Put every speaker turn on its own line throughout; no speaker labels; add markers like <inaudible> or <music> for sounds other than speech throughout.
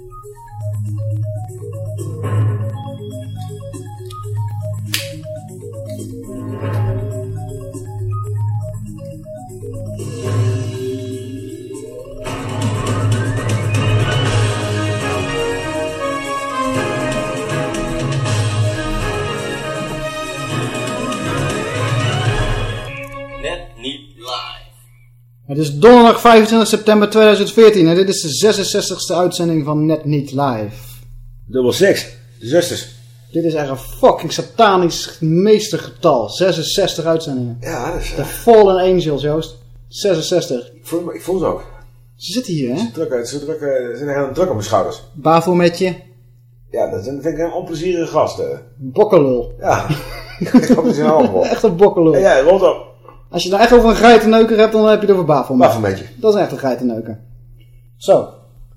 Thank you.
Het is donderdag 25 september 2014 en dit is de 66ste uitzending van Net Niet Live.
Dubbel seks. De zusters.
Dit is echt een fucking satanisch meestergetal. 66 uitzendingen.
Ja, dat is,
The Fallen Angels, Joost. 66.
ik, voel, ik voel ze ook.
Ze zitten hier, hè?
Druk, ze, druk, ze zijn heel druk op mijn schouders.
Bafelmetje.
Ja, dat vind ik een onplezierige gast. hè.
Bokkelul.
Ja. <laughs> ik hoop dat ze <laughs>
Echt een bokkelul.
En jij, rond op.
Als je nou echt over een geitenneuker hebt, dan heb je het over
een beetje.
Dat is echt een geitenneuker. Zo.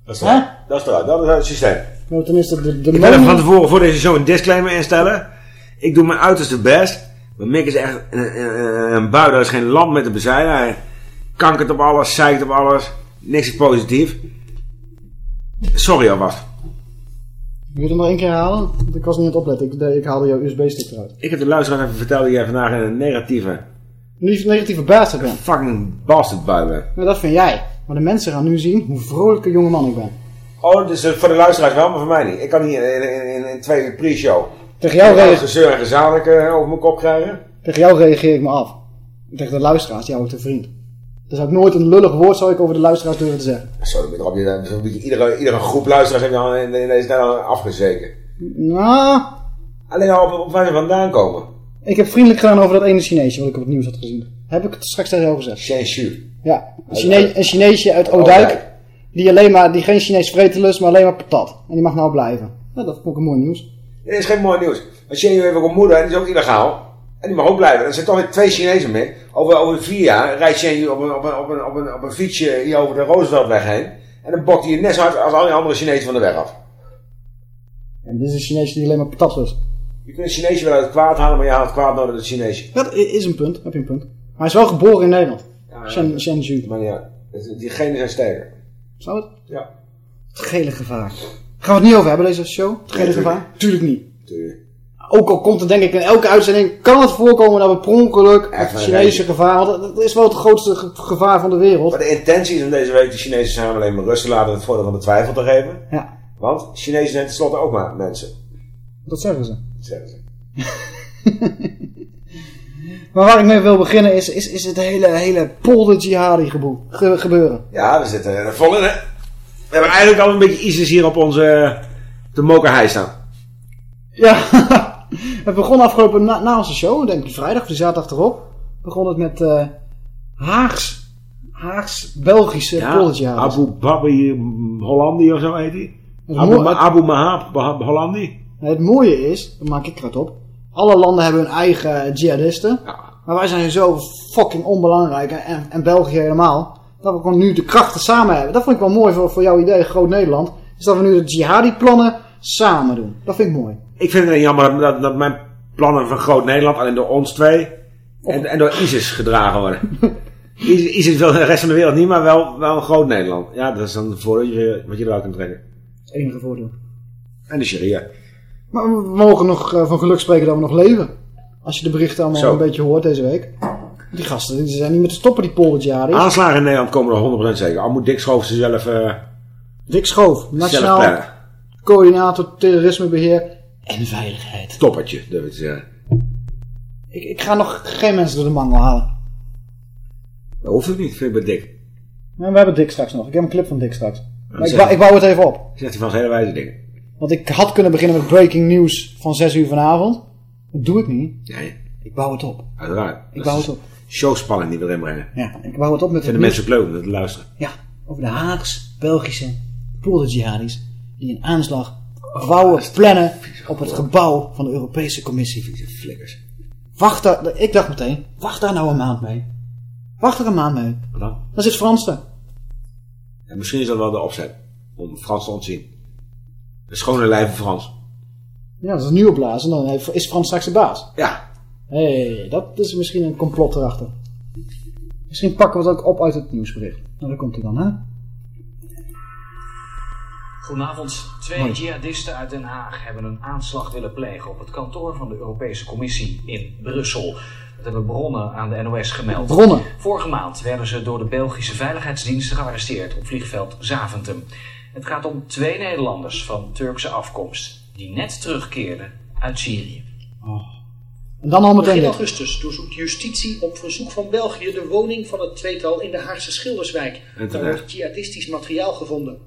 Dat is eruit. Dat is eruit. Dat is het systeem.
Nou, tenminste, de, de
Ik wil even van tevoren voor deze show een disclaimer instellen. Ik doe mijn uiterste best. Maar Mick is echt een, een, een bui. Daar is geen land met te bezeilen. Hij kankert op alles, zeikt op alles. Niks is positief. Sorry alvast.
Wil je het nog één keer herhalen? Want ik was niet aan het opletten. Ik, de- ik haalde jouw USB-stick eruit.
Ik heb de luisteraar even verteld dat jij vandaag een negatieve,
Niet negatieve bastard bent.
fucking bastardbui bent.
Maar dat vind jij. Maar de mensen gaan nu zien hoe vrolijke jonge man ik ben.
Oh, dus eh, voor de luisteraars wel, maar voor mij niet. Ik kan niet in, in, twee pre-show.
Tegen jou, reageer,
gezeur en gezamenlijk eh, over mijn kop krijgen.
tegen jou reageer ik me af. Tegen de luisteraars, hou ik te vriend. Dus ook nooit een lullig woord zou ik over de luisteraars durven te zeggen.
Zo, dan ben je erop. Iedere, iedere groep luisteraars heb je al in, in deze tijd al afgezeken.
Nou,
Alleen al op, op waar ze vandaan komen.
Ik heb vriendelijk gedaan over dat ene Chineesje wat ik op het nieuws had gezien. Heb ik het straks tegen jou gezegd.
Shenshu.
Ja, een, Chine een Chineesje uit Oudijk. Die, alleen maar, die geen Chinees vreten lust, maar alleen maar patat. En die mag nou blijven. Nou, dat vond ik een mooi nieuws.
Dit is geen mooi nieuws. Want Shenju heeft ook een moeder en die is ook illegaal. En die mag ook blijven. Er zijn toch weer twee Chinezen mee. Over, over vier jaar rijdt Shenju op een, op, een, op, een, op, een, op een fietsje hier over de Rooseveltweg heen. En dan bokt hij net zo hard als al die andere Chinezen van de weg af.
En dit is een Chineesje die alleen maar patat lust.
Je kunt een Chineesje wel uit het kwaad halen, maar je haalt het kwaad nodig uit het Chineesje.
Dat is een punt, heb je een punt. Maar hij is wel geboren in Nederland.
Ja,
Shen, Shenzhou.
Maar ja, het- die genen zijn sterker.
Zou het?
Ja.
Het gele gevaar. Gaan we het niet over hebben, deze show? Het gele
Nee,
gevaar? Tuurlijk niet.
Tuurlijk.
Ook al komt het denk ik in elke uitzending, kan het voorkomen dat we per ongeluk
Echt
het Chinese gevaar, want dat is wel het grootste ge- gevaar van de wereld.
Maar de intentie is om deze week de Chinese samenleving rust te laten en het voordeel van de twijfel te geven.
Ja,
Want Chinezen zijn tenslotte ook maar mensen.
dat zeggen ze.
Zeggen ze. <laughs>
Maar waar ik mee wil beginnen is, is, is het hele, hele polder jihadi gebeuren.
Ja, we zitten er vol in, hè. We hebben eigenlijk al een beetje ISIS hier op onze de mokerhei staan.
Ja, <laughs> het begon afgelopen na, na onze show, denk ik vrijdag of die zaterdag erop, begon het met eh Haags, Haags Belgische ja.
Abu Babi Hollandi of zo heet hij. Abu, Abu Mahab Hollandi.
Het mooie is, daar maak ik eruit op, alle landen hebben hun eigen jihadisten.
Ja.
Maar wij zijn zo fucking onbelangrijk en, en België helemaal. Dat we gewoon nu de krachten samen hebben. Dat vind ik wel mooi voor, voor jouw idee, Groot Nederland. Is dat we nu de jihadi-plannen samen doen. Dat vind ik mooi.
Ik vind het jammer dat, dat mijn plannen van Groot Nederland alleen door ons twee en, en door ISIS gedragen worden. <laughs> ISIS, ISIS wil de rest van de wereld niet, maar wel, wel Groot Nederland. Ja, dat is dan het voordeel wat je eruit kunt trekken.
Het enige voordeel.
En de Sharia.
Maar we mogen nog eh, van geluk spreken dat we nog leven. Als je de berichten allemaal
Zo.
een beetje hoort deze week. Die gasten, die zijn niet meer te stoppen, die polder jihadis.
Aanslagen in Nederland komen er 100% zeker. Al moet Dick Schoof ze zelf, eh
Dick Schoof, Nationaal. Coördinator Terrorismebeheer en Veiligheid.
Toppertje, durf ik te zeggen.
Ik, ik ga nog geen mensen door de mangel halen.
Dat hoeft het niet, vind ik bij Dick.
We hebben Dick straks nog. Ik heb een clip van Dick straks. Maar ik, wou-
je.
ik wou het even op.
Zegt hij van zijn hele wijze dingen.
Want ik had kunnen beginnen met breaking news van 6 uur vanavond. Dat doe ik niet.
Nee,
Ik bouw het op.
uiteraard.
Ik bouw het op.
Showspanning die we erin brengen.
Ja, ik bouw het op met
Vinden
het
mensen leuk om te luisteren.
Ja, over de Haags-Belgische polder-jihadis die een aanslag wouwen plannen op het gebouw van de Europese Commissie.
Vieze flikkers.
Wacht daar, ik dacht meteen, wacht daar nou een maand mee. Wacht er een maand mee.
Wat dan?
Dan zit Frans er.
En misschien is dat wel de opzet. Om Frans te ontzien. De schone lijven Frans.
Ja, dat is een nieuwe blaas en dan is Frans straks de baas.
Ja.
Hé, hey, dat is misschien een complot erachter. Misschien pakken we het ook op uit het nieuwsbericht. Nou, daar komt hij dan, hè?
Goedenavond. Twee jihadisten uit Den Haag hebben een aanslag willen plegen op het kantoor van de Europese Commissie in Brussel. Dat hebben bronnen aan de NOS gemeld.
Bronnen?
Vorige maand werden ze door de Belgische veiligheidsdiensten gearresteerd op vliegveld Zaventem. Het gaat om twee Nederlanders van Turkse afkomst die net terugkeerden uit Syrië.
En dan al meteen dit.
augustus doorzoekt justitie op verzoek van België de woning van het tweetal in de Haagse Schilderswijk. Daar wordt jihadistisch materiaal gevonden.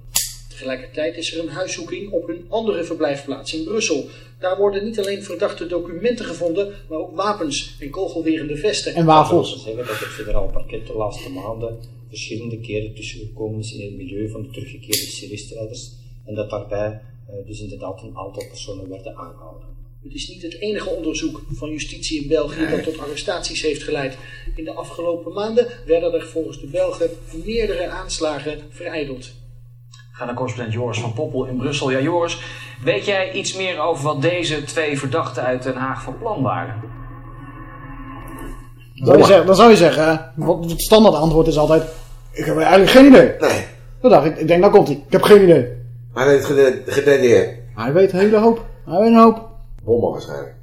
Tegelijkertijd is er een huiszoeking op hun andere verblijfplaats in Brussel. Daar worden niet alleen verdachte documenten gevonden, maar ook wapens en kogelwerende vesten.
En
Dat
wafels.
zeggen dat het federaal parket de laatste maanden verschillende keren tussengekomen is in het milieu van de teruggekeerde Syrië-strijders en dat daarbij eh, dus inderdaad een aantal personen werden aangehouden.
Het is niet het enige onderzoek van justitie in België dat tot arrestaties heeft geleid. In de afgelopen maanden werden er volgens de Belgen meerdere aanslagen vereideld.
Ga naar correspondent Joris van Poppel in Brussel. Ja, Joris, weet jij iets meer over wat deze twee verdachten uit Den Haag van plan waren?
Dan zou je zeggen, dan zou je zeggen wat het standaard antwoord is altijd, ik heb eigenlijk geen idee.
Nee.
Dacht ik, ik denk, daar komt hij. Ik heb geen idee.
Hij gede- gedetailleerd.
Hij weet een hele hoop. Hij weet een hoop.
Bommen waarschijnlijk.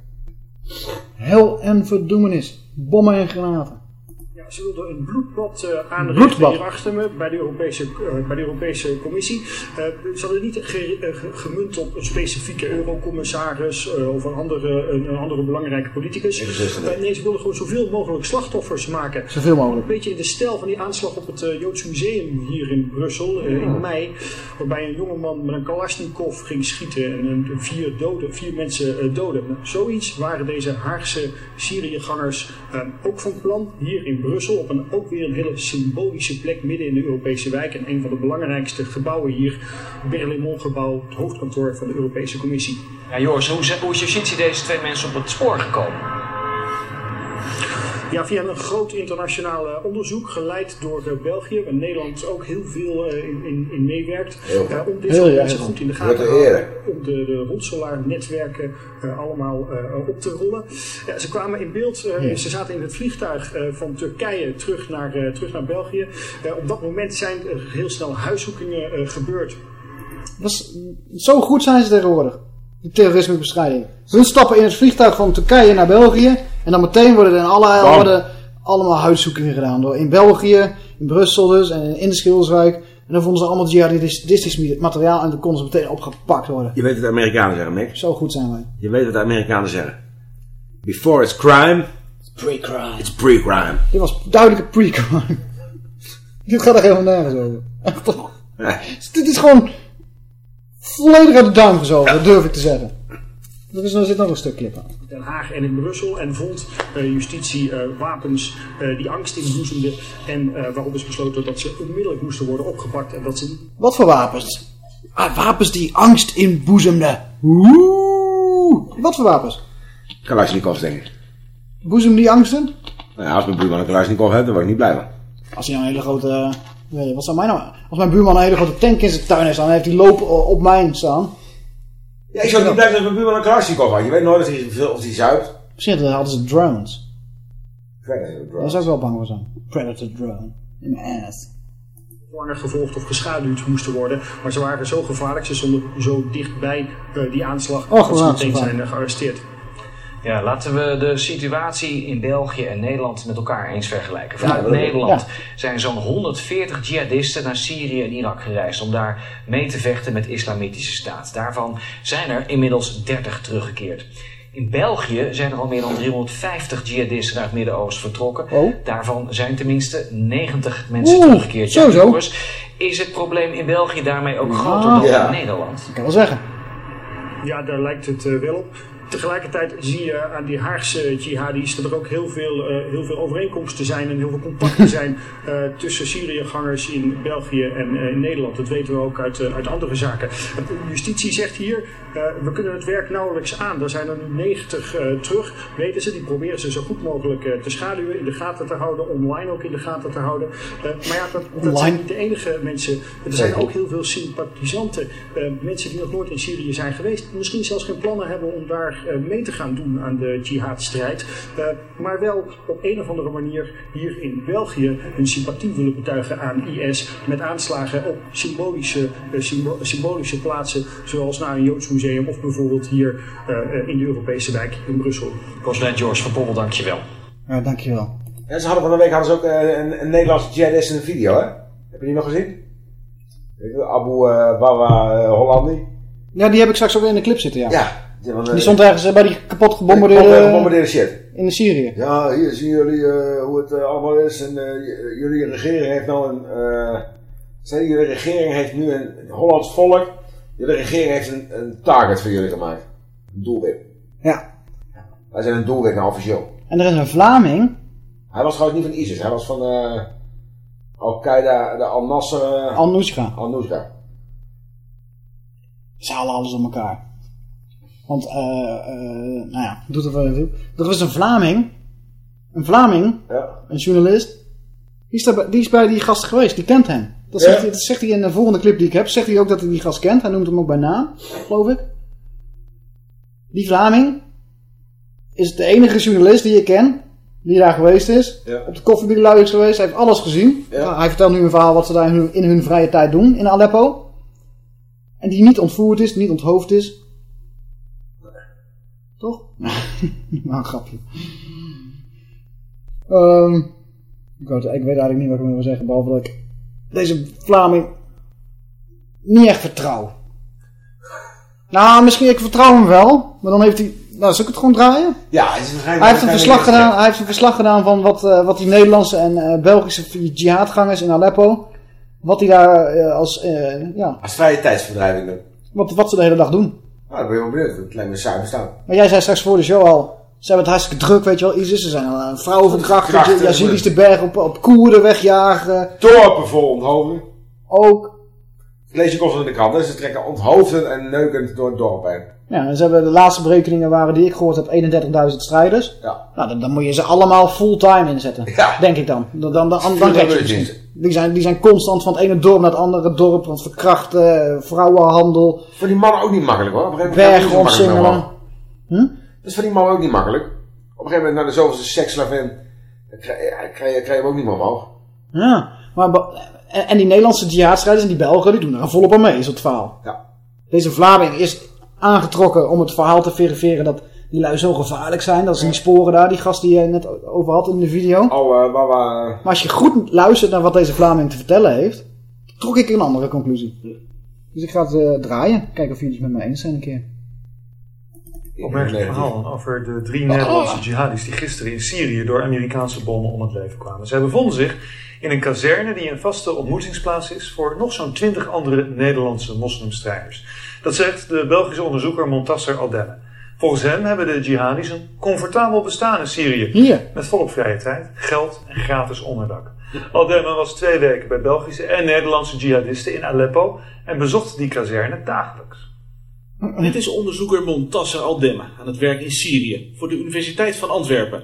Hel en verdoemenis. Bommen en granaten.
Ja, ze wilden een bloedbad eh aanrichten
Bloedbad.
hier achter me bij de Europese, eh, bij de Europese Commissie. Eh, ze hadden niet ge- ge- gemunt op een specifieke eurocommissaris of een andere, een, een andere belangrijke politicus. Nee, ze wilden gewoon zoveel mogelijk slachtoffers maken.
Zoveel
Een
mogelijk.
beetje in de stijl van die aanslag op het Joods Museum hier in Brussel eh, in mei. Waarbij een jongeman met een Kalashnikov ging schieten en een, vier, doden, vier mensen eh, doden. Nou, zoiets waren deze Haagse Syriëgangers ook van plan hier in Brussel. Op een, ook weer een hele symbolische plek midden in de Europese wijk. En een van de belangrijkste gebouwen hier, Berlaymont-gebouw, het hoofdkantoor van de Europese Commissie.
Ja, Joris, hoe, hoe is deze twee mensen op het spoor gekomen?
Ja, via een groot internationaal eh, onderzoek, geleid door eh, België, waar Nederland ook heel veel eh, in, in, in meewerkt. Om dit
Heel,
soort
ja,
mensen goed in de gaten te houden. Om de, de rotselaar-netwerken allemaal op te rollen. Ja, ze kwamen in beeld, eh, ze zaten in het vliegtuig van Turkije terug naar, terug naar België. Op dat moment zijn er heel snel huiszoekingen gebeurd.
Is, zo goed zijn ze tegenwoordig. Die terrorismebestrijding. Hun stappen in het vliegtuig van Turkije naar België. En dan meteen worden er in alle, worden allemaal huiszoekingen gedaan. Door in België, in Brussel dus, en in de Schilderswijk. En dan vonden ze allemaal jihadistisch materiaal en dan konden ze meteen opgepakt worden.
Je weet wat de Amerikanen zeggen, Mick.
Zo goed zijn wij.
Je weet wat de Amerikanen zeggen. Before it's crime,
Pre-crime.
it's pre-crime.
Dit was duidelijke pre-crime. <laughs> Dit gaat er helemaal nergens over. Echt toch?
Nee.
Dit is gewoon volledig uit de duim gezogen, dat durf ik te zeggen. Er, is, er zit nog een stuk clip aan.
Den Haag en in Brussel en vond eh, justitie eh, wapens eh, die angst inboezemden en eh, waarop is besloten dat ze onmiddellijk moesten worden opgepakt en dat ze
Wat voor wapens? Ah, wapens die angst inboezemden. Oeh. Wat voor wapens?
Kalashnikovs, denk ik.
Boezem die angsten?
Nou ja, als mijn buurman een Kalashnikov heeft, dan word ik niet blij van.
Als hij nou een hele grote... je, wat zou mij nou... Als mijn buurman een hele grote tank in zijn tuin heeft staan... dan heeft hij lopen op mijn staan.
Ja, ik zou niet blij zijn als mijn buurman een Kalashnikov had. Je weet nooit of hij, veel- of hij zuipt.
Misschien hadden ze drones.
Is het
Daar zou ik wel bang voor zijn. Predator drone. In mijn ass.
langer gevolgd of geschaduwd moesten worden. Maar ze waren zo gevaarlijk, ze stonden zo dichtbij eh, die aanslag
Och,
dat ze meteen zijn gearresteerd.
Ja, laten we de situatie in België en Nederland met elkaar eens vergelijken. Vanuit Nederland
ja.
zijn zo'n 140 jihadisten naar Syrië en Irak gereisd om daar mee te vechten met de islamitische staat. Daarvan zijn er inmiddels 30 teruggekeerd. In België zijn er al meer dan 350 jihadisten naar het Midden-Oosten vertrokken.
Oh.
Daarvan zijn tenminste 90 mensen
Oeh,
teruggekeerd.
zo,
is het probleem in België daarmee ook groter dan
Ja.
in Nederland?
Ik kan wel zeggen.
Ja, daar lijkt het eh, wel op. Tegelijkertijd zie je aan die Haagse jihadis dat er ook heel veel, eh, heel veel overeenkomsten zijn en heel veel contacten <laughs> zijn eh, tussen Syriëgangers in België en eh, in Nederland. Dat weten we ook uit, uit andere zaken. Justitie zegt hier, we kunnen het werk nauwelijks aan. Er zijn er nu 90 eh, terug, weten ze. Die proberen ze zo goed mogelijk te schaduwen, in de gaten te houden, online ook in de gaten te houden. Maar ja, dat, dat zijn niet de enige mensen. Er zijn ook heel veel sympathisanten, mensen die nog nooit in Syrië zijn geweest, misschien zelfs geen plannen hebben om daar mee te gaan doen aan de jihadstrijd. Eh, maar wel op een of andere manier hier in België hun sympathie willen betuigen aan IS. Met aanslagen op symbolische, eh, symbo- symbolische plaatsen. Zoals naar een Joods museum of bijvoorbeeld hier eh, eh, in de Europese wijk in Brussel.
Correspondent George van Pommel, dankjewel.
Ja, dankjewel.
Ja, ze hadden van de week hadden ze ook eh, een, een Nederlandse jihadist in een video, hè? Heb je die nog gezien? Abu uh, Bawa uh, Hollandi.
Ja, die heb ik straks ook weer in de clip zitten, ja.
Ja. Die,
Die stond ergens eh, bij die kapot
gebombardeerde, shit.
In Syrië.
Ja, hier zien jullie eh, hoe het eh, allemaal is. En eh, jullie regering heeft nou een... eh zei, jullie regering heeft nu een, Hollands volk. Jullie regering heeft een, een target voor jullie gemaakt. Een doelwit.
Ja.
Wij zijn een doelwit nou officieel.
En er is een Vlaming,
Hij was trouwens niet van ISIS. Hij was van eh Al-Qaeda, de Al-Nasser... eh,
Al-Nusra.
Al-Nusra.
Ze halen alles op elkaar. Want, eh, eh, nou ja, doet er wel even toe. Er is een Vlaming. Een Vlaming,
Ja.
een journalist. Die is, bij, die is bij die gast geweest, die kent hem. Dat
Ja.
zegt, hij, dat zegt hij in de volgende clip die ik heb. Zegt hij ook dat hij die gast kent. Hij noemt hem ook bij naam, geloof ik. Die Vlaming is de enige journalist die ik ken. Die daar geweest is.
Ja.
Op de koffiebielui is geweest. Hij heeft alles gezien.
Ja.
Nou, hij vertelt nu een verhaal wat ze daar in hun, in hun vrije tijd doen in Aleppo. En die niet ontvoerd is, niet onthoofd is. Toch? <laughs> nou, een grapje. Ehm, ik, weet, ik weet eigenlijk niet wat ik wil zeggen, behalve dat ik deze Vlaming niet echt vertrouw. Nou, misschien ik vertrouw hem wel, maar dan heeft hij... Nou, zal ik het gewoon draaien?
Ja, hij, is waarschijnlijk-
Hij heeft een verslag gedaan, hij heeft een verslag gedaan van wat, eh, wat die Nederlandse en eh, Belgische jihadgangers in Aleppo, wat die daar eh, als, ja,
Als vrije tijdsverdrijving doen.
wat, wat ze de hele dag doen.
Nou, dan ben je wel benieuwd. Het lijkt me saai bestaan.
Maar jij zei straks voor de show al, ze hebben het hartstikke druk, weet je wel, ISIS, ze zijn al een vrouwen verkrachten, Yazidis de berg op, op Koerden wegjagen,
Dorpen vol onthoofden.
ook.
Ik lees je constant in de krant. Ze trekken onthoofden en neukend door het dorp heen.
Ja, ze hebben de laatste berekeningen waren die ik gehoord heb 31.000 strijders.
Ja.
Nou, dan, dan moet je ze allemaal fulltime inzetten.
Ja.
Denk ik dan. Dan, dan, dan, dan red je misschien. Die zijn, die zijn constant van het ene dorp naar het andere dorp. Want verkrachten, vrouwenhandel,
Voor die mannen ook niet makkelijk hoor. Op een gegeven moment
omsingelen. Hm?
Dat is voor die mannen ook niet makkelijk. Op een gegeven moment, na de zoveelste seksslavin, dan krijg je, krijg je, ook niet meer omhoog.
Ja, maar, en, en die Nederlandse jihadstrijders en die Belgen, die doen er volop aan mee, is het verhaal.
Ja.
Deze Vlaming is aangetrokken om het verhaal te verifiëren dat die lui zo gevaarlijk zijn. Dat zijn die sporen daar, die gast die je net over had in de video.
Al, eh.
Maar als je goed luistert naar wat deze Vlaming te vertellen heeft, trok ik een andere conclusie. Dus ik ga het eh, draaien. Kijken of jullie het met mij eens zijn een keer.
Opmerkelijk verhaal over de drie Nederlandse jihadis die gisteren in Syrië door Amerikaanse bommen om het leven kwamen. Zij bevonden zich in een kazerne die een vaste ontmoetingsplaats is voor nog zo'n twintig andere Nederlandse moslimstrijders. Dat zegt de Belgische onderzoeker Montasser Aldenne. Volgens hem hebben de jihadis een comfortabel bestaan in Syrië.
Hier.
Met volop vrije tijd, geld en gratis onderdak. Aldemme was twee weken bij Belgische en Nederlandse jihadisten in Aleppo en bezocht die kazerne dagelijks.
Dit is onderzoeker Montasser Aldemme aan het werk in Syrië voor de Universiteit van Antwerpen.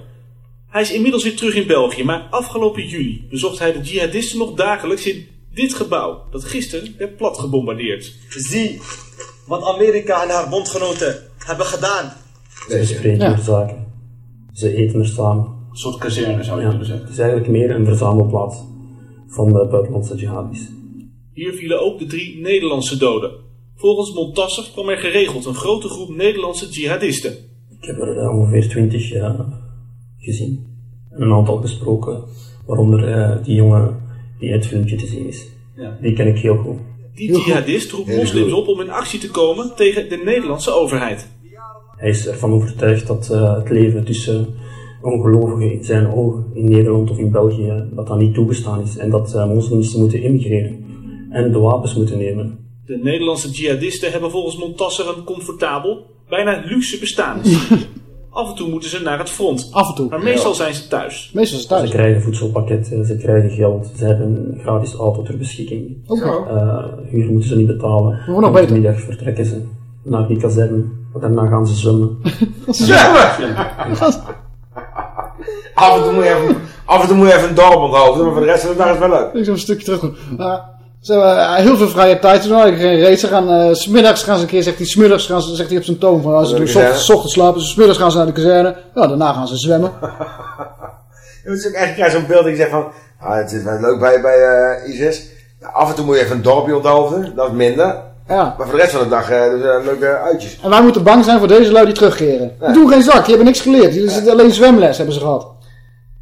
Hij is inmiddels weer terug in België, maar afgelopen juli bezocht hij de jihadisten nog dagelijks in dit gebouw, dat gisteren werd plat gebombardeerd.
Zie wat Amerika en haar bondgenoten hebben gedaan.
Ze bespreken
Ja.
zaken. Ze eten er samen.
Een soort kazerne zou je
Ja,
kunnen
het
zeggen.
is eigenlijk meer een verzamelplaats van de buitenlandse jihadis.
Hier vielen ook de drie Nederlandse doden. Volgens Montasser kwam er geregeld een grote groep Nederlandse jihadisten.
Ik heb er eh, ongeveer twintig eh, gezien. En een aantal gesproken, waaronder eh, die jongen die in het filmpje te zien is.
Ja.
Die ken ik heel goed.
Die jihadist roept moslims op om in actie te komen tegen de Nederlandse overheid.
Hij is ervan overtuigd dat eh, het leven tussen ongelovigen in zijn ogen in Nederland of in België, dat dat niet toegestaan is. En dat eh, moslims moeten immigreren en de wapens moeten nemen.
De Nederlandse jihadisten hebben volgens Montasser een comfortabel, bijna luxe bestaan. <laughs> Af en toe moeten ze naar het front,
Af en toe.
maar meestal zijn ze thuis.
Meestal het
Ze
thuis.
krijgen voedselpakketten, ze krijgen geld, ze hebben een gratis auto ter beschikking.
Oké.
Eh, huur moeten ze niet betalen.
wordt nog beter.
middag vertrekken ze naar die kazerne. Daarna gaan ze zwemmen. <laughs>
Af en toe moet je even, af en toe moet je even een dorp onthoofden, maar voor de rest van de dag is het wel leuk.
Ik zal een stukje terug doen. Ze hebben eh, heel veel vrije tijd. Ze eigenlijk geen race. Ze gaan, eh, smiddags gaan ze een keer, zegt hij, smiddags gaan ze, zegt hij op zijn toon van, als ze doen ochtends, s ochtends slapen, ze smiddags gaan ze naar de kazerne. Ja, daarna gaan ze zwemmen. <laughs>
Het is ook echt, zo'n beeld dat je zegt van, ah, het is wel leuk bij, bij eh, ISIS. Nou, af en toe moet je even een dorpje onthoofden, dat is minder.
Ja.
Maar voor de rest van de dag doen ze leuke uitjes.
En wij moeten bang zijn voor deze lui die terugkeren. Die doen geen zak, die hebben niks geleerd. Die zitten alleen zwemles hebben ze gehad.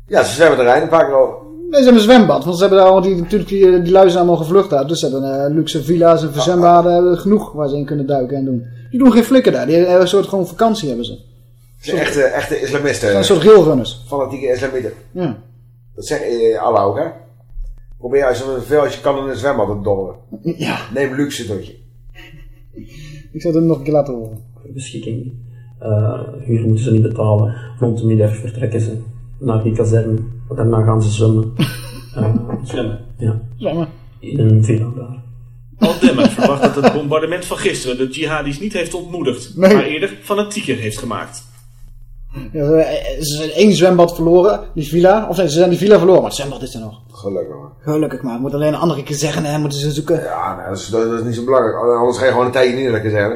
Ja, ze zwemmen erin een paar keer over.
Nee, ze hebben een zwembad. Want ze hebben daar allemaal die, natuurlijk die, die lui zijn allemaal gevlucht uit. Dus ze hebben eh, luxe villa's en verzwembaden hebben genoeg waar ze in kunnen duiken en doen. Die doen geen flikken daar. Die hebben een soort gewoon vakantie hebben ze.
Ze zijn echte, echte islamisten.
Een soort railrunners.
Fanatieke islamieten.
Ja.
Dat zegt eh, Allah ook, hè? Probeer als je veel als je kan in een zwembad te dobberen.
Ja.
Neem luxe tot je.
Ik zal het nog een keer laten horen.
beschikking. Eh huur moeten ze niet betalen. Rond de middag vertrekken ze naar die kazerne. Daarna gaan ze zwemmen. <laughs> Eh,
Zwemmen.
Ja.
Zwemmen.
In een villa daar.
Al-Demma verwacht dat het bombardement van gisteren de jihadis niet heeft ontmoedigd,
Nee.
maar eerder fanatieker heeft gemaakt.
Ja, ze, ze zijn één zwembad verloren, die villa. Of nee, ze zijn die villa verloren, maar het zwembad is er nog.
Gelukkig man.
Gelukkig maar. Ik moet alleen een andere keer zeggen, hè, moeten ze zoeken.
Ja, nou, dat, is, dat is niet zo belangrijk. Anders ga je gewoon een tijdje niet naar de kazerne.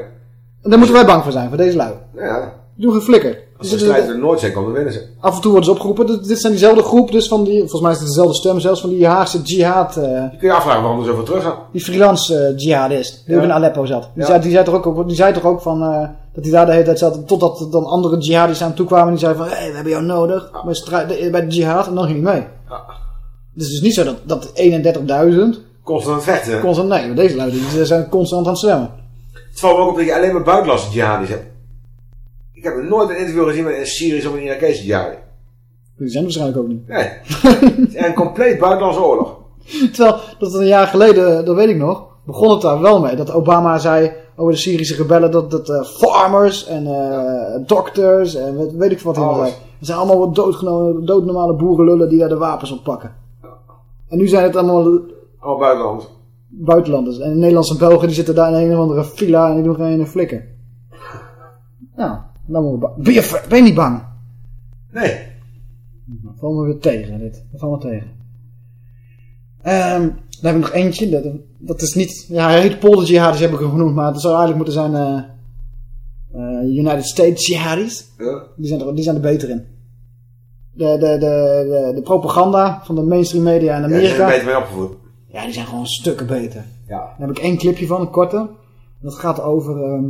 En daar moeten wij bang voor zijn, voor deze lui.
Ja.
Doen geen flikker.
Als ze strijden de Noordzee komt, dan winnen ze.
af en toe worden ze opgeroepen. Dit, dit zijn diezelfde groep, dus van die, volgens mij is het dezelfde stem, zelfs van die Haagse jihad, eh,
Kun je afvragen waarom er zoveel terug gaan.
die freelance eh, jihadist, die
Ja.
ook in Aleppo zat. Die,
Ja.
zei, die, zei toch ook, die zei toch ook van, eh, dat hij daar de hele tijd zat, totdat er dan andere jihadis aan toe kwamen en die zeiden van, hé, we hebben jou nodig bij, strij- de- bij de jihad, en dan ging hij mee. Dus het is niet zo dat, dat 31.000
Constant vechten.
constant, nee, maar deze lui die zijn constant aan het zwemmen.
Het valt me ook op dat je alleen maar buitenlandse jihadis hebt. Ik heb nog nooit een interview gezien met een Syrisch of een Irakese jihadi.
Die zijn er waarschijnlijk ook niet.
Nee. Het is een compleet buitenlandse oorlog. <laughs>
Terwijl, dat een jaar geleden, dat weet ik nog, begon het daar wel mee. Dat Obama zei over de Syrische rebellen dat dat eh, farmers en eh doctors en weet, weet ik wat hij zei. Het zijn allemaal wat doodgenomen, doodnormale boerenlullen die daar de wapens op pakken. En nu zijn het allemaal
Al buitenland.
buitenlanders. En Nederlandse Belgen die zitten daar in een of andere villa en die doen geen flikken. Nou, dan we. Ben je, ben je niet bang?
Nee.
Dat valt me weer tegen, dit. Dat valt me tegen. Ehm dan heb ik nog eentje. Dat, dat is niet... Ja, hij heet Polder Jihadis, heb ik hem genoemd. Maar het zou eigenlijk moeten zijn... eh, eh, United States Jihadis.
Ja.
Die zijn, er, die zijn er beter in. De, de, de, de, de propaganda van de mainstream media in
Ja, die zijn
Amerika...
er beter mee opgevoed.
Ja, die zijn gewoon stukken beter.
Ja.
Daar heb ik één clipje van, een korte. Dat gaat over... daar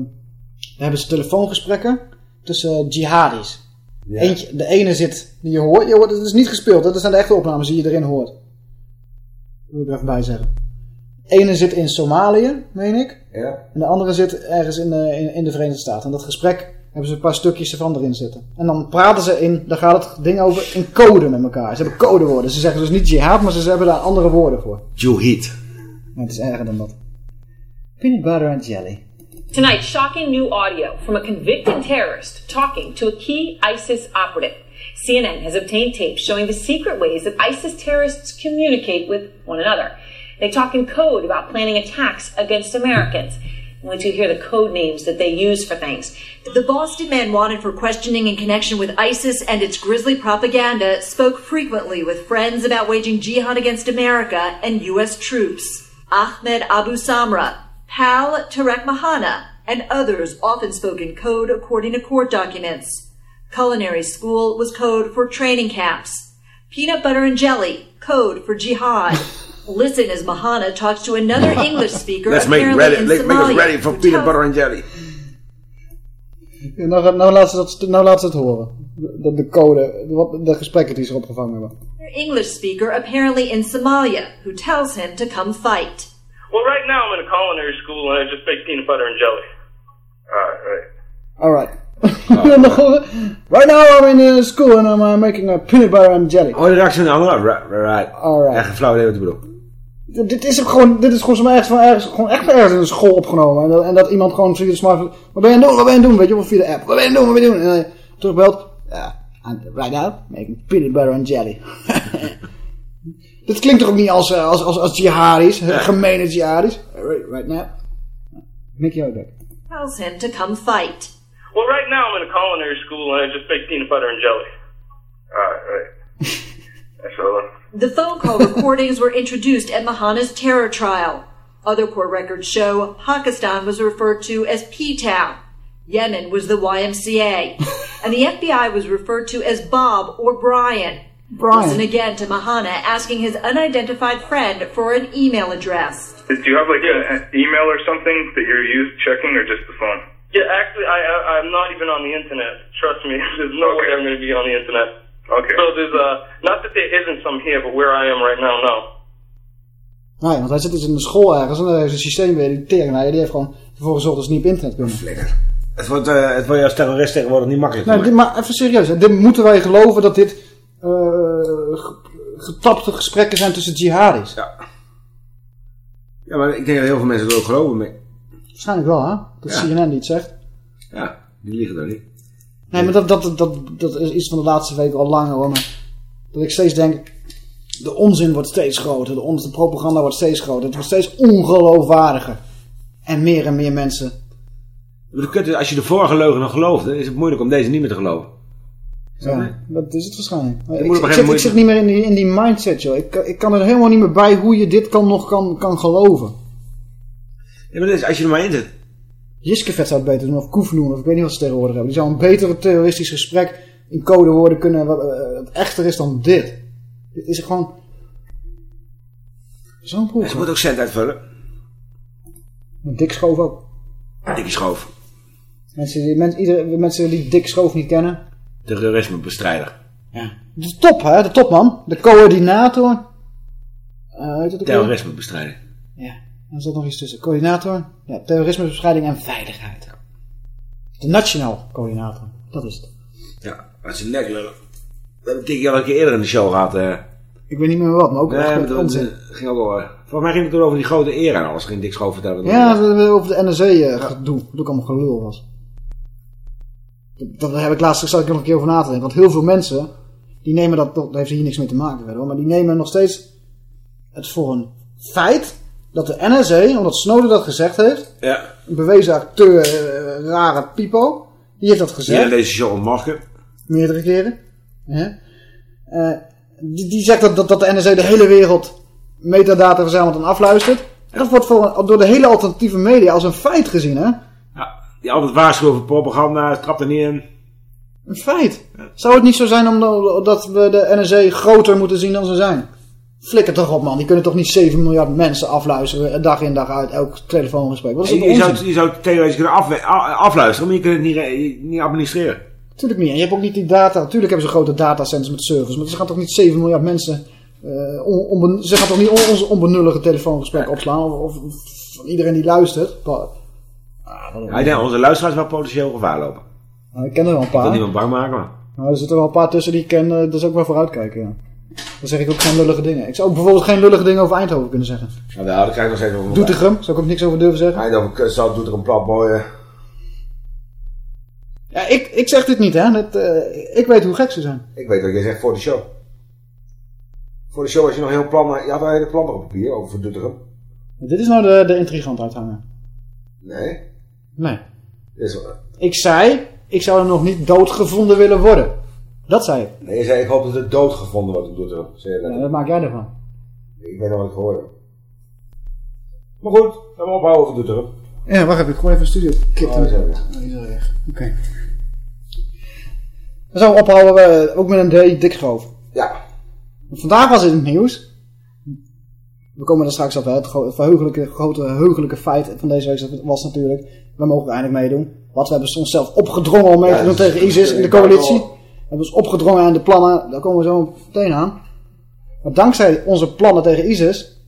hebben ze telefoongesprekken tussen eh, jihadis.
Ja.
Eentje, de ene zit, die je hoort, je hoort, het is niet gespeeld, dat zijn de echte opnames die je erin hoort. Dat wil ik er even bij zeggen. De ene zit in Somalië, meen ik.
Ja.
En de andere zit ergens in de, in, in de Verenigde Staten. En dat gesprek hebben ze een paar stukjes ervan erin zitten. En dan praten ze in, daar gaat het ding over, in code met elkaar. Ze hebben codewoorden. Ze zeggen dus niet jihad, maar ze hebben daar andere woorden voor. Ja, het is erger dan dat. Peanut butter and jelly.
Tonight, shocking new audio from a convicted terrorist talking to a key ISIS operative. CNN has obtained tapes showing the secret ways that ISIS terrorists communicate with one another. They talk in code about planning attacks against Americans. Wait till you hear the code names that they use for things.
The Boston man wanted for questioning in connection with ISIS and its grisly propaganda spoke frequently with friends about waging jihad against America and U.S. troops. Ahmed Abu Samra, Pal Tarek Mahana, and others often spoke in code according to court documents. Culinary school was code for training camps. Peanut butter and jelly, code for jihad. <laughs> Listen as Mahana talks to another <laughs> English speaker
Let's make, ready,
in
let's make us ready for peanut butter and jelly.
Ja, nou, gaat- nou, laten ze dat, nou laten ze het horen. De, de code, de, wat- de gesprekken die ze opgevangen hebben.
English speaker apparently in Somalia who tells him to come fight.
Well, right now I'm in a culinary school and I just bake peanut butter and jelly. Alright, right.
Alright. <laughs> right now I'm in uh, school and I'm uh, making a peanut butter and jelly.
Oh, van de andere. Right, right, right.
Alright.
Echt een flauw idee wat ik bedoel.
D- Dit is ook gewoon, dit is gewoon zo ergens van ergens, gewoon echt ergens in de school opgenomen. En dat, en dat iemand gewoon via de smartphone, wat ben je aan het doen, wat ben je aan het doen, weet je, of via de app, wat ben je aan het doen, wat ben je aan het doen. En hij terugbelt, ja, right now making peanut butter and jelly. <laughs> dit klinkt toch ook niet als, eh, als, als, als jihadis, gemene jihadis. Right, right now. Mickey Oudek.
Tells him to come fight.
Well, right now I'm in a culinary school and I just bake peanut butter and jelly. Alright, right. <laughs>
The phone call recordings were introduced at Mahana's terror trial. Other court records show Pakistan was referred to as P-Town. Yemen was the YMCA. <laughs> and the FBI was referred to as Bob or Brian.
Brian.
Listen again to Mahana asking his unidentified friend for an email address.
Do you have like a- an email or something that you're used checking, or just the phone?
Yeah, actually, I, I I'm not even on the internet. Trust me, <laughs> there's no way I'm going to be on the internet.
Okay.
So there's uh, not that there isn't some here, but where I am right now, no.
Nee, want hij zit dus in de school ergens en dan heeft een systeem weer, die tering, die heeft gewoon ervoor gezorgd dat ze niet op internet kunnen.
Het wordt, eh, het wordt je als terrorist tegenwoordig niet makkelijk.
Nee, dit, maar even serieus, hè. dit moeten wij geloven dat dit eh, ge- getapte gesprekken zijn tussen jihadis.
Ja. Ja, maar ik denk dat heel veel mensen er ook geloven mee.
Waarschijnlijk wel, hè? Dat
Ja.
CNN die het zegt.
Ja, die liegen er niet.
Nee, maar dat, dat, dat, dat is iets van de laatste weken al langer hoor. Maar dat ik steeds denk, de onzin wordt steeds groter. De, ons, de propaganda wordt steeds groter. Het wordt steeds ongeloofwaardiger. En meer en meer mensen.
Als je de vorige leugen nog geloofde, is het moeilijk om deze niet meer te geloven.
Ja, dat is het waarschijnlijk. Ik, zit, ik zit niet meer in die, in die mindset, joh. Ik, kan- ik kan er helemaal niet meer bij hoe je dit kan, nog kan, kan geloven.
Ja, maar is, als je er maar in zit.
Jiskevet zou het beter doen, of Koefenoen, of ik weet niet wat ze tegenwoordig hebben. Die zou een betere terroristisch gesprek in codewoorden kunnen, wat eh, het echter is dan dit. Dit is gewoon... Zo'n proef.
Ze moet ook cent uitvullen.
Een dik schoof ook.
Dikke schoof.
Mensen die, mensen, iedere, mensen die dik schoof niet kennen.
Terrorismebestrijder.
De top, hè? De topman. De coördinator. Eh het weer?
Terrorismebestrijder.
Ja, er zat nog iets tussen. Coördinator. Ja, terrorismebestrijding en veiligheid. De nationaal coördinator. Dat is het.
Ja, dat is een nek lullen. We hebben Dikkie al een keer eerder in de show gehad. eh.
Ik weet niet meer wat, maar ook
Nee,
echt met
dat
onzin.
ging ook wel... eh, Volgens mij ging het toen over die grote eer en alles. Ging Dick Schoof vertellen.
Ja, dat we over de NRC eh, gedoe. Dat ook allemaal gelul was. Dat- Daar heb ik laatst zat ik nog een keer over na te denken. Want heel veel mensen, die nemen dat, dat heeft hier niks mee te maken verder, maar die nemen nog steeds het voor een feit dat de NRC, omdat Snowden dat gezegd heeft,
Ja.
een bewezen acteur, eh, rare pipo, die heeft dat gezegd.
in deze show ontmachten.
meerdere keren. Ja. Eh, die, die zegt dat, dat, dat de NSA de hele wereld metadata verzamelt en afluistert. En dat wordt voor, door de hele alternatieve media als een feit gezien, hè?
Die altijd waarschuwen voor propaganda. Trapt er niet in.
Een feit. Zou het niet zo zijn omdat dat we de NSA groter moeten zien dan ze zijn? Flikker toch op, man. Die kunnen toch niet 7 miljard mensen afluisteren, eh, dag in dag uit, elk telefoongesprek. Wat is
Je,
dat
je,
onzin?
zou, je zou theoretisch kunnen afluisteren, maar je kunt het niet, niet administreren.
Tuurlijk niet. En je hebt ook niet die data. Tuurlijk hebben ze grote datacenters met servers. Maar ze gaan toch niet 7 miljard mensen... on- onben- ze gaan toch niet on- onze onbenullige telefoongesprekken opslaan? Of, of, of van iedereen die luistert? Pa- Ah, wat een-
Ja, ik denk dat onze luisteraars wel potentieel gevaar lopen.
Nou, ik ken er wel een
Ik wil
paar.
niemand bang maken, maar...
Nou, er zitten wel een paar tussen die ik ken. eh, daar zou ik wel voor uitkijken, ja. Dan zeg ik ook geen lullige dingen. Ik zou ook bijvoorbeeld geen lullige dingen over Eindhoven kunnen zeggen.
Nou, daar krijg ik nog steeds over.
Doetinchem, zou ik ook niks over durven zeggen.
Eindhoven kut, zal Doetinchem plat mooien.
Ja, ik, ik zeg dit niet, hè. Dat, eh, ik weet hoe gek ze zijn.
Ik weet wat jij zegt voor de show. Voor de show had je nog heel plan, je had een hele plan op papier over Doetinchem.
Dit is nou de, de intrigant uithangen.
Nee.
Nee.
Is, wel-
Ik zei, ik zou er nog niet doodgevonden willen worden. Dat zei ik.
nee, je zei, ik hoop dat het dood gevonden wordt in Doetinchem. Zei je dat?
Ja, wat maak jij ervan?
Ik weet nog wat ik gehoord heb. Maar goed, gaan we ophouden over Doetinchem.
Ja, wacht even. Ik gooi even een studio. Kit.
Oh, die zijn we weg.
Oh. Oké. Dan zouden we ophouden, eh, ook met een D, dikschoof.
Ja.
Want Vandaag was het in het nieuws. We komen er straks op, hè. Het verheugelijke, grote heugelijke feit van deze week was natuurlijk... We mogen eindelijk meedoen. Wat we hebben onszelf opgedrongen om mee te doen tegen ISIS in de coalitie. We hebben ons opgedrongen aan de plannen. Daar komen we zo meteen aan. Maar dankzij onze plannen tegen ISIS...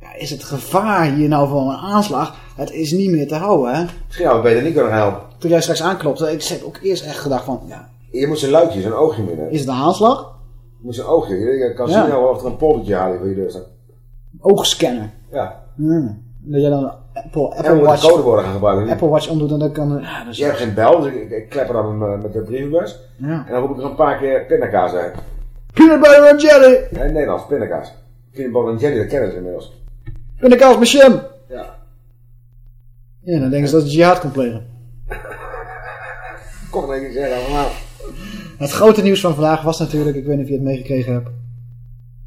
Ja, is het gevaar hier nou van een aanslag... Het is niet meer te houden, hè.
Misschien hadden we beter niet kunnen helpen.
Toen jij straks aanklopte, ik heb ook eerst echt gedacht van... Ja,
Je moet zijn luikje, zijn oogje meer nemen.
is het een aanslag?
Je moet zijn oogje, je kan zien of er een poldertje halen voor je deur.
Oogscanner.
Ja.
Hmm. Dat jij dan Apple, Apple
moeten
Watch...
codewoorden gaan gebruiken.
Apple Watch omdoet en dan kan... Ja, dat is
Je hebt geen bel, dus ik, ik klepper dan met, met de brievenbus.
Ja.
En dan roep ik er een paar keer pindakaas uit.
Peanut butter and jelly!
Ja, in Nederlands, pindakaas. Peanut butter en jelly, dat kennen ze inmiddels.
Pindakaas met jam!
Ja.
Ja, dan denken ze dat je jihad kan plegen. <laughs>
Kom denk ik zeggen allemaal.
Het grote nieuws van vandaag was natuurlijk, ik weet niet of je het meegekregen hebt.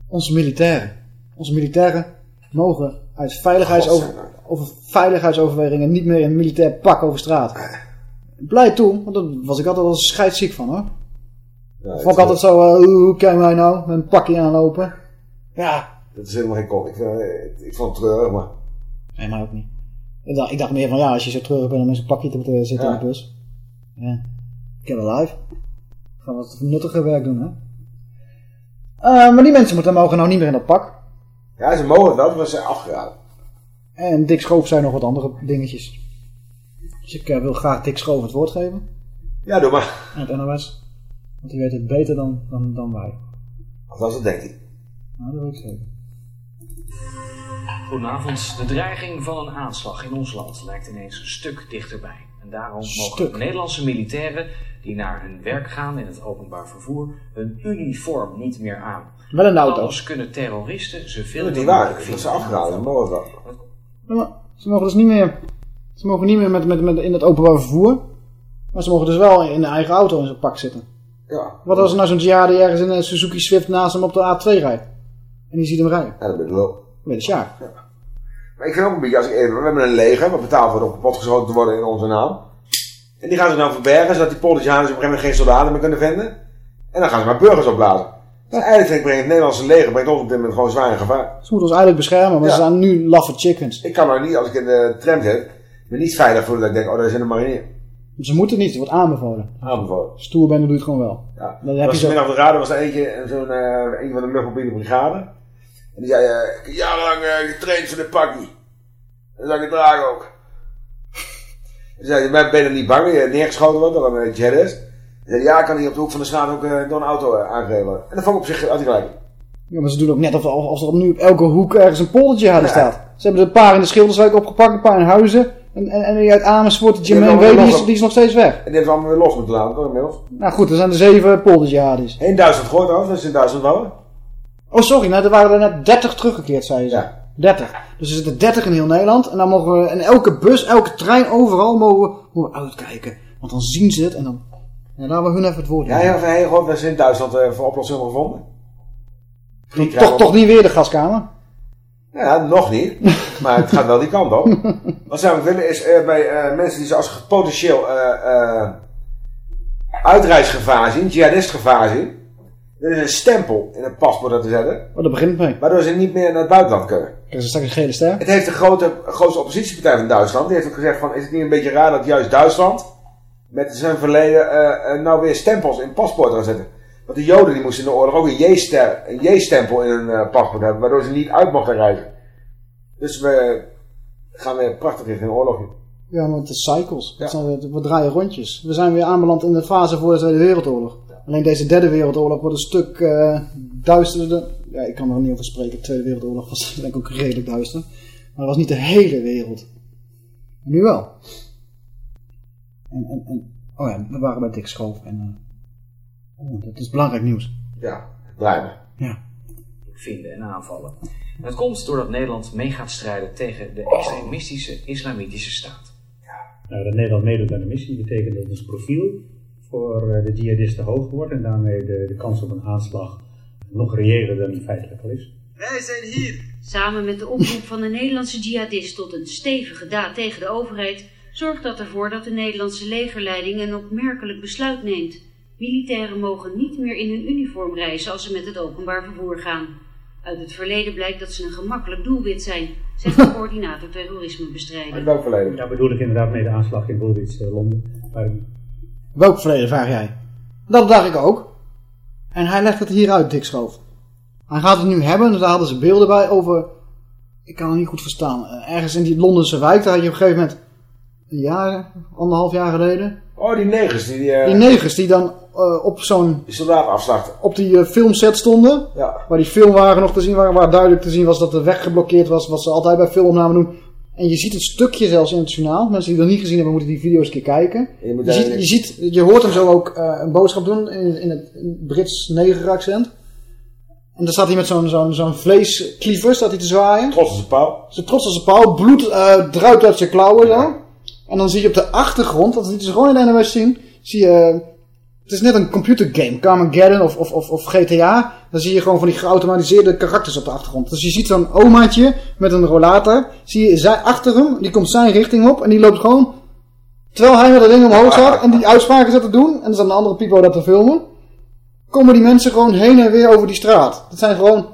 Onze militairen. Onze militairen mogen uit veiligheidsover, over veiligheidsoverwegingen niet meer in een militair pak over straat. Blij toe, want daar was ik altijd wel scheidsziek van hoor.
Ja,
Vond ik altijd zo, eh, hoe kan mij nou met een pakje aanlopen? Ja.
Dat is helemaal geen kop. Ik, eh, ik vond het treurig, maar...
Nee, maar ook niet. Ik dacht, ik dacht meer van, ja, als je zo terug bent om in zo'n pakje te moeten zitten
Ja.
in de bus. Ja. Ik heb wel live. Gaan wat nuttiger werk doen, hè. Eh, maar die mensen moeten, mogen nou niet meer in dat pak.
Ja, ze mogen dat, maar ze zijn afgeraden.
En Dick Schoof zei nog wat andere dingetjes. Dus ik eh, wil graag Dick Schoof het woord geven.
Ja, doe maar.
En het NOS. Want die weet het beter dan, dan, dan wij.
Althans, dat denk ik.
Nou, dat wil ik zeggen.
Goedenavond. De dreiging van een aanslag in ons land lijkt ineens een stuk dichterbij. En daarom
Stuk.
mogen Nederlandse militairen die naar hun werk gaan in het openbaar vervoer hun uniform niet meer aan.
Wel een auto.
Anders kunnen terroristen ze veel
Dat is niet
mogelijk
waar. Dat afgeraden. Ze.
Ja, maar ze mogen dus niet meer, ze mogen niet meer met, met, met in het openbaar vervoer. Maar ze mogen dus wel in de eigen auto in zijn pak zitten.
Ja.
Wat als er nou zo'n jihad die ergens in een Suzuki Swift naast hem op de A2 rijdt? En die ziet hem rijden.
Ja, dat ben ik wel.
Je de Sjaak.
Maar ik vind ook een beetje, als ik even, we hebben een leger, wat betaald wordt om kapot geschoten te worden in onze naam. En die gaan ze nou verbergen, zodat die Poldertjaners op een gegeven moment geen soldaten meer kunnen vinden. En dan gaan ze maar burgers opblazen. Dus eigenlijk ik, brengt het Nederlandse leger brengt ons op dit moment gewoon zwaar in gevaar.
Ze moeten ons eigenlijk beschermen, maar
Ja.
ze zijn nu laffe chickens.
Ik kan nou niet, als ik in de tram zit, me niet veilig voelen dat ik denk, oh, daar is een marinier.
Ze moeten niet, het wordt aanbevolen.
Aanbevolen.
Stoer ben, dan doe je het gewoon wel.
Ja.
Dan heb
was
je zo...
op de radar was er eentje, zo'n, eh, een van de luchtmobiele brigade. En die zei, eh, ik heb jarenlang eh, getraind voor dit pakje. En dat zou ik het dragen ook. Hij zei, "Maar ben je er niet bang je neergeschoten wordt door een uh, jihadist? Hij zei, ja, ik kan hier op de hoek van de straat ook eh, door een auto aangereden worden. En dat vond ik op zich altijd gelijk.
Ja, maar ze doen ook net of, of er nu op elke hoek ergens een poldertje hadden
Ja.
staat. Ze hebben er een paar in de Schilderswijk opgepakt, een paar in Huizen. En, en, en die uit Amersfoort,
hebben
W, die is,
nog-
die is nog steeds weg.
En die hebben ze allemaal weer los moeten laten, toch inmiddels?
Nou goed, er zijn er zeven polderjihadis.
In Duitsland gehoord dat is in Duitsland wel.
Oh sorry, nou, er waren er net 30 teruggekeerd, zei je ze.
Ja.
30. Dus er zitten 30 in heel Nederland. En dan mogen we, in elke bus, elke trein, overal mogen we, mogen we uitkijken. Want dan zien ze het en dan... Ja, laten we hun even het woord
Ja, veel gehoord wat ze in Duitsland eh, voor oplossingen hebben gevonden. Die
toch, toch niet weer de gaskamer?
Ja, nog niet. <laughs> Maar het gaat wel die kant op. Wat zij willen is eh, bij eh, mensen die ze als potentieel uitreisgevaar zien, jihadistgevaar zien. Er is een stempel in het paspoort dat te zetten.
Oh, daar begint mee.
Waardoor ze niet meer naar het buitenland kunnen.
Een gele ster?
Het heeft de grote, grootste oppositiepartij van Duitsland. Die heeft ook gezegd van, is het niet een beetje raar dat juist Duitsland met zijn verleden eh, eh, nou weer stempels in paspoorten gaan zetten. Want de Joden die moesten in de oorlog ook een J-stempel in hun eh, paspoort hebben, waardoor ze niet uit mochten reizen. Dus we gaan weer prachtig richting een oorlog.
Ja, want is cycles. Het zijn, we draaien rondjes. We zijn weer aanbeland in de fase voor de Tweede Wereldoorlog. Alleen deze derde wereldoorlog wordt een stuk eh duisterder. Ja, ik kan er niet over spreken. De Tweede Wereldoorlog was <laughs> denk ik ook redelijk duister. Maar het was niet de hele wereld. Nu wel. En, en, en, oh ja, we waren bij Dick Schoof. En, eh, oh, dat is belangrijk nieuws.
Ja, maar.
Ja.
vinden en aanvallen. En dat komt doordat Nederland mee gaat strijden tegen de extremistische islamitische staat.
Nou, dat Nederland meedoet aan de missie betekent dat ons profiel voor eh, de jihadisten hoger wordt en daarmee de, de kans op een aanslag nog reëler dan die feitelijk al is.
Wij zijn hier. Samen met de oproep van de Nederlandse jihadist tot een stevige daad tegen de overheid zorgt dat ervoor dat de Nederlandse legerleiding een opmerkelijk besluit neemt. Militairen mogen niet meer in hun uniform reizen als ze met het openbaar vervoer gaan. Uit het verleden blijkt dat ze een gemakkelijk doelwit zijn, zegt de coördinator terrorismebestrijding.
welk verleden?
Daar bedoel ik inderdaad mee de aanslag in Woolwich, eh, Londen.
Welk verleden vraag jij? Dat dacht ik ook. En hij legt het hier uit, Dick Schoof. Hij gaat het nu hebben, dus daar hadden ze beelden bij over... Ik kan het niet goed verstaan. Eh, Ergens in die Londense wijk, daar had je op een gegeven moment... Een jaar, anderhalf jaar geleden...
Oh, die negers die... eh,
Die negers die dan eh, op zo'n...
Die soldaat afslachten.
Op die filmset stonden.
Ja.
Waar die filmwagen nog te zien waren. Waar duidelijk te zien was dat de weg geblokkeerd was. Wat ze altijd bij filmopnamen doen. En je ziet het stukje zelfs in het journaal. Mensen die dat niet gezien hebben, moeten die video's een keer kijken.
Je
ziet, je, ziet, je hoort hem zo ook eh, een boodschap doen in, in het het Brits negeraccent. En dan staat hij met zo'n zo'n zo'n vleeskliever staat hij te zwaaien.
Trots als een pauw.
Zo trots als een pauw. Bloed eh druipt uit zijn klauwen zo. En dan zie je op de achtergrond, dat lieten ze gewoon in de NOS zien, zie je Het is net een computergame, Carmageddon of, of, of, of GTA. Dan zie je gewoon van die geautomatiseerde karakters op de achtergrond. Dus je ziet zo'n omaatje met een rollator. Zie je zij achter hem, die komt zijn richting op. En die loopt gewoon, terwijl hij met dat ding omhoog gaat en die uitspraken zit te doen. En er staan andere people dat te filmen. Komen die mensen gewoon heen en weer over die straat. Dat zijn gewoon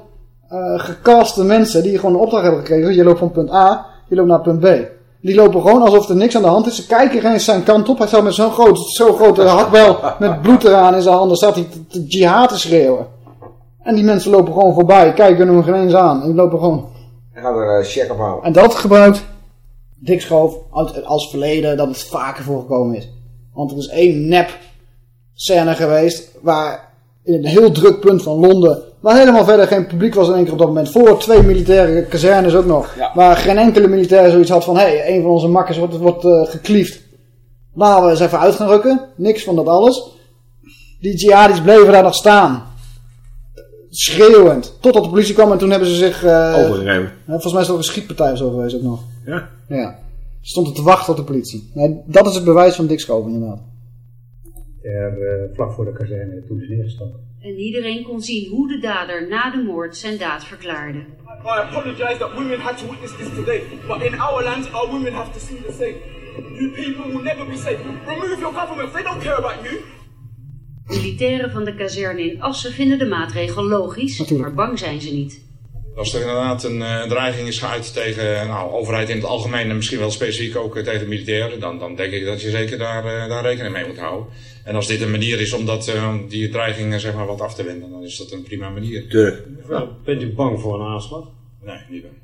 eh gecaste mensen die gewoon een opdracht hebben gekregen. Je loopt van punt A, je loopt naar punt B. Die lopen gewoon alsof er niks aan de hand is. Ze kijken geen zijn kant op. Hij staat met zo'n groot, zo'n grote hakbel met bloed eraan in zijn handen. Staat hij te, te jihad te schreeuwen. En die mensen lopen gewoon voorbij. Kijken hem geen eens aan. En die lopen gewoon.
En gaan er uh, check op houden.
En dat gebruikt Dick Schoof als verleden dat het vaker voorgekomen is. Want er is één nep scène geweest waar in een heel druk punt van Londen, waar helemaal verder geen publiek was in één keer op dat moment, voor twee militaire kazernes ook nog, waar geen enkele militair zoiets had van, hé, hey, een van onze makkers wordt, wordt eh, gekliefd. Laten we eens even uit gaan rukken. Niks van dat alles. Die jihadis bleven daar nog staan. Schreeuwend. Totdat de politie kwam en toen hebben ze zich...
Overgegeven.
eh, Volgens mij is er ook een schietpartij of zo geweest ook nog.
Ja?
Ja. Ze stonden te wachten op de politie. Nee, dat is het bewijs van Dick Schoof inderdaad.
Er, eh, vlak voor de kazerne toen is neergestoken.
En iedereen kon zien hoe de dader na de moord zijn daad verklaarde.
I apologize that women had to witness this today, but in our land, our women have to see the same. You people will never be safe. Remove your government, they don't care about you.
Militairen van de kazerne in Assen vinden de maatregel logisch, maar bang zijn ze niet.
Als er inderdaad een, eh, een dreiging is geuit tegen nou, de overheid in het algemeen en misschien wel specifiek ook eh, tegen de militairen, dan, dan denk ik dat je zeker daar, eh, daar rekening mee moet houden. En als dit een manier is om dat, eh, die dreiging zeg maar, wat af te wenden, dan is dat een prima manier.
Tuurlijk.
Bent u bang voor een aanslag?
Nee, niet bang.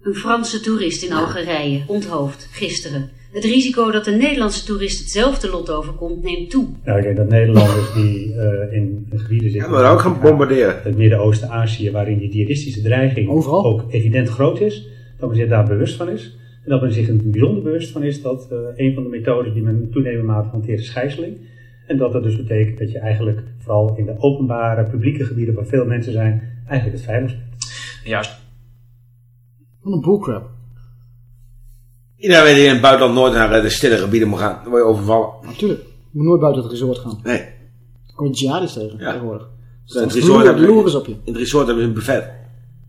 Een Franse toerist in Algerije onthoofd gisteren. Het risico dat een Nederlandse toerist hetzelfde lot overkomt neemt toe.
Nou, ik denk dat Nederlanders die eh, in gebieden zitten...
Ja, maar ook gaan bombarderen.
Het Midden-Oosten, Azië, waarin die jihadistische dreiging ook evident groot is, dat men zich daar bewust van is. En dat men zich een bijzonder bewust van is dat eh, een van de methodes die men in toenemende mate hanteert is gijzeling. En dat dat dus betekent dat je eigenlijk vooral in de openbare, publieke gebieden waar veel mensen zijn, eigenlijk het veiligst bent.
Juist.
Wat een bullcrap.
Iedereen weet dat je in het buitenland nooit naar eh, de stille gebieden moet gaan. Dan word je overvallen.
Natuurlijk. Je moet nooit buiten het resort gaan.
Nee.
Dan kom je jihadis tegen tegenwoordig.
Dus in het resort hebben
op je.
In het resort hebben ze een buffet.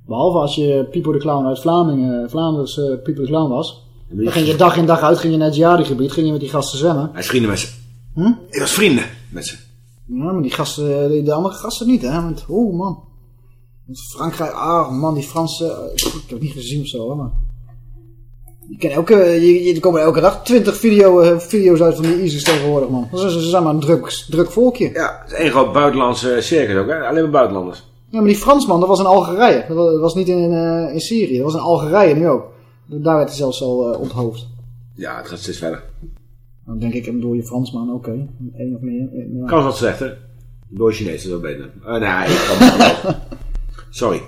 Behalve als je Pipo de Clown uit Vlamingen, Vlaanders eh Pipo de Clown was. Dan ging je dag in dag uit, ging je naar het jihadi-gebied, ging je met die gasten zwemmen.
Hij is vrienden met ze.
Hm?
Ik was vrienden met ze.
Ja, maar die gasten, de, de andere gasten niet, hè. Want, oh man. Frankrijk, ah man, die Fransen, eh, ik heb het niet gezien of zo, hè, maar... Je kan elke, je, je, er komen elke dag 20 video, eh, video's uit van die ISIS tegenwoordig, man. Ze, ze zijn maar een druk, druk volkje.
Ja, het is één groot buitenlandse circus ook, hè? Alleen maar buitenlanders.
Ja, maar die Fransman, dat was in Algerije. Dat wa- dat was niet in, eh, in Syrië, dat was in Algerije nu ook. Daar werd hij zelfs al eh, onthoofd.
Ja, het gaat steeds verder.
Dan denk ik, door je Fransman, oké. Eén of meer. ja.
Kan wat slechter. Door is wel beter. Eh, nee, ik kan het niet. <laughs> Sorry.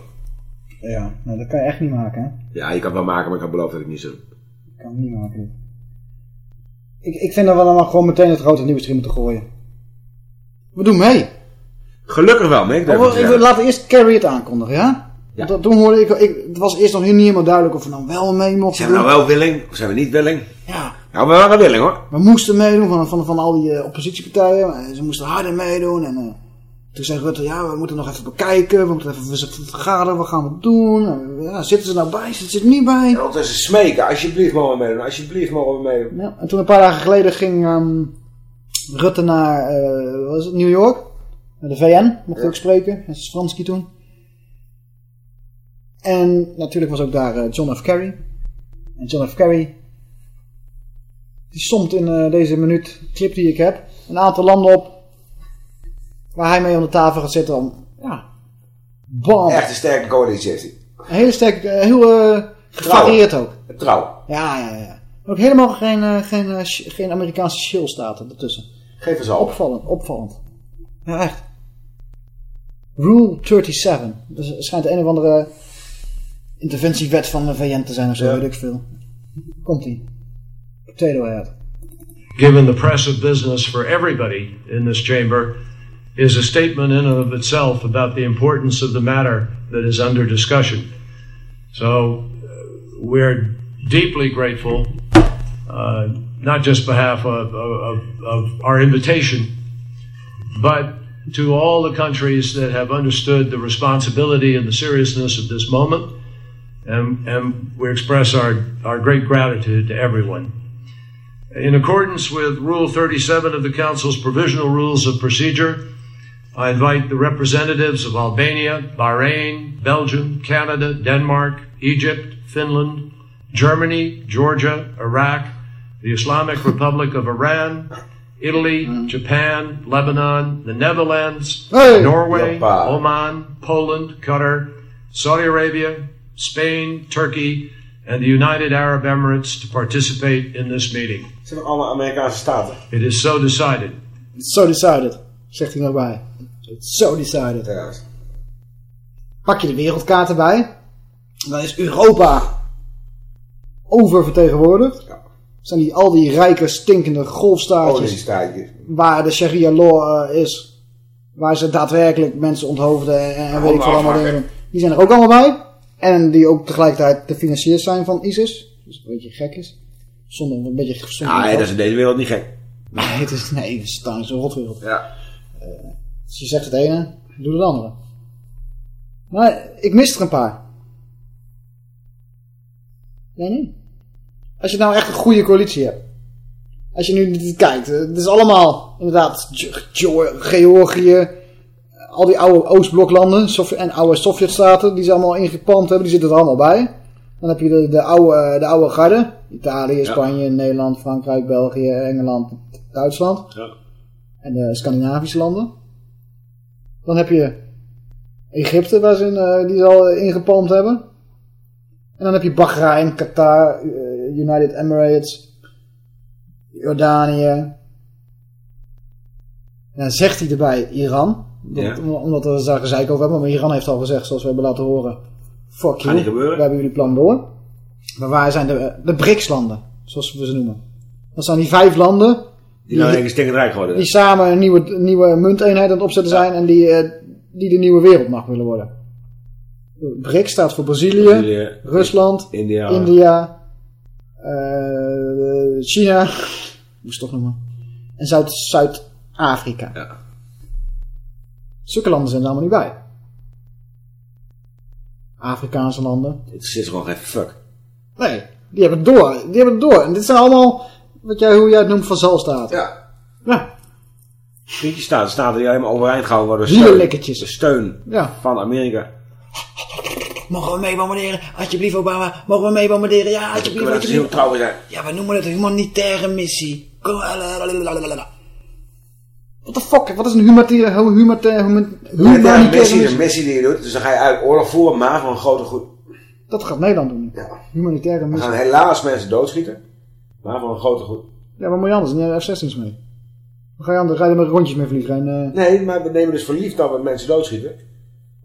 Ja, nou, dat kan je echt niet maken, hè.
Ja, je kan het wel maken, maar ik kan beloven dat ik niet zo.
Ik kan niet maken. Ik, ik vind dat we maar gewoon meteen het grote nieuws erin moeten gooien. We doen mee.
Gelukkig wel, Mick.
Oh, we, we laten eerst Carrie het aankondigen, ja? Dat- toen hoorde ik, ik, het was eerst nog niet helemaal duidelijk of we nou wel mee mochten
Zijn we nou wel willing of zijn we niet willing?
Ja.
Nou, we waren willing hoor.
We moesten meedoen van, van, van al die eh, oppositiepartijen. Ze moesten harder meedoen. En eh, toen zei Rutte, ja, we moeten nog even bekijken. We moeten even ver- vergaderen. Wat gaan we doen? En, ja, zitten ze nou bij? Zitten ze er niet bij?
Ja, is smeken. Alsjeblieft mogen we meedoen. Alsjeblieft mogen we meedoen.
Ja, en toen een paar dagen geleden ging ehm, Rutte naar eh, was het, New York. Naar de VN, mocht hij ook spreken. Dat is Franski toen. En natuurlijk was ook daar eh, John F. Kerry. En John F. Kerry... Die somt in eh, deze minuut, clip die ik heb, een aantal landen op... Waar hij mee aan de tafel gaat zitten om... Ja, bam.
Echt een sterke coalitie heeft hij.
Een hele sterk, eh, heel gevarieerd ook.
Trouw.
Ja, ja, ja. Ook helemaal geen, eh, geen, geen Amerikaanse shill staat ertussen.
Geef eens op.
Opvallend, opvallend. Ja, echt. Rule 37. Dus het schijnt een of andere interventiewet van de VN te zijn of zo, weet ik veel. Komt-ie. Potato head.
given the press of business for everybody in this chamber, is a statement in and of itself about the importance of the matter that is under discussion. So uh, we're deeply grateful, uh, not just behalf of, of, of our invitation but to all the countries that have understood the responsibility and the seriousness of this moment. And, and we express our, our great gratitude to everyone. In accordance with Rule 37 of the Council's Provisional Rules of Procedure, I invite the representatives of Albania, Bahrain, Belgium, Canada, Denmark, Egypt, Finland, Germany, Georgia, Iraq, the Islamic Republic of Iran, Italy, Japan, Lebanon, the Netherlands, Norway, Oman, Poland, Qatar, Saudi Arabia, Spain, Turkey, and the United Arab Emirates to participate in this meeting.
Zijn alle Amerikaanse staten.
It is so decided.
It's so decided, zegt hij nog so decided. Pak je de wereldkaart erbij. Dan is Europa oververtegenwoordigd. Zijn die, al die rijke, stinkende golfstaatjes. Waar de sharia law eh, is. Waar ze daadwerkelijk mensen onthoofden en, en weet ik veel allemaal dingen. Die zijn er ook allemaal bij. En die ook tegelijkertijd de financiers zijn van ISIS. Dus een beetje gek is. Zonder een beetje... Zonder
Ah, nee, dat is in deze wereld niet gek. <laughs>
Nee, het is, nee, staan in zo'n rotwereld.
Ja.
Als je zegt het ene, doe het andere. Maar ik mis er een paar. Nee, nee. Als je nou echt een goede coalitie hebt. Als je nu niet kijkt. eh, Het is allemaal inderdaad Ge- Ge- Georgië. Al die oude Oostbloklanden en oude Sovjetstaten. Die ze allemaal ingepalmd hebben. Die zitten er allemaal bij. Dan heb je de, de, oude, de oude garde. Italië, Spanje, Nederland, Frankrijk, België, Engeland, Duitsland.
Ja.
En de Scandinavische landen. Dan heb je Egypte, waar ze in, eh, die ze al ingepalmd hebben. En dan heb je Bahrein, Qatar, eh, United Emirates, Jordanië. En dan zegt hij erbij Iran.
Ja.
Omdat we daar gezeik over hebben. Maar Iran heeft al gezegd, zoals we hebben laten horen. Fuck you,
niet gebeuren.
we hebben jullie plan door. Maar waar zijn de, de BRICS-landen, zoals we ze noemen? Dat zijn die vijf landen
Die nou een stinkend rijk geworden.
die samen een nieuwe, nieuwe munteenheid aan het opzetten zijn en die, eh, die de nieuwe wereldmacht willen worden. BRICS staat voor Brazilië,
Brazilië,
Rusland,
India.
India, eh, China, <laughs> moest toch noemen, en Zuid- Zuid-Afrika.
Ja.
Zulke landen zijn er allemaal niet bij. Afrikaanse landen.
Het zit gewoon geen fuck.
Nee, die hebben het door. Die hebben het door. En dit zijn allemaal, wat jij, hoe jij het noemt, vazalstaten.
Ja.
Ja.
Die staten, staten die alleen maar overeind gehouden worden.
Wielerlikkertjes.
De steun
Ja.
van Amerika.
Mogen we mee bombarderen? Alsjeblieft Obama, mogen we mee bombarderen? Ja,
Kunnen
alsjeblieft,
we dat heel
alsjeblieft.
trouw zijn.
Ja, we noemen het een humanitaire missie. What the fuck? Wat is een humanitaire, humanitaire,
Humanitaire
humanitaire
missie is een
missie?
missie die je doet. Dus dan ga je uit oorlog voeren, maar voor een grote goed.
Dat gaat Nederland doen. Humanitaire
We
missie.
gaan helaas mensen doodschieten, maar voor een grote goed.
Ja, wat moet je anders? Niet F-16's mee. Dan ga je, anders, ga je er met rondjes mee vliegen. En, eh,
Nee, maar we nemen dus voor lief dat we mensen doodschieten.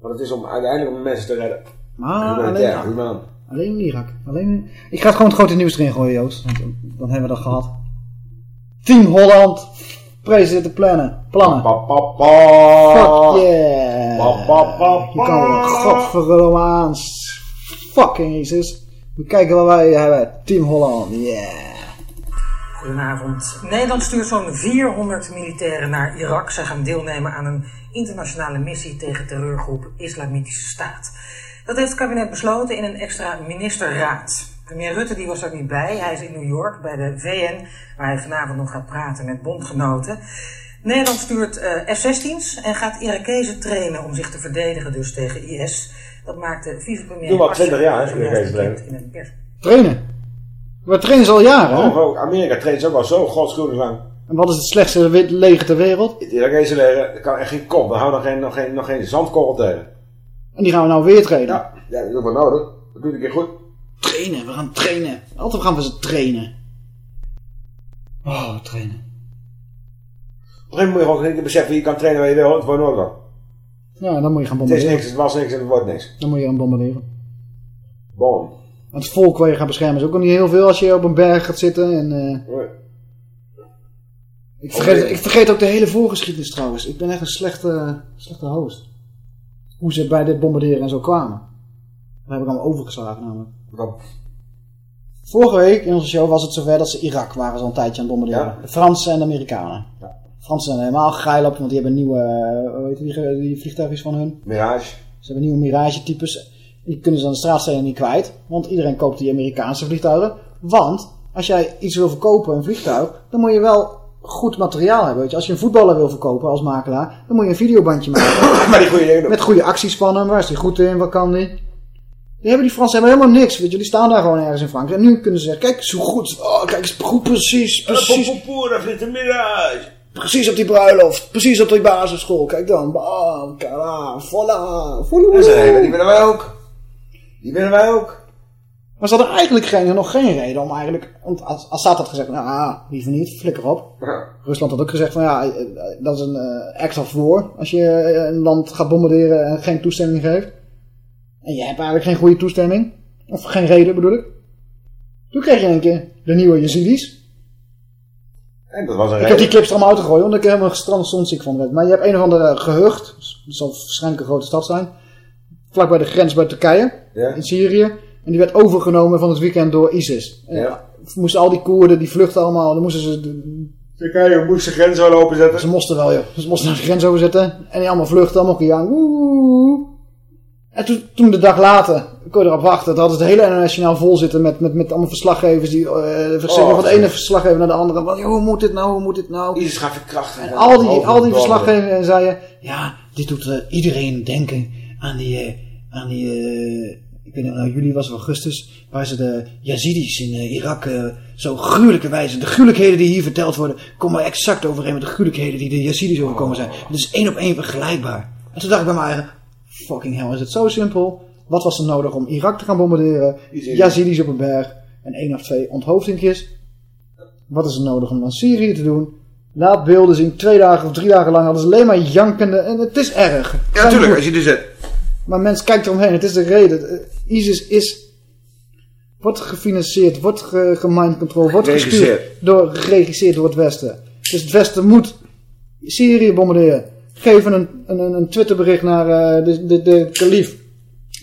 Want het is om uiteindelijk om mensen te redden.
maar alleen,
humaan.
alleen in Irak. Alleen in- Ik ga het gewoon het grote nieuws erin gooien, Joost. Want dan hebben we dat gehad. Team Holland. President de plannen. Plannen. Fuck yeah. Je kan wel godverdomme aan. Fucking Jesus. We kijken wat wij hebben. Team Holland. Yeah.
Goedenavond. Nederland stuurt zo'n 400 militairen naar Irak. Zij gaan deelnemen aan een internationale missie tegen terreurgroep Islamitische Staat. Dat heeft het kabinet besloten in een extra ministerraad. Premier Rutte die was er niet bij. Hij is in New York bij de VN, waar hij vanavond nog gaat praten met bondgenoten. Nederland stuurt eh, F-16's en gaat Irakezen trainen om zich te verdedigen dus tegen IS. Dat maakte vicepremier
Doe al
Assad
20 jaar, hè, Irakezen. Trainen.
We trainen ze al jaren?
Oh, ook Amerika traint ook al zo godschuwelijk lang.
En wat is het slechtste leger ter wereld?
Het Irakese leger, kan echt geen kop. We houden nog geen, nog geen, nog geen zandkorrel tegen.
En die gaan we nou weer trainen.
Ja, ja dat is ook wel nodig. Dat doet een keer goed.
Trainen, we gaan trainen. Altijd gaan we ze trainen. Oh, trainen.
Op een gegeven moment moet je gewoon keer beseffen, je kan trainen waar je wil, het wordt nooit wat.
Ja, dan moet je gaan
Het is
bombarderen.
niks, het was niks en het wordt niks.
Dan moet je gaan bombarderen.
Bom.
En het volk waar je gaat beschermen is ook nog niet heel veel als je op een berg gaat zitten. En, eh,
Nee.
ik, vergeet, ik vergeet ook de hele voorgeschiedenis trouwens. Ik ben echt een slechte, slechte host. Hoe ze bij dit bombarderen en zo kwamen. Dat heb ik allemaal overgeslagen namelijk. Vorige week in onze show was het zover dat ze Irak waren zo'n tijdje aan het bombarderen. De Fransen en de Amerikanen. Fransen zijn helemaal geil op, want die hebben nieuwe, uh, hoe heet die, die vliegtuigjes van hun?
Mirage.
Ze hebben nieuwe Mirage-types. Die kunnen ze aan de straatstenen niet kwijt, want iedereen koopt die Amerikaanse vliegtuigen. Want als jij iets wil verkopen, een vliegtuig, dan moet je wel goed materiaal hebben. Weet je. Als je een voetballer wil verkopen als makelaar, dan moet je een videobandje maken. <coughs>
maar die goede dingen
Met goede acties van hem. Waar is die goed in? Wat kan die? Die, hebben die Fransen hebben helemaal niks. Weet je. Die staan daar gewoon ergens in Frankrijk. En nu kunnen ze zeggen, kijk zo goed. Oh, kijk eens goed, precies, precies. Precies op die bruiloft. Precies op die basisschool. Kijk dan. Bam, kala, voila. voila.
Die willen wij ook. Die willen wij ook.
Maar ze hadden eigenlijk geen, nog geen reden om eigenlijk... Want Assad had gezegd, nou ah, liever niet, flikker op.
Ja.
Rusland had ook gezegd van ja, dat is een uh, act of war. Als je een land gaat bombarderen en geen toestemming geeft. En je hebt eigenlijk geen goede toestemming. Of geen reden bedoel ik. Toen kreeg je een keer de nieuwe Yazidis.
En dat was een
ik
reden.
heb die clips er allemaal uitgegooid, omdat ik helemaal gestrand zonziek van werd. Maar je hebt een of andere gehucht. Dat zal waarschijnlijk een grote stad zijn. Vlak bij de grens bij Turkije.
Ja.
In Syrië. En die werd overgenomen van het weekend door ISIS.
Ja.
Moesten al die Koerden, die vluchten allemaal. Dan moesten ze...
Turkije moest de grens wel openzetten.
Ze moesten wel, joh. Ze moesten de grens overzetten. En die allemaal vluchten, allemaal gejaan. Woe. En toen, toen de dag later, kon je erop wachten. Hadden ze het hele internationaal vol zitten met, met, met allemaal verslaggevers. Die uh,
Oh,
van de ene verslaggever naar de andere. Van, joh, hoe moet dit nou, hoe moet dit nou?
ISIS gaat verkrachten.
En al die, al die verslaggevers zeiden, ja, dit doet uh, iedereen denken aan die, uh, aan die ik weet niet, nou juli was of augustus, waar ze de Yazidis in uh, Irak zo gruwelijke wijze, de gruwelijkheden die hier verteld worden, komen exact overeen met de gruwelijkheden die de Yazidis overkomen zijn. Het is één op één vergelijkbaar. En toen dacht ik bij mij eigen, fucking hell, is het zo simpel? Wat was er nodig om Irak te gaan bombarderen? Yazidis op een berg en één of twee onthoofdingjes. Wat is er nodig om aan Syrië te doen? Laat beelden zien, twee dagen of drie dagen lang hadden ze alleen maar jankende, en het is erg.
Ja, natuurlijk, als je dus zet.
Maar mensen kijkt eromheen, het is de reden. ISIS is, wordt gefinancierd, wordt ge, wordt gestuurd, door, geregisseerd door het Westen. Dus het Westen moet Syrië bombarderen. Geven een, een, een Twitterbericht naar uh, de, de, de kalif.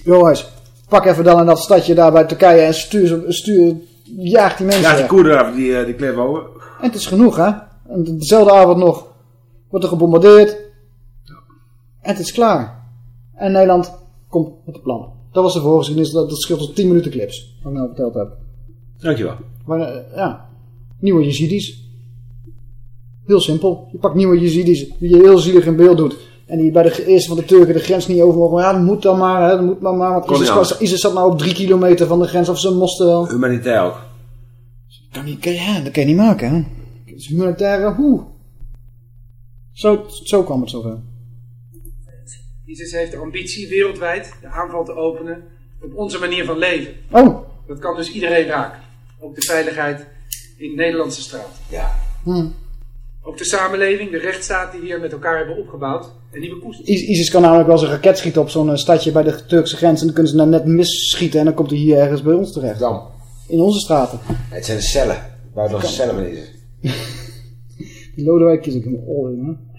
Jongens, pak even dan in dat stadje daar bij Turkije en stuur, stuur jaag die mensen
Ja, die Koerden af, die, uh, die.
En het is genoeg, hè. En dezelfde avond nog wordt er gebombardeerd. En het is klaar. En Nederland komt met de plannen. Dat was de voorgeschiedenis. Dat, dat scheelt tot 10 minuten clips. Wat ik nou verteld heb.
Dankjewel.
Maar uh, ja, nieuwe Yazidis. Heel simpel. Je pakt nieuwe Yazidis die je heel zielig in beeld doet. En die bij de eerste van de Turken de grens niet over mogen. Ja, dat moet dan maar. Hè, dat moet maar. maar want ISIS, was, ISIS zat nou op drie kilometer van de grens. Of ze moesten wel.
Humanitair ook.
Dat kan, niet, ja, dat kan je niet maken. Hè. Het is humanitaire. Hoe? Zo, zo kwam het zover.
ISIS heeft de ambitie wereldwijd de aanval te openen op onze manier van leven.
Oh.
Dat kan dus iedereen raken. Ook de veiligheid in de Nederlandse straat.
Ja.
Hm.
Ook de samenleving, de rechtsstaat die we hier met elkaar hebben opgebouwd en die we koesteren.
ISIS kan namelijk wel eens een raket schieten op zo'n stadje bij de Turkse grens en dan kunnen ze dan net misschieten en dan komt hij hier ergens bij ons terecht.
Dan.
In onze straten.
Het zijn de cellen. Buitenlandse cellen met ISIS. <laughs>
Die Lodewijk is all in, hè?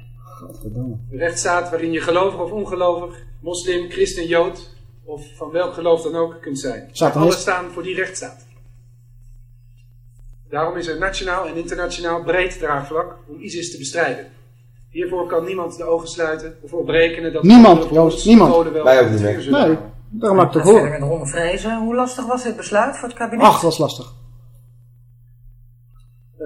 De rechtsstaat waarin je gelovig of ongelovig, moslim, christen, jood of van welk geloof dan ook kunt zijn.
Satanist.
Alle staan voor die rechtsstaat. Daarom is er nationaal en internationaal breed draagvlak om ISIS te bestrijden. Hiervoor kan niemand de ogen sluiten of op rekenen dat...
Niemand, Joost, niemand.
Wel
Wij ook niet.
Nee, daarom maak ik het
met Ron Vrezen. Hoe lastig was dit besluit voor het kabinet?
Ach, dat was lastig.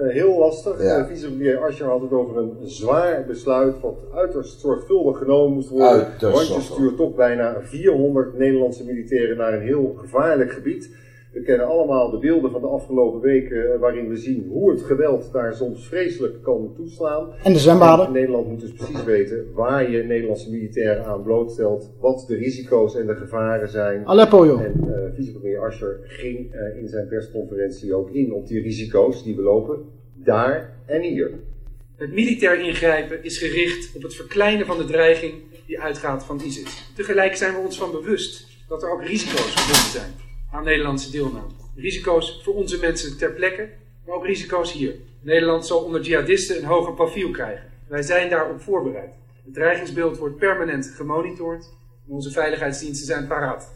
Uh, heel lastig.
Ja.
Uh, Vicepremier Asscher had het over een zwaar besluit wat uiterst zorgvuldig genomen moest worden.
Uiterst
Want je stuurt toch bijna 400 Nederlandse militairen naar een heel gevaarlijk gebied. We kennen allemaal de beelden van de afgelopen weken eh, waarin we zien hoe het geweld daar soms vreselijk kan toeslaan.
En de zwembaden.
En Nederland moet dus precies weten waar je Nederlandse militairen aan blootstelt, wat de risico's en de gevaren zijn.
Aleppo, joh.
En uh, vicepremier Asscher ging uh, in zijn persconferentie ook in op die risico's die we lopen, daar en hier.
Het militair ingrijpen is gericht op het verkleinen van de dreiging die uitgaat van ISIS. Tegelijk zijn we ons van bewust dat er ook risico's verbonden zijn aan Nederlandse deelname. Risico's voor onze mensen ter plekke, maar ook risico's hier. Nederland zal onder jihadisten een hoger profiel krijgen. Wij zijn daarop voorbereid. Het dreigingsbeeld wordt permanent gemonitord en onze veiligheidsdiensten zijn paraat.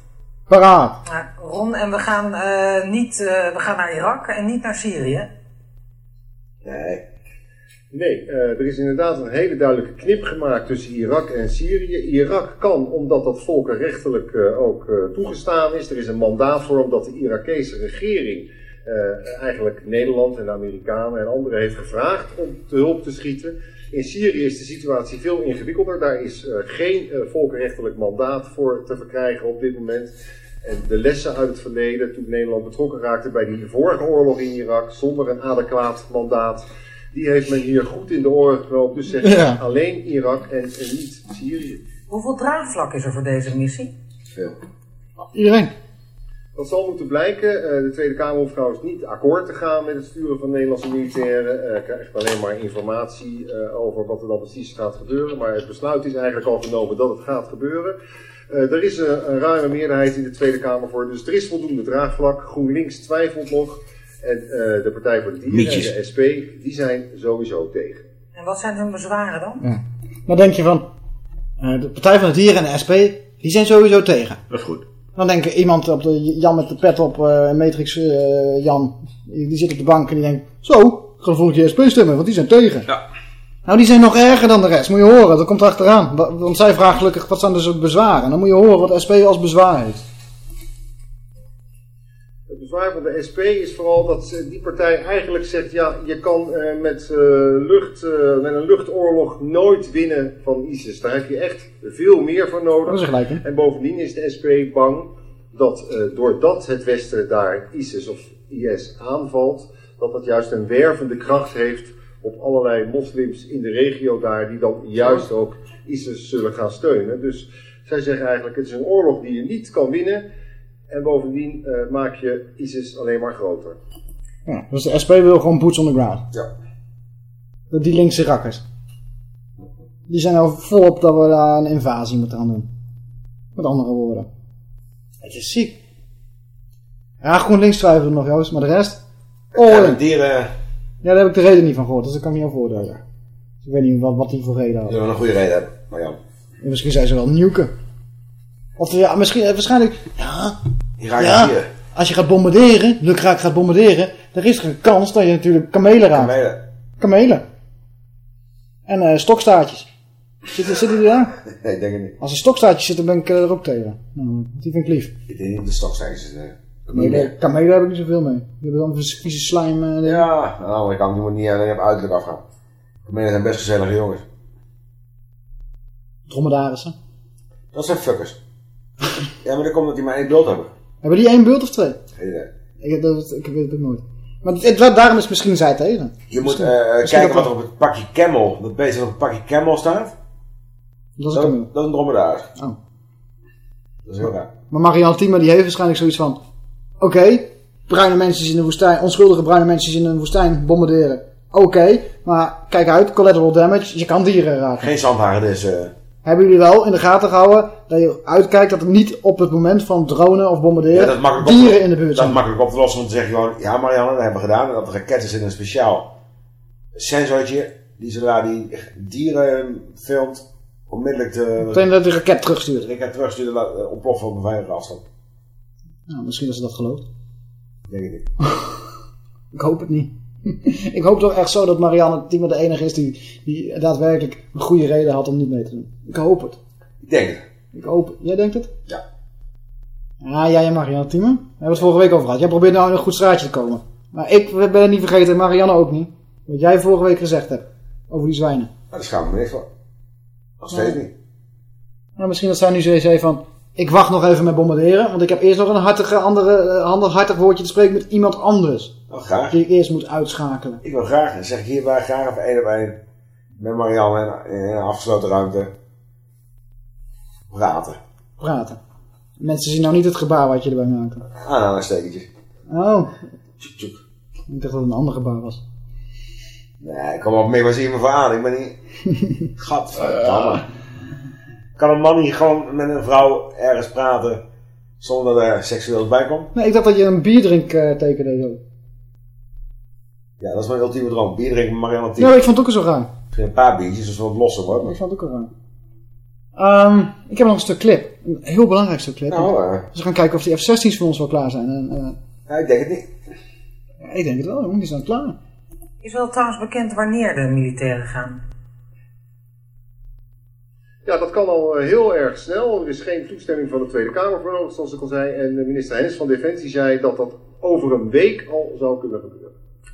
Paraat.
Nou, Ron, en we gaan, uh, niet, uh, we gaan naar Irak en niet naar Syrië.
Nee.
Nee, eh, er is inderdaad een hele duidelijke knip gemaakt tussen Irak en Syrië. Irak kan, omdat dat volkenrechtelijk uh, ook uh, toegestaan is, er is een mandaat voor omdat de Irakese regering eigenlijk Nederland en de Amerikanen en anderen heeft gevraagd om te hulp te schieten. In Syrië is de situatie veel ingewikkelder. Daar is geen volkenrechtelijk mandaat voor te verkrijgen op dit moment. En de lessen uit het verleden, toen Nederland betrokken raakte bij die vorige oorlog in Irak, zonder een adequaat mandaat, die heeft men hier goed in de oren geknoopt. Dus zeg ja. alleen Irak en, en niet Syrië.
Hoeveel draagvlak is er voor deze missie?
Veel.
Iedereen.
Dat zal moeten blijken. Uh, de Tweede Kamer hoeft trouwens niet akkoord te gaan met het sturen van Nederlandse militairen. Uh, krijgt alleen maar informatie uh, over wat er dan precies gaat gebeuren. Maar het besluit is eigenlijk al genomen dat het gaat gebeuren. er is een ruime meerderheid in de Tweede Kamer voor, dus er is voldoende draagvlak. GroenLinks twijfelt nog. En uh, de Partij voor de Dieren en de SP, die zijn sowieso tegen.
En wat zijn hun bezwaren dan?
Ja. Dan denk je van, uh, de Partij van de Dieren en de SP, die zijn sowieso tegen.
Dat is goed.
Dan denk ik iemand op de Jan met de pet op, uh, Matrix Jan, die zit op de bank en die denkt, zo, ga de volgende keer SP stemmen, want die zijn tegen.
Ja.
Nou, die zijn nog erger dan de rest, moet je horen, dat komt er achteraan. Want zij vragen gelukkig, wat zijn dus bezwaren? Dan moet je horen wat de SP als bezwaar heeft
bezwaar van de SP is vooral dat die partij eigenlijk zegt, ja, je kan uh, met, uh, lucht, uh, met een luchtoorlog nooit winnen van ISIS. Daar heb je echt veel meer voor nodig.
Dat is gelijk, hè?
En bovendien is de SP bang dat doordat het Westen daar ISIS of IS aanvalt, dat dat juist een wervende kracht heeft op allerlei moslims in de regio daar, die dan juist ook ISIS zullen gaan steunen. Dus zij zeggen eigenlijk, het is een oorlog die je niet kan winnen. En bovendien uh, maak je ISIS alleen maar groter.
Ja, dus de SP wil gewoon boots on the ground.
Ja.
Die linkse rakkers. Die zijn al volop dat we daar een invasie moeten gaan doen. Met andere woorden. Het is ziek. Ja, GroenLinks twijfelen nog, Joost, maar de rest...
Oh, ja, dieren...
Ja, daar heb ik de reden niet van gehoord, dus dat kan ik niet over oordelen. Dus ik weet niet wat, wat die voor reden.
Die wel een goede reden hebben, maar ja.
misschien zijn ze wel nuken. Of ja, misschien, eh, waarschijnlijk, ja,
ja,
als je gaat bombarderen, lukraak gaat bombarderen, dan is er een kans dat je natuurlijk kamelen raakt.
Kamelen.
Kamelen. En uh, stokstaartjes. Zitten, zitten die daar? <laughs>
Nee, ik denk het niet.
Als er stokstaartjes zitten, ben ik er ook tegen. Nou, die vind ik lief.
Ik denk niet de stokstaartjes. Uh,
kamelen, kamelen heb ik niet zoveel mee. Die hebben dan vieze slime. Uh,
ja, de andere kant, die moet niet alleen op uiterlijk afgaan. Kamelen zijn best gezellige jongens.
Dromedarissen.
Dat zijn fuckers. Ja, maar dat komt dat die maar één beeld hebben.
Hebben die één beeld of twee?
Geen idee.
Ik, dat, ik weet het ook nooit. Maar het, daarom is misschien zij tegen.
Je moet uh, kijken wat er op het pakje Camel, dat beest op het pakje Camel staat.
Dat is, een,
dat is een dromedaar.
Oh.
Dat is heel raar.
Maar Marianne Thieme die heeft waarschijnlijk zoiets van... Oké, bruine mensen in de woestijn, onschuldige bruine mensen in een woestijn bombarderen. Oké, maar kijk uit, collateral damage, je kan dieren raken.
Geen zandharen dus... Uh
hebben jullie wel in de gaten gehouden dat je uitkijkt dat er niet op het moment van dronen of bombarderen ja, dieren in de buurt zijn?
Dat is makkelijk op te lossen, want dan zeg je gewoon, ja Marianne, dat hebben we gedaan. En dat de raketten zitten een speciaal sensortje, die zodra die dieren filmt, onmiddellijk de...
Meteen dat de raket terugstuurt. De
raket terugstuurt en eh, ontploffen op een veilige afstand.
Nou, misschien dat ze dat gelooft.
Denk ik niet. <laughs>
ik hoop het niet. Ik hoop toch echt zo dat Marianne Thieme de enige is die, die daadwerkelijk een goede reden had om niet mee te doen. Ik hoop het.
Ik denk het.
Ik hoop het. Jij denkt het?
Ja.
Ja, jij en Marianne Thieme. We hebben het vorige week over gehad. Jij probeert nou in een goed straatje te komen. Maar ik ben het niet vergeten, Marianne ook niet. Wat jij vorige week gezegd hebt. Over die zwijnen.
Nou, daar schaam ik me niks voor. Nog steeds niet.
Nou, misschien dat zij nu zo zei van... Ik wacht nog even met bombarderen. Want ik heb eerst nog een hartige, andere, uh, hartig woordje te spreken met iemand anders.
Oh, graag.
Die ik eerst moet uitschakelen.
Ik wil graag, dan zeg ik hierbij graag even één op één. Met Marianne in een afgesloten ruimte. Praten.
Praten. Mensen zien nou niet het gebaar wat je erbij maakt.
Ah, nou, een stekentje.
Oh.
Tjoek, tjoek.
Ik dacht dat het een ander gebaar was.
Nee, ik kom op mee, me voor aan? Ik ben niet... <laughs> Gadverdamme. Kan een man niet gewoon met een vrouw ergens praten zonder dat er seksueel bij komt?
Nee, ik dacht dat je een bierdrink uh, tekende.
Ja, dat is mijn ultieme droom. Bier drinken met Marianne
Ja, ik vond het ook zo raar.
Een paar biertjes, dus wat losser wordt.
Ik vond het ook al raar. Um, ik heb nog een stuk clip. Een heel belangrijk stuk clip.
Nou, uh,
dus we gaan kijken of die F-16's voor ons wel klaar zijn. En, uh,
ja, ik denk het niet.
Ja, ik denk het wel, jongen. Die zijn klaar.
Is wel trouwens bekend wanneer de militairen gaan?
Ja, dat kan al eh, heel erg snel. Er is geen toestemming van de Tweede Kamer voor nodig, zoals ik al zei. En eh, minister Hens van Defensie zei dat dat over een week al zou kunnen gebeuren.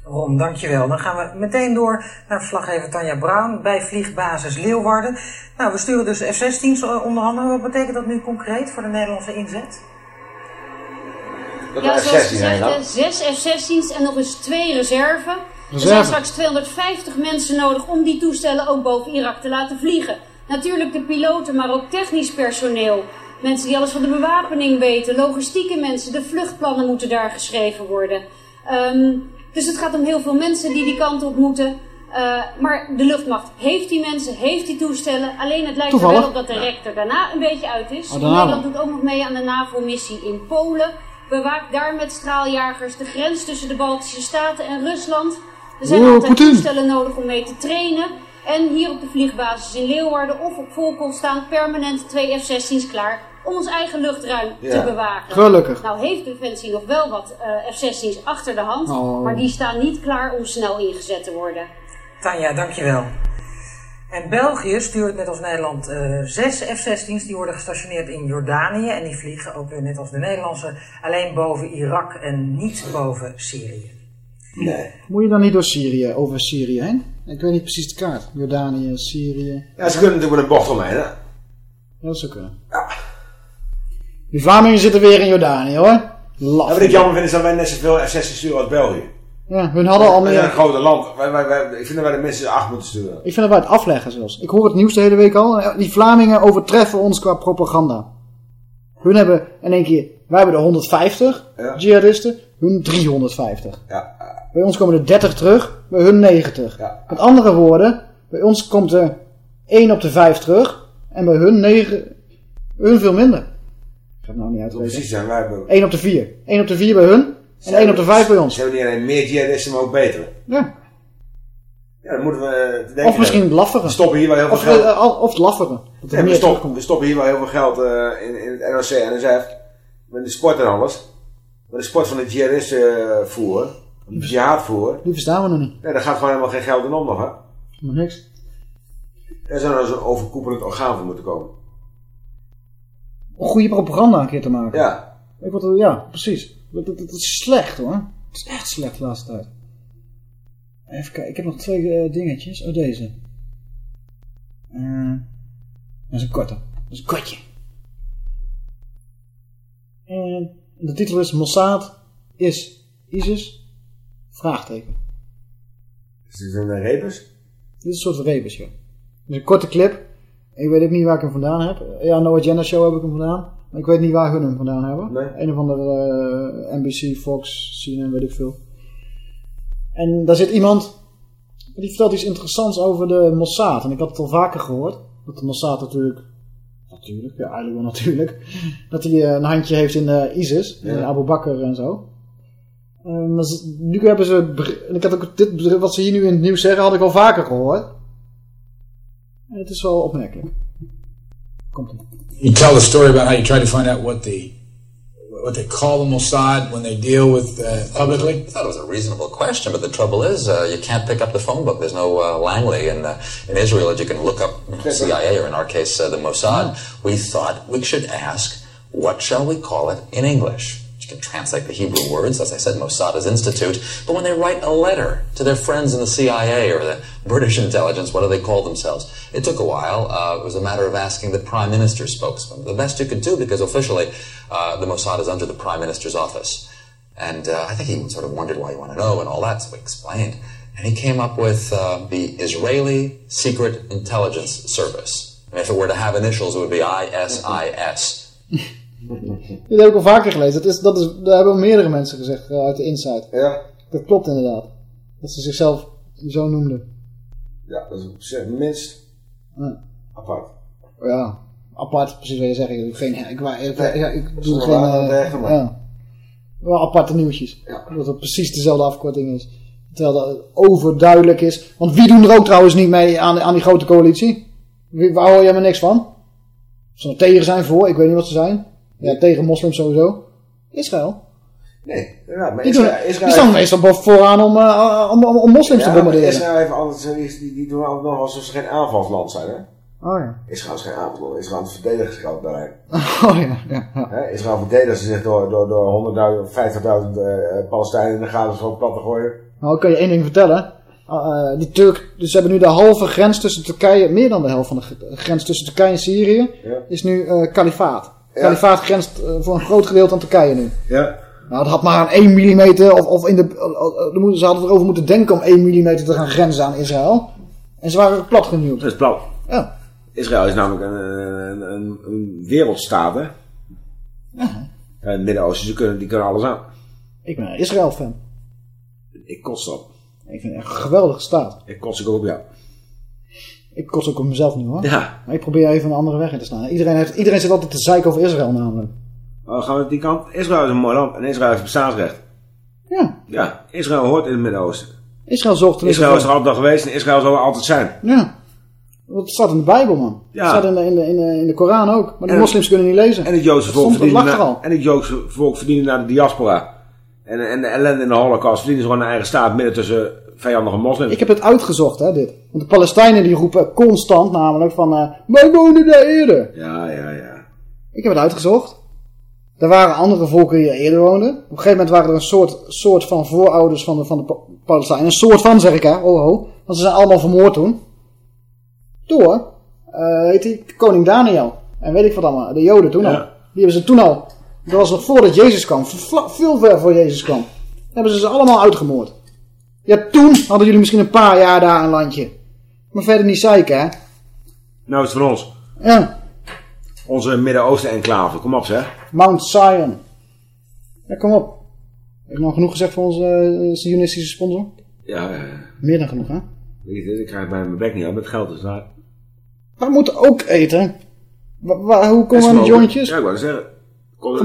Ron, dankjewel. Dan gaan we meteen door naar verslaggever Tanja Brown bij vliegbasis Leeuwarden. Nou, we sturen dus F-16's onder andere. Wat betekent dat nu concreet voor de Nederlandse inzet?
Dat
ja,
er
zoals
F-16
gezegd, zes F-16's en nog eens twee reserve. Er zijn straks 250 mensen nodig om die toestellen ook boven Irak te laten vliegen. Natuurlijk de piloten, maar ook technisch personeel. Mensen die alles van de bewapening weten, logistieke mensen, de vluchtplannen moeten daar geschreven worden. Ehm, dus het gaat om heel veel mensen die die kant op moeten. Eh, maar de luchtmacht heeft die mensen, heeft die toestellen. Alleen het lijkt er wel op dat de rek er daarna een beetje uit is.
Oh,
Nederland doet ook nog mee aan de NAVO-missie in Polen. Bewaakt daar met straaljagers de grens tussen de Baltische Staten en Rusland. Er zijn altijd toestellen nodig om mee te trainen. En hier op de vliegbasis in Leeuwarden of op Volkel staan permanent twee F-16's klaar om ons eigen luchtruim
Ja.
te bewaken.
Gelukkig.
Nou heeft Defensie nog wel wat eh, F-16's achter de hand,
Oh.
maar die staan niet klaar om snel ingezet te worden.
Tanja, dankjewel. En België stuurt net als Nederland eh, zes F-16's. Die worden gestationeerd in Jordanië. En die vliegen ook weer net als de Nederlandse alleen boven Irak en niet boven Syrië.
Nee.
Moet je dan niet door Syrië, over Syrië heen? Ik weet niet precies de kaart. Jordanië, Syrië.
Ja, ze kunnen natuurlijk met een bocht omheen, hè?
Ja, dat zou kunnen. Die Vlamingen zitten weer in Jordanië hoor.
Ja,
Laf.
wat ik jammer vind is dat wij net zoveel F-16 sturen als België.
Ja, hun hadden al
Wij zijn een
meer...
grote land. Wij, wij, wij, ik vind dat wij de mensen acht moeten sturen.
Ik vind dat wij het afleggen zelfs. Ik hoor het nieuws de hele week al. Die Vlamingen overtreffen ons qua propaganda. Hun hebben in één keer... Wij hebben er 150
Ja.
jihadisten. Hun 350.
Ja.
Bij ons komen er 30 terug. Bij hun 90. Met andere woorden. Bij ons komt er 1 op de 5 terug. En bij hun 9... Hun veel minder. Het nou niet
Dat precies zijn. Wij hebben,
1 op de 4. 1 op de 4 bij hun. En 1 op de 5 bij ons.
Ze hebben niet alleen meer jihadisten, maar ook betere.
Ja.
Ja, dan moeten we eh, denken.
Of misschien
hebben.
lafferen.
We stoppen hier wel heel veel
Of,
geld.
eh, of het lafferen. Er
Ja, we, stoppen, we stoppen hier wel heel veel geld eh, in, in het NOC en NSF. Met de sport en alles. Met de sport van de jihadisten eh, voeren. De jihad voeren.
Die verstaan we nog niet.
Nee, daar gaat gewoon helemaal geen geld in om nog, hè.
Nog niks.
Daar zou nou zo'n overkoepelend orgaan voor moeten komen.
Om goede propaganda een keer te maken.
Ja.
Ik word, ja, precies. Dat, dat, dat is slecht hoor. Het is echt slecht de laatste tijd. Even kijken, ik heb nog twee eh, dingetjes. Oh, deze. Eh, dat is een korte. Dat is een kortje. En de titel is Mossad is ISIS? Vraagteken.
Is dit een uh, rebus?
Dit is een soort rebus, ja. Is een korte clip. Ik weet ook niet waar ik hem vandaan heb. Ja, No Agenda Show heb ik hem vandaan. Maar ik weet niet waar hun hem vandaan hebben. Een of andere eh, NBC, Fox, CNN, weet ik veel. En daar zit iemand... Die vertelt iets interessants over de Mossad. En ik had het al vaker gehoord. Dat de Mossad natuurlijk... Natuurlijk, ja, eigenlijk wel natuurlijk. <laughs> Dat hij eh, een handje heeft in de ISIS.
Ja.
In Abu Bakr en zo. Nu hebben ze... En ik had ook dit, wat ze hier nu in het nieuws zeggen, had ik al vaker gehoord. En het is wel opmerkelijk. Komt ie.
You tell the story about how you try to find out what the what they call the Mossad when they deal with uh, publicly.
I thought it was a reasonable question, but the trouble is, uh, you can't pick up the phone book. There's no uh, Langley in, uh, in Israel that you can look up CIA or in our case, uh, the Mossad. We thought we should ask, what shall we call it in English? Can translate the Hebrew words, as I said, Mossad is institute. But when they write a letter to their friends in the CIA or the <laughs> British intelligence, what do they call themselves? It took a while. Uh, it was a matter of asking the prime minister's spokesman. The best you could do, because officially uh, the Mossad is under the prime minister's office. And uh, I think he sort of wondered why you want to know and all that, so we explained. And he came up with uh, the Israeli Secret Intelligence Service. And if it were to have initials, it would be ISIS. <laughs>
Dit heb ik al vaker gelezen. Dat, is, dat, is, dat hebben meerdere mensen gezegd eh, uit de Inside.
Ja.
Dat klopt inderdaad. Dat ze zichzelf zo noemden.
Ja, dat is op zich minst
Ja.
apart.
Ja, apart, precies wat je zegt. Ik, doe geen, ik, ik, ik, ja, ik doe geen...
maar.
ja. Wel aparte nieuwtjes. Dat het precies dezelfde afkorting is. Terwijl dat overduidelijk is. Want wie doen er ook trouwens niet mee aan, aan die grote coalitie? Wie, waar hoor je maar niks van? Of ze nou tegen zijn, voor, ik weet niet wat ze zijn. Ja, tegen moslims sowieso. Israël.
Nee, inderdaad. Maar
Die,
Israël,
doen,
Israël
die staan meestal boven vooraan om, eh, om, om, om moslims te
Ja, maar
bombarderen.
Israël heeft altijd, die, die, die doen altijd nog alsof ze geen aanvalsland zijn, hè?
Oh ja.
Israël is geen aanval, Israël is verdedigingsgeld daarheen. <laughs>
Oh ja, ja. ja.
Israël verdedigt zich door, door, door 100.000, 50.000 eh, Palestijnen in de gaten zo plat te gooien.
Nou, ik kan je één ding vertellen. Uh, die Turk, dus ze hebben nu de halve grens tussen Turkije, meer dan de helft van de grens tussen Turkije en Syrië,
Ja.
is nu eh kalifaat.
Ja.
Kalifaat grenst eh, voor een groot gedeelte aan Turkije nu.
Ja.
Nou, het had maar aan 1 mm, of, of in de, uh, uh, ze hadden erover moeten denken om 1 mm te gaan grenzen aan Israël. En ze waren plat genuwd.
Dat is blauw.
Ja.
Israël is namelijk een, een, een, een wereldstaat, hè? Ja, in het Midden-Oosten, ze kunnen, die kunnen alles aan.
Ik ben een Israël-fan.
Ik kots op.
Ik vind het een geweldige staat.
Ik kots ook op jou.
Ik kots ook op mezelf nu hoor.
Ja.
Maar ik probeer even een andere weg in te staan. Iedereen, heeft, iedereen zit altijd te zeiken over Israël namelijk.
Oh, gaan we die kant? Israël is een mooi land en Israël heeft bestaansrecht.
Ja.
Ja, Israël hoort in het Midden-Oosten.
Israël zorgt er
Israël is er altijd al geweest en Israël zal er altijd zijn.
Ja. Dat staat in de Bijbel, man.
Ja.
Dat staat in de, in, de, in, de, in de Koran ook. Maar de
En-
moslims kunnen niet lezen.
En het Joodse volk
er al.
en het Joodse volk naar de diaspora. En, en de ellende in de holocaust verdienen ze gewoon een eigen staat midden tussen vijandige moslims.
Ik heb het uitgezocht, hè, dit. Want de Palestijnen die roepen constant namelijk van... eh wij wonen daar eerder.
Ja, ja, ja.
Ik heb het uitgezocht. Er waren andere volken die er eerder woonden. Op een gegeven moment waren er een soort, soort van voorouders van de, van de Pa- Palestijnen. Een soort van, zeg ik hè. Oh, oh. Want ze zijn allemaal vermoord toen. Door, eh heet die, koning Daniel. En weet ik wat allemaal. De Joden toen al. Die hebben ze toen al. Dat was nog voordat Jezus kwam. Veel ver voor Jezus kwam. Hebben ze ze allemaal uitgemoord. Ja, toen hadden jullie misschien een paar jaar daar een landje. Maar verder niet zeiken, hè.
Nou is het van ons.
Ja.
Onze Midden-Oosten-enclave. Kom op, zeg.
Mount Zion. Ja, kom op. Heb ik nou genoeg gezegd voor onze sionistische sponsor?
Ja, ja, ja.
Meer dan genoeg, hè?
Weet je, ik krijg bij mijn bek niet uit met geld. Dus daar.
We moeten ook eten. Wa- wa- hoe komen we aan de jointjes?
Ja, ik wou zeggen.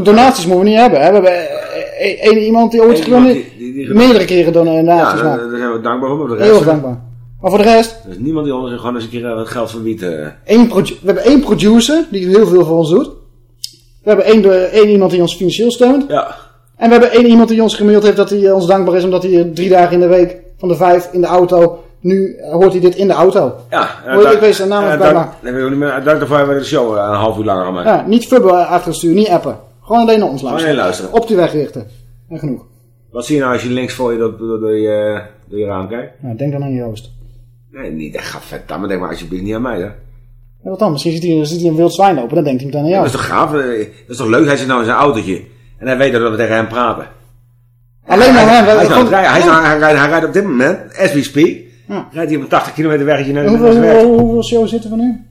Donaties moeten we niet hebben, hè? We hebben eh, eh, één iemand die ooit
Eén die-
meerdere keren
Ja,
donaties
daar,
maakt.
daar zijn we dankbaar voor. Maar voor de rest,
Heel erg dankbaar. Maar voor de rest,
Er is niemand die ons gewoon eens een keer eh, wat geld van wiet... eh,
één produ- we hebben één producer die heel veel voor ons doet. We hebben één, de- één iemand die ons financieel steunt.
Ja.
En we hebben één iemand die ons gemaild heeft dat hij eh, ons dankbaar is omdat hij eh, drie dagen in de week van de vijf in de auto. Nu eh, hoort hij dit in de auto.
Ja.
Hoor je, ik weet zijn naam
eh,
nog
dank, nee, we niet meer- dank daarvoor hebben we de show eh, een half uur langer gemaakt.
Ja, niet fubben achter het stuur, niet appen. Gewoon alleen naar ons luisteren.
alleen luisteren.
Op die weg richten. En genoeg.
Wat zie je nou als je links voor je door, door, door je, door je raam kijkt?
Ja, denk dan aan Joost.
Nee, niet echt vet. Dan maar denk maar alsjeblieft niet aan mij, hè.
Ja, wat dan? Misschien ziet hij, ziet hij een wild zwijn lopen, dan denkt hij meteen aan jou.
Dat is toch gaaf? Eh, Dat is toch leuk? Hij zit nou in zijn autootje. En hij weet dat we tegen hem praten.
Alleen maar hem.
hij, nou hij, nou- hij, rijdt, hij rijdt op dit moment, as we speak,
Ja.
rijdt hij op een 80 kilometer weggetje naar, naar
hoeveel,
werk.
hoeveel, hoeveel show zitten we nu?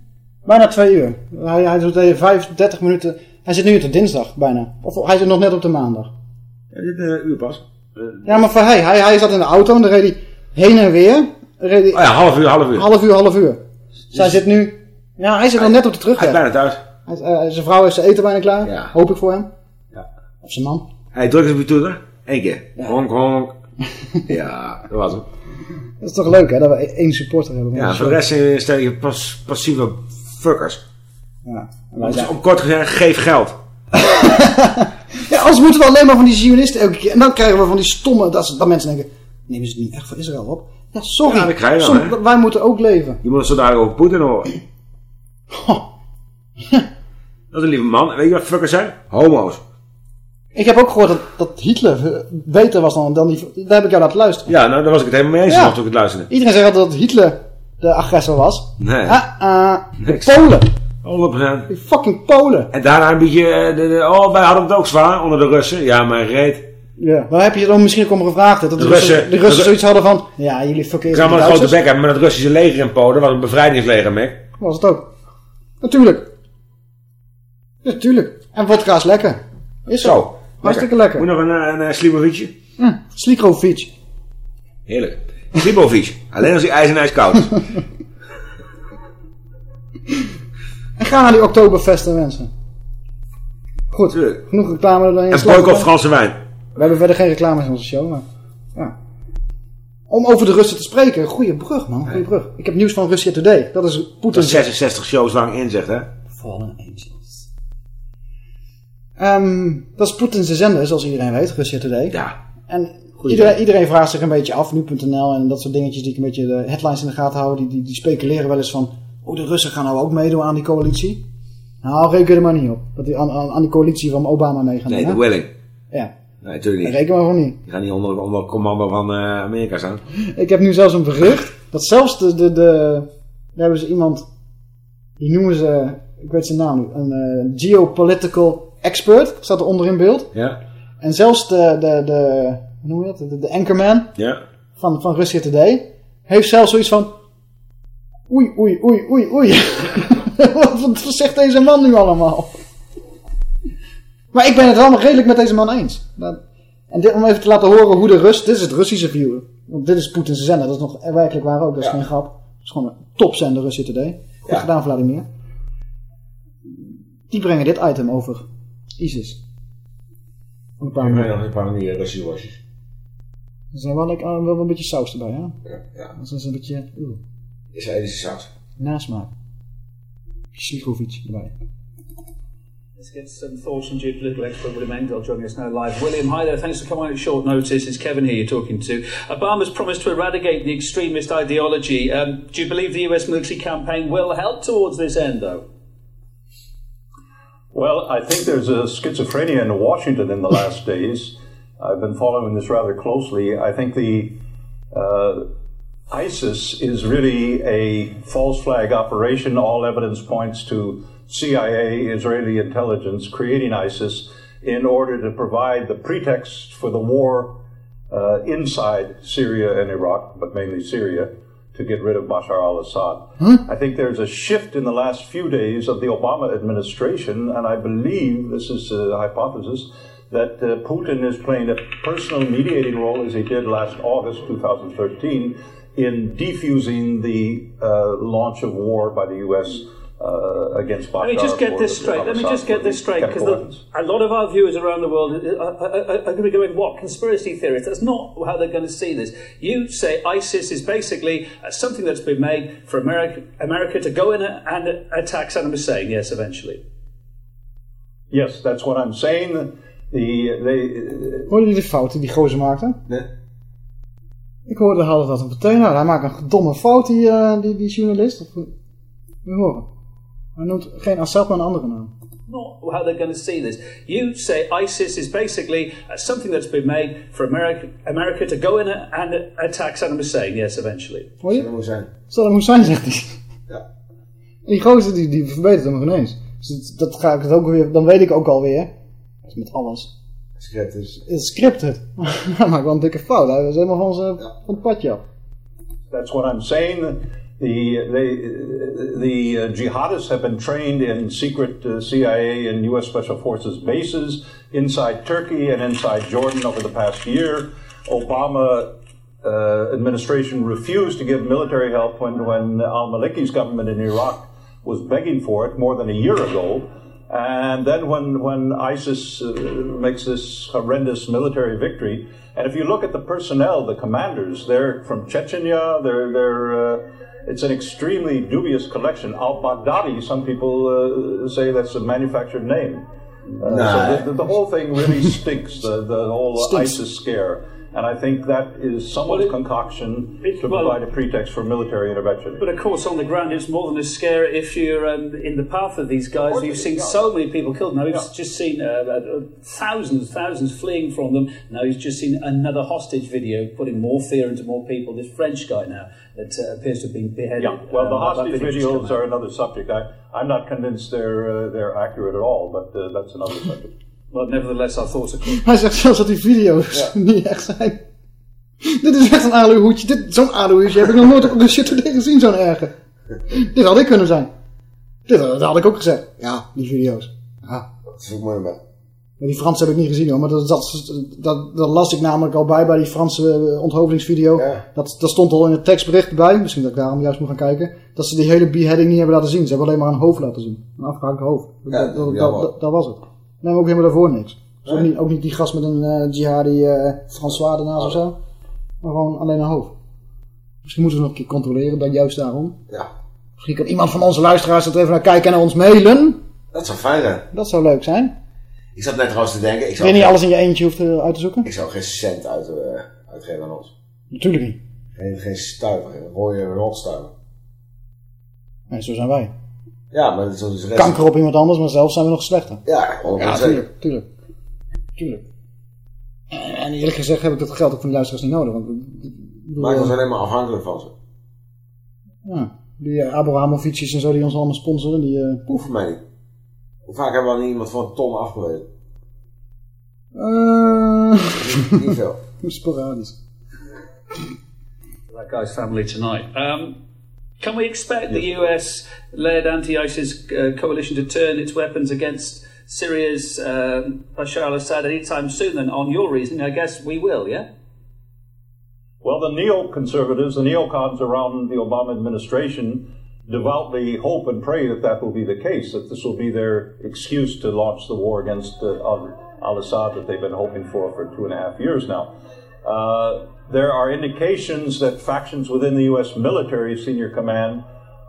Bijna twee uur. Hij, hij doet even 35 minuten. Hij zit nu op de dinsdag bijna. Of hij zit nog net op de maandag.
Ja, dit is een uur pas.
Ja, maar voor hij, hij, hij zat in de auto en dan reed hij heen en weer. Reed hij
Oh ja, half uur, half uur.
half uur, half uur. Dus hij zit nu... Ja, hij zit nog net op de
Hij is
terugweg.
bijna thuis.
Hij- eh, zijn vrouw heeft zijn eten bijna klaar.
Ja.
Hoop ik voor hem.
Ja.
Of zijn man.
Hij drukt op je toeter. Eén keer. Honk, honk. <laughs> ja, dat was hem.
Dat is toch leuk hè, dat we één supporter hebben.
Ja, voor de rest zijn- stel je pas, passieve fuckers.
Ja.
Om kort gezegd, geef geld. <laughs>
Ja, anders moeten we alleen maar van die Zionisten elke keer. En dan krijgen we van die stomme, dat, dat mensen denken, nemen ze het niet echt voor Israël op? Ja, sorry.
Ja, dat krijg je dan,
Som-
hè.
wij moeten ook leven.
Je moet zo dadelijk over Poetin horen. <laughs> Dat is een lieve man. Weet je wat fuckers zijn? Homo's.
Ik heb ook gehoord dat, dat Hitler eh, beter was dan, dan die... Daar heb ik jou laten luisteren.
Ja, nou, daar was ik het helemaal mee eens
Ja.
toen ik het luisterde.
Iedereen zegt altijd dat Hitler de agressor was.
Nee.
Ah, ah. Polen.
100%.
Die fucking Polen.
En daarna een beetje, eh, de, de- oh, wij hadden het ook zwaar onder de Russen. Ja, mijn reet.
Ja, waar heb je dan misschien ook om gevraagd? Dat de,
De
Russen,
Russen-
de Russen zoiets hadden van, ja, jullie fucking
zou maar een grote bek hebben met het Russische leger in Polen. was een bevrijdingsleger, Mick.
Was het ook. Natuurlijk. Natuurlijk. En vodka is lekker. Is zo.
Zo.
Hartstikke lekker.
Moet nog een, eh, een, een Slibovic?
Hm, Slikovic.
Heerlijk. Slibovic. Alleen als hij ijs en ijs koud is. <laughs>
En ga naar die Oktoberfesten, mensen. Goed, genoeg reclame. dan in
En
slag-
boycott Franse wijn.
We hebben verder geen reclame in onze show, maar... Ja. Om over de Russen te spreken, goede brug man, goede brug. Ik heb nieuws van Russia Today. Dat is Poetin.
is 66 shows lang in, zegt hè.
Fallen Angels. Ehm, dat is Poetin's zender, zoals iedereen weet, Russia Today.
Ja.
En iedereen, iedereen vraagt zich een beetje af, nu.nl en dat soort dingetjes die ik een beetje de headlines in de gaten houden, die, die, die speculeren wel eens van, oh de Russen gaan nou ook meedoen aan die coalitie. Nou, reken er maar niet op. Dat die aan, aan, die coalitie van Obama mee gaan
Nee, de? Willing.
Ja.
Nee, natuurlijk niet.
Reken maar gewoon niet.
Die gaan niet onder, onder commando van eh, Amerika staan.
Ik heb nu zelfs een bericht dat zelfs de, de, de daar hebben ze iemand, die noemen ze, ik weet zijn naam nu, een eh, geopolitical expert, staat er onder in beeld.
Ja.
En zelfs de, de, de hoe noem je dat, de, de anchorman
Ja.
van, van Russia Today, heeft zelfs zoiets van, oei, oei, oei, oei, oei. <laughs> wat, zegt deze man nu allemaal? Maar ik ben het allemaal redelijk met deze man eens. En dit, om even te laten horen hoe de Rus... Dit is het Russische view. Want dit is Poetins zender. Dat is nog werkelijk waar ook. Dat is geen grap. Dat is gewoon een topzender Russia Today. Goed
Ja.
gedaan Vladimir. Die brengen dit item over ISIS. Op een paar
nog een paar die Russische wasjes.
Er zijn wel, een beetje saus erbij, hè?
Ja. ja.
Dat is een beetje oeh,
Israëlische saus.
nasmaak. Slikovic erbij.
Let's get some thoughts from geopolitical expert William Engdahl joining us now live. William, hi there. Thanks for coming on at short notice. It's Kevin here you're talking to. Obama's promised to eradicate the extremist ideology. Um, do you believe the US military campaign will help towards this end, though?
Well, I think there's a schizophrenia in Washington in the last days. I've been following this rather closely. I think the uh, ISIS is really a false flag operation. All evidence points to CIA, Israeli intelligence creating ISIS in order to provide the pretext for the war uh, inside Syria and Iraq, but mainly Syria, to get rid of Bashar al Assad. I think there's a shift in the last few days of the Obama administration, and I believe this is a hypothesis that uh, Putin is playing a personal mediating role, as he did last August 2013, in defusing the uh, launch of war by the U.S. Uh, against Bashar.
Let me just get this straight. Let me just get this straight because a lot of our viewers around the world are, are, are, are going to be going, "What conspiracy theorists?" That's not how they're going to see this. You say ISIS is basically uh, something that's been made for America, America to go in and attack Saddam Hussein. Yes, eventually.
Yes, that's what I'm saying. The, they,
Hoorde je de fouten die gozer maakte?
Nee.
Ik hoorde hadden dat meteen. Nou, hij maakt een domme fout, die, eh, die, die journalist. Of, we horen. Hij noemt geen Assad, maar een andere naam.
Not how they're going to see this. You say ISIS is basically uh, something that's been made for America, America to go in and attack Saddam Hussein. Yes, eventually.
Hoor je?
Saddam Hussein.
Saddam Hussein zegt hij.
Ja.
En die gozer die, die verbetert hem nog ineens. Dus dat, dat ga ik het ook weer, dan weet ik ook alweer. Dat is met alles.
Script is...
Is scripted. <laughs> hij maakt wel een dikke fout. Hij is helemaal van, zijn, van het padje af.
That's what I'm saying. The they, the uh, jihadists have been trained in secret uh, CIA and U.S. Special Forces bases inside Turkey and inside Jordan over the past year. Obama uh, administration refused to give military help when when Al Maliki's government in Iraq was begging for it more than a year ago. And then when, when ISIS uh, makes this horrendous military victory, and if you look at the personnel, the commanders, they're from Chechnya, they're, they're, uh, it's an extremely dubious collection. Al Baghdadi, some people uh, say that's a manufactured name. Uh,
Nah.
So the, the, the whole thing really <laughs> stinks, the, the whole
Stinks.
ISIS scare. And I think that is someone's concoction to
well-
provide a pretext for military intervention.
But of course, on the ground, it's more than a scare if you're um, in the path of these guys. You've seen so many people killed. Now, he's just seen uh, uh, thousands, thousands fleeing from them. Now, he's just seen another hostage video putting more fear into more people. This French guy now that uh, appears to have been beheaded.
Yeah, well, the
Uh,
hostage
video just come
videos are another subject. I, I'm not convinced they're uh, they're accurate at all, but uh, that's another subject.
Well, nevertheless, our thoughts are clear.
Hij zegt zelfs dat die video's <laughs> niet echt zijn. Dit is echt een aluhoedje. Dit- Zo'n aluhoedje heb ik nog nooit op een shit today gezien, zo'n erge. Dit had ik kunnen zijn. Dit had, dat had ik ook gezegd. Ja, die video's. Ja.
Dat is ook mooi maar.
Maar die Franse heb ik niet gezien hoor. Maar dat, dat, dat, dat las ik namelijk al bij bij die Franse eh, onthoofdingsvideo. Dat, dat stond al in het tekstbericht bij. Misschien dat ik daarom juist moet gaan kijken. Dat ze die hele beheading niet hebben laten zien. Ze hebben alleen maar een hoofd laten zien. Een afgehakt hoofd.
Ja,
dat, dat,
ja,
dat,
wel.
dat- dat was het. Nee, maar ook helemaal daarvoor niks. Dus ook, niet, ook niet die gast met een eh jihadi eh François ernaast of zo. Maar gewoon alleen een hoofd. Misschien moeten we nog een keer controleren. Dan juist daarom.
Ja.
Misschien kan iemand van onze luisteraars er even naar kijken en naar ons mailen.
Dat zou fijn zijn.
Dat zou leuk zijn.
Ik zat net trouwens te denken... Ik
Je
zou
niet alles in je eentje hoeft eh, uit te zoeken?
Ik zou geen cent uit, uitgeven aan ons.
Natuurlijk niet.
Geen, geen stuiver, geen rode rotstuiver.
Nee, zo zijn wij.
Ja, maar zo is rest...
Kanker op iemand anders, maar zelf zijn we nog slechter.
Ja, 100%
Ja,
zeker.
tuurlijk, tuurlijk. Tuurlijk. En, eerlijk gezegd heb ik dat geld ook van de luisteraars niet nodig. Want, ik bedoel,
Maakt ons
eh,
alleen maar afhankelijk van ze.
ja, die uh, Abrahamovic's en zo die ons allemaal sponsoren, die... eh
Hoeft mij niet. Hoe vaak hebben we al niet iemand voor een ton afgewezen?
eh,
Niet, niet veel. <laughs>
Sporadisch.
that guy's family tonight. Um, can we expect the US-led anti-ISIS uh, coalition to turn its weapons against Syria's um, Bashar al-Assad anytime soon? Then, on your reasoning, I guess we will. Yeah.
Well, the neoconservatives, the neocons around the Obama administration devoutly hope and pray that that will be the case, that this will be their excuse to launch the war against uh, al Assad that they've been hoping for for two and a half years now. Uh, there are indications that factions within the U.S. military senior command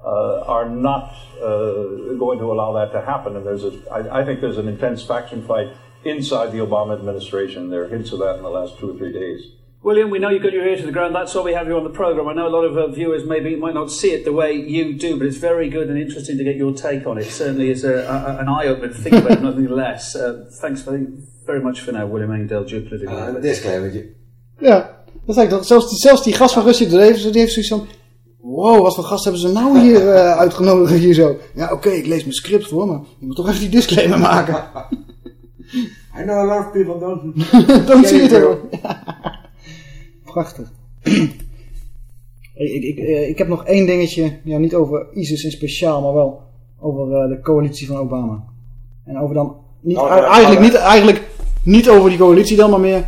uh, are not uh, going to allow that to happen, and there's a, I, I think there's an intense faction fight inside the Obama administration. There are hints of that in the last two or three days.
William, we know you've got your ear to the ground. That's why we have you on the program. I know a lot of uh, viewers maybe might not see it the way you do, but it's very good and interesting to get your take on it. Certainly is a, a, an eye opener to think about, nothing less. Uh, thanks very, very much for now, William Engdahl, geopolitical.
Uh,
analyst.
disclaimertje.
Ja, dat ik toch. Zelfs, die- zelfs die gast van Russie die heeft, die heeft zoiets van... Wow, wat voor gast hebben ze nou hier eh, <laughs> uitgenodigd hier zo? Ja, oké, ik lees mijn script voor, maar je moet toch even die disclaimer maken. <laughs>
I know a lot of people don't... <laughs>
Don't see it hoor. Prachtig. <clears throat> ik, ik, ik, eh, ik heb nog één dingetje, ja, niet over ISIS in speciaal, maar wel over eh, de coalitie van Obama. En over dan, niet,
Oh,
eigenlijk,
ja.
niet, eigenlijk niet over die coalitie dan, maar meer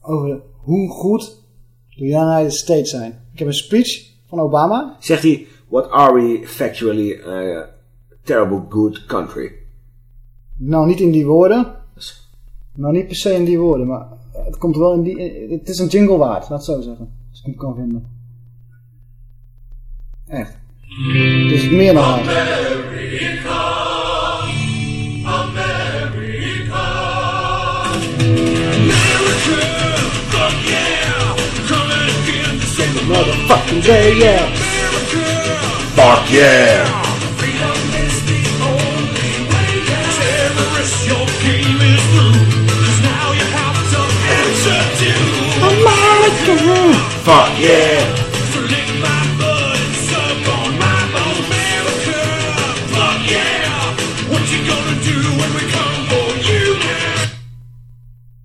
over hoe goed de United States zijn. Ik heb een speech van Obama.
Zegt hij, what are we factually a terrible good country?
Nou, niet in die woorden. Nou, niet per se in die woorden, maar het komt wel in die... Het is een jingle waard, laat het zo zeggen. Als ik hem kan vinden. Echt. Het is meer dan waard. Motherfucking day, yeah.
Fuck yeah! Fuck yeah!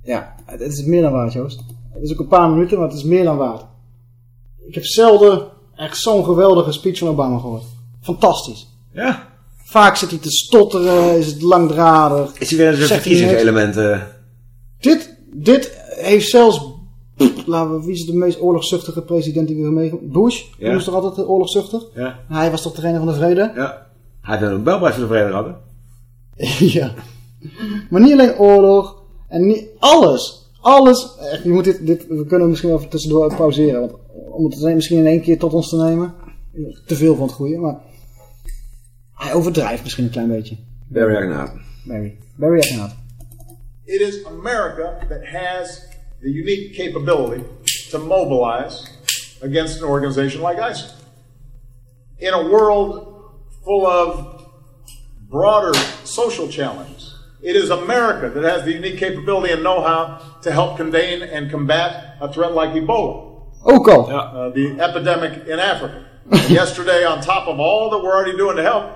Ja, het is meer dan waard, Joost. Het is ook een paar minuten, maar het is meer dan waard. Ik heb zelden echt zo'n geweldige speech van Obama gehoord. Fantastisch.
Ja.
Vaak zit hij te stotteren, is het langdradig.
Is hij weer een verkiezingselement? eh?
Dit, dit heeft zelfs... pff, laten we, wie is de meest oorlogszuchtige president die we hebben meegemaakt? Bush? Die
Ja.
was toch altijd oorlogszuchtig?
Ja.
Hij was toch degene van de vrede?
Ja. Hij heeft een Nobelprijs voor de vrede gehad, hè? <laughs>
ja. Maar niet alleen oorlog. En niet alles. Alles. Echt, je moet dit, dit, we kunnen misschien wel even tussendoor pauzeren. Want om het misschien in één keer tot ons te nemen. Te veel van het goede. Maar hij overdrijft misschien een klein beetje.
Barry Agnaten.
Barry. Barry Agnaten.
It is America that has the unique capability to mobilize against an organization like ISIS. In a world full of broader social challenges, it is America that has the unique capability and know how to help contain and combat a threat like Ebola.
Ook al.
Uh, the epidemic in Africa. Yesterday, on top of all that we're already doing to help,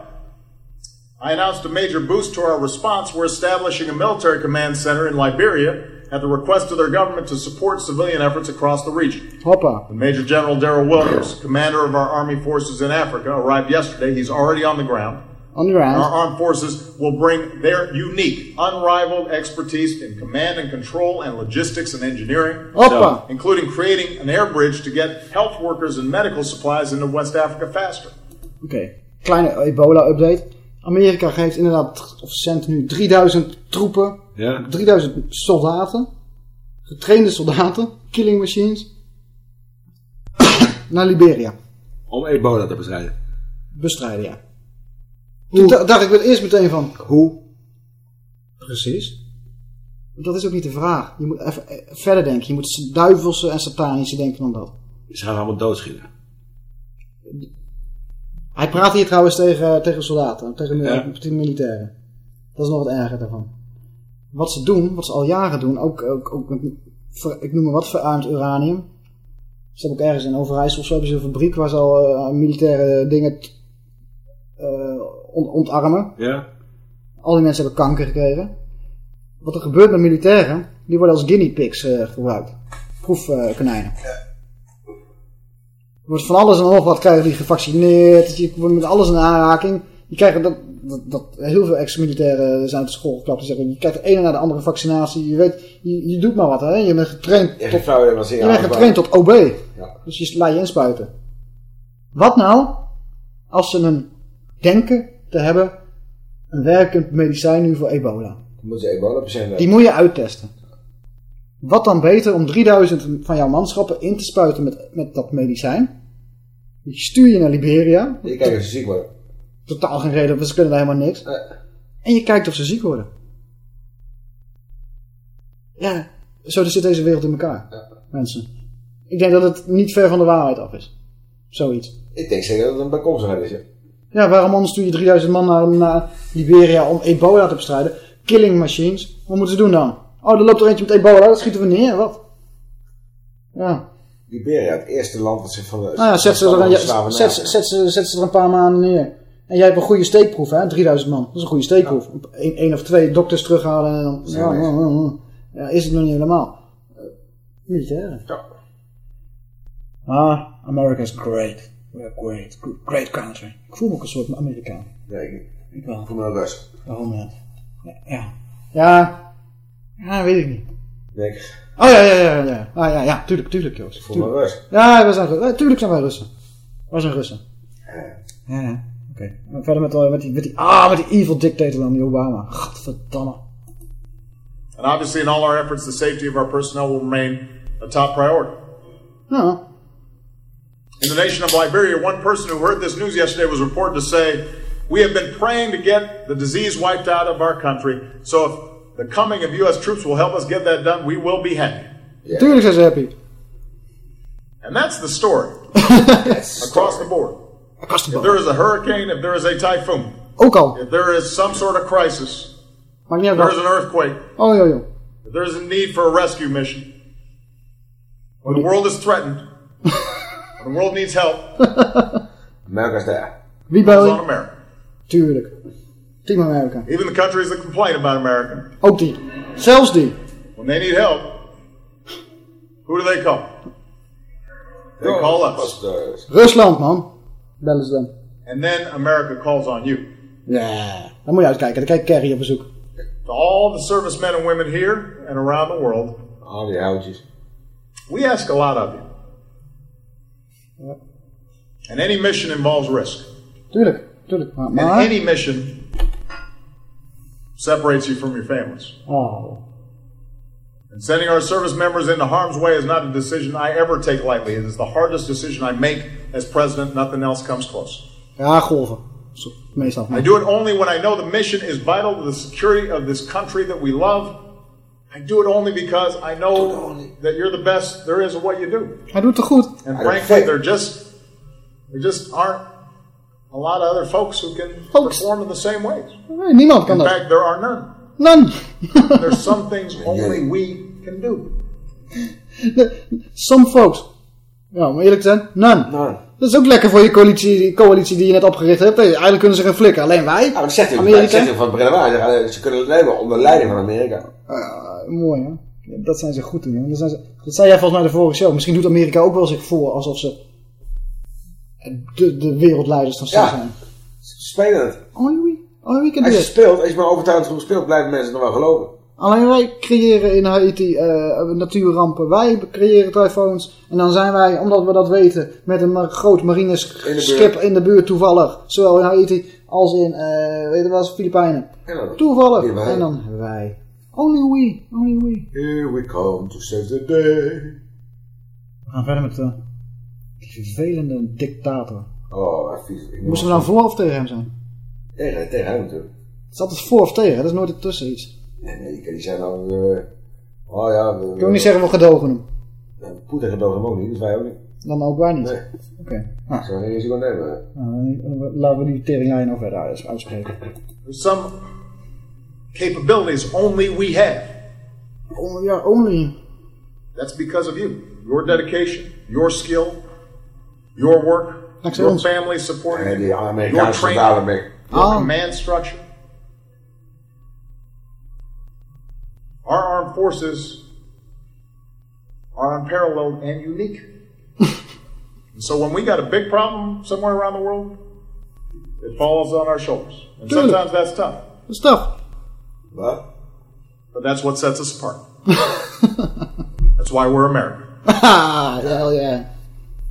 I announced a major boost to our response. We're establishing a military command center in Liberia at the request of their government to support civilian efforts across the region.
Hoppa.
Major General Daryl Williams, commander of our Army forces in Africa, arrived yesterday. He's already on the ground.
On the ground.
Our armed forces will bring their unique, unrivaled expertise in command and control and logistics and engineering,
Hoppa.
including creating an air bridge to get health workers and medical supplies into West Africa faster.
Oké. Kleine ebola-update. Amerika geeft inderdaad, of zendt nu 3000 troepen.
Ja.
3000 soldaten. Getrainde soldaten. Killing machines. <coughs> naar Liberia.
Om ebola te bestrijden.
Bestrijden, ja. Toen da- dacht ik wel eerst meteen van...
Hoe?
Precies. Dat is ook niet de vraag. Je moet even eh, verder denken. Je moet duivelse en satanische denken dan dat.
Ze gaan allemaal doodschieten.
Hij praat hier trouwens tegen, tegen soldaten, tegen,
Ja.
tegen militairen. Dat is nog wat erger daarvan. Wat ze doen, wat ze al jaren doen, ook, ook, ook ik noem maar wat, verarmd uranium. Ze hebben ook ergens in Overijssel of zo hebben ze een fabriek waar ze al eh, militaire dingen eh, ont- ontarmen.
Ja.
Al die mensen hebben kanker gekregen. Wat er gebeurt met militairen, die worden als guinea pigs eh, gebruikt. Proefkonijnen. Er wordt van alles en nog wat krijgen die gevaccineerd. Je wordt met alles in aanraking. Je krijgt dat, dat, dat heel veel ex-militairen zijn uit de school geklapt. Die zeggen, je krijgt de ene na de andere vaccinatie. Je weet, je, je doet maar wat hè. Je bent getraind
Je
tot, je bent getraind tot. OB.
Ja.
Dus je laat je inspuiten. Wat nou als ze een denken te hebben een werkend medicijn nu voor ebola?
Moeten ze ebola-patiënten
Die moet je uittesten. Wat dan beter om 3000 van jouw manschappen in te spuiten met, met dat medicijn. Die stuur je naar Liberia.
Je kijkt of ze ziek worden.
Totaal geen reden, want ze kunnen daar helemaal niks. En je kijkt of ze ziek worden. Ja, zo zit deze wereld in elkaar. Mensen. Ik denk dat het niet ver van de waarheid af is. Zoiets.
Ik denk zeker dat het een bijkomstigheid is. Ja.
Ja, waarom anders stuur je 3000 man naar, naar Liberia om ebola te bestrijden? Killing machines. Wat moeten ze doen dan? Oh, er loopt er eentje met ebola, dat schieten we neer, wat? Ja.
Liberia, het eerste land dat zich van de...
Nou ja, zet ze, er een, zet, zet, ze- zet ze er een paar maanden neer. En jij hebt een goede steekproef, hè? 3000 man. Dat is een goede steekproef. Eén één of twee dokters terughalen en dan... Ja,
Ja,
ja, ja, ja. Ja, is het nog niet helemaal. Eh, Militairen. Ah, America is great. Great. Great country. Ik voel me ook een soort Amerikaan.
Ja, ik,
Ik wel.
voel me wel rust.
Waarom ja? Ja. Ja. Ja, weet ik niet.
Nee,
Oh ja, ja, ja, ja. Ah ja, ja, tuurlijk, tuurlijk, Joost.
voel me rust.
Ja, we zijn, Ru- eh, tuurlijk zijn wij Russen. Wij zijn Russen. Ja, ja. Oké. En Verder met, eh, met, die, met die, ah, met die evil dictator dan, die Obama. Godverdamme.
And obviously, in all our efforts, the safety of our personnel will remain a top priority.
Ja.
In the nation of Liberia, one person who heard this news yesterday was reported to say, We have been praying to get the disease wiped out of our country. So if the coming of U.S. troops will help us get that done, we will be happy.
Tuurlijk zijn ze happy.
And that's the story <laughs> across the board.
Across the board.
If there is a hurricane, if there is a typhoon,
Ook al.
if there is some sort of crisis, if there is an earthquake,
Oh joh, joh.
if there is a need for a rescue mission, when the world is threatened, <laughs> the world needs help, <laughs>
America's there.
Wie
calls
bel
on
je?
America.
Tuurlijk. Team America.
Even the countries that complain about America, oh,
Ook die. Zelfs die.
when they need help, who do they call? They call us.
Rusland, man. Bellen ze dan.
And then America calls on you.
Ja. Dan moet je uitkijken. Dan kijkt Kerry op bezoek.
To all the servicemen and women here and around the world,
Al die houtjes.
we ask a lot of you. And any mission involves risk.
Tuurlijk. Tuurlijk. Maar,
And any mission separates you from your families.
oh.
And sending our service members into harm's way is not a decision I ever take lightly. It is the hardest decision I make as president. Nothing else comes close.
Ja, golven. Meestal.
I do it only when I know the mission is vital to the security of this country that we love. I do it only because I know that you're the best there is at what you do.
Hij doet het goed.
And frankly, there just there just aren't a lot of other folks who can perform in the same ways.
Nee, niemand kan
In
dat.
fact, there are none.
None.
There's some <laughs> things only we can do.
Some folks. Ja, om eerlijk te zijn, none. Dat is ook lekker voor je coalitie, die coalitie die je net opgericht hebt. Eigenlijk kunnen ze geen flikken. Alleen wij,
maar dat zegt u. Dat zegt u van het Brenner Ze kunnen leven onder leiding van Amerika.
Ah, mooi hè. Ja, dat zijn ze goed in. Dat, zijn ze, dat zei jij volgens mij de vorige show. Misschien doet Amerika ook wel zich voor alsof ze de, de wereldleiders van
Ja.
zijn.
Ze spelen het.
Oh? Oh, wie kan
Als je
dit?
speelt, als je maar overtuigend genoeg speelt, blijven mensen het nog wel geloven.
Alleen wij creëren in Haiti eh, natuurrampen. Wij creëren tyfoons. En dan zijn wij, omdat we dat weten, met een ma- groot marineschip in de buurt toevallig. Zowel in Haiti als in, eh weet je wat, Filipijnen. Toevallig. En dan wij. Only we, only we.
Here we come to save the day.
We gaan verder met eh, die vervelende dictator.
Oh, vies.
Moesten we dan voor of tegen hem zijn?
Tegen, tegen hem natuurlijk.
Het is altijd voor of tegen, dat is nooit ertussen iets.
Nee, nee, je kan niet zeggen nou... oh ja... We,
Ik wil niet zeggen we gedogen hem.
Poetin gedogen hem ook niet, dus wij ook niet.
Dan ook wij niet.
Nee.
Oké.
Ah. Zou geen risico nemen.
Nou, laten we die teringlijn nog verder uits- uitspreken.
There's some capabilities only we have.
Oh, ja, only.
That's because of you. Your dedication, your skill, your work,
Dankzij
your
ons.
family supporting
die
you, your training, your
Ah.
command structure. Our armed forces are unparalleled and unique. <laughs> and so when we got a big problem somewhere around the world, it falls on our shoulders. And
Tuurlijk.
sometimes that's tough.
Dat is tough.
Wat?
But that's what sets us apart. <laughs> that's why we're America.
Haha, <laughs> hell yeah.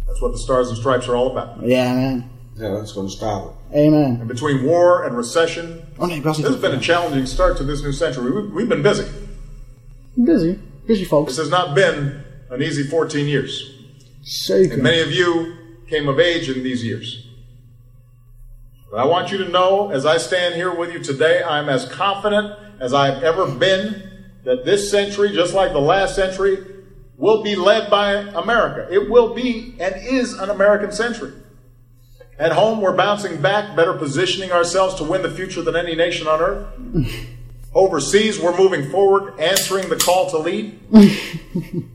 That's what the Stars and Stripes are all about.
Yeah, man.
Ja, dat is gewoon een stapel.
Amen.
And between war and recession,
Oh nee, ik was
this has been a challenging start to this new century. We- We've been busy.
Busy. Busy folks.
This has not been an easy 14 years.
Zeker.
And many of you came of age in these years. But I want you to know, as I stand here with you today, I'm as confident as I've ever been that this century, just like the last century, will be led by America. It will be and is an American century. At home, we're bouncing back, better positioning ourselves to win the future than any nation on earth. <laughs> Overseas, we're moving forward, answering the call to lead. and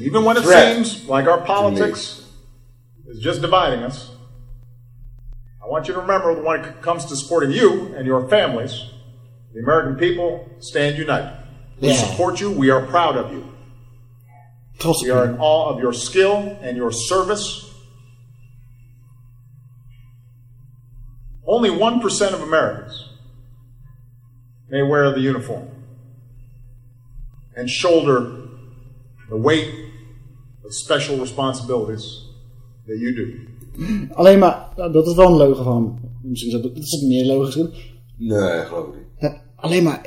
even when it
Threat.
seems like our politics is just dividing us, I want you to remember that when it comes to supporting you and your families, the American people stand united. We
Yeah.
support you. We are proud of you. We are in awe of your skill and your service. Only 1% of Americans may wear the uniform and shoulder the weight of special responsibilities that you do.
Alleen maar, nou, dat is wel een leugen van. Misschien is dat, dat is meer logisch.
Nee, geloof ik niet.
Alleen maar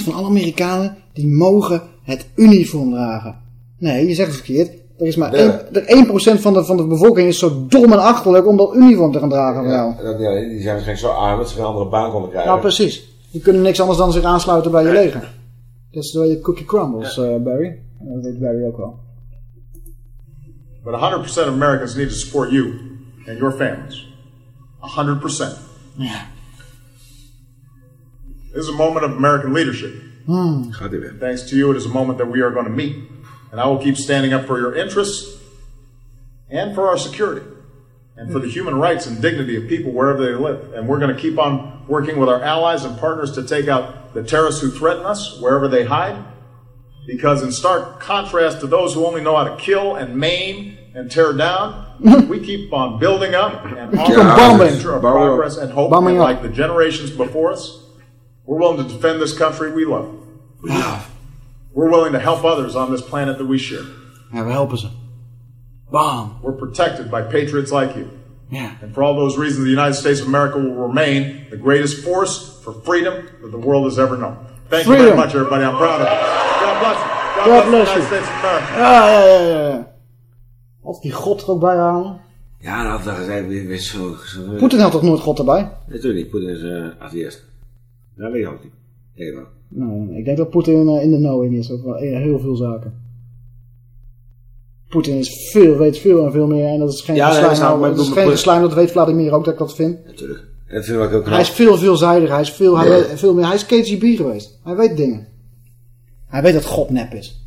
1% van alle Amerikanen die mogen het uniform dragen. Nee, je zegt het verkeerd. Er is maar
Ja.
één- er 1% van de, van de bevolking is zo dom en achterlijk om dat uniform te gaan dragen.
Ja, dat, ja, die zijn waarschijnlijk zo arm dat ze geen andere baan konden krijgen.
Nou, precies. Die kunnen niks anders dan zich aansluiten bij je leger. Dat is waar je cookie crumbles, eh, Barry. En Dat weet Barry ook wel.
But 100% of Americans need to support you and your families. 100%.
Ja.
This is a moment of American leadership.
Hmm.
Gaat hij weer.
Thanks to you, it is a moment that we are going to meet. And I will keep standing up for your interests and for our security and for the human rights and dignity of people wherever they live. And we're going to keep on working with our allies and partners to take out the terrorists who threaten us wherever they hide. Because in stark contrast to those who only know how to kill and maim and tear down, <laughs> we keep on building up and
Keep
offering
on bombing.
future of
Bombing up.
progress and hope. And like the generations before us, we're willing to defend this country we love. We love. We're willing to help others on this planet that we share.
Ja, we helpen ze. Bam.
We're protected by patriots like you.
Ja.
And for all those reasons, the United States of America will remain the greatest force for freedom that the world has ever known. Thank you very much, everybody. I'm proud of you. God bless you. God,
God
bless,
bless
the
you.
United States of America.
Ja, ja, ja, ja, ja. Of die God er ook bij halen.
Ja, dat had hij gezegd. Die wist zo... zo
Poetin had toch nooit God erbij?
Natuurlijk niet. Poetin is uh, atheïst. Dat weet je ook niet. Ik wel.
Nee, ik denk dat Poetin eh, in de knowing is over heel veel zaken. Poetin is veel, weet veel en veel meer. En dat is geen
Ja, nee,
geslijm.
dat maar
dat
bedoel,
geen geslijm, dat weet Vladimir ook dat ik dat vind.
Natuurlijk. En dat vind ik ook knap.
Hij is veel veelzijdiger. Hij is veel, hij weet veel meer. Hij is KGB geweest. Hij weet dingen. Hij weet dat God nep is.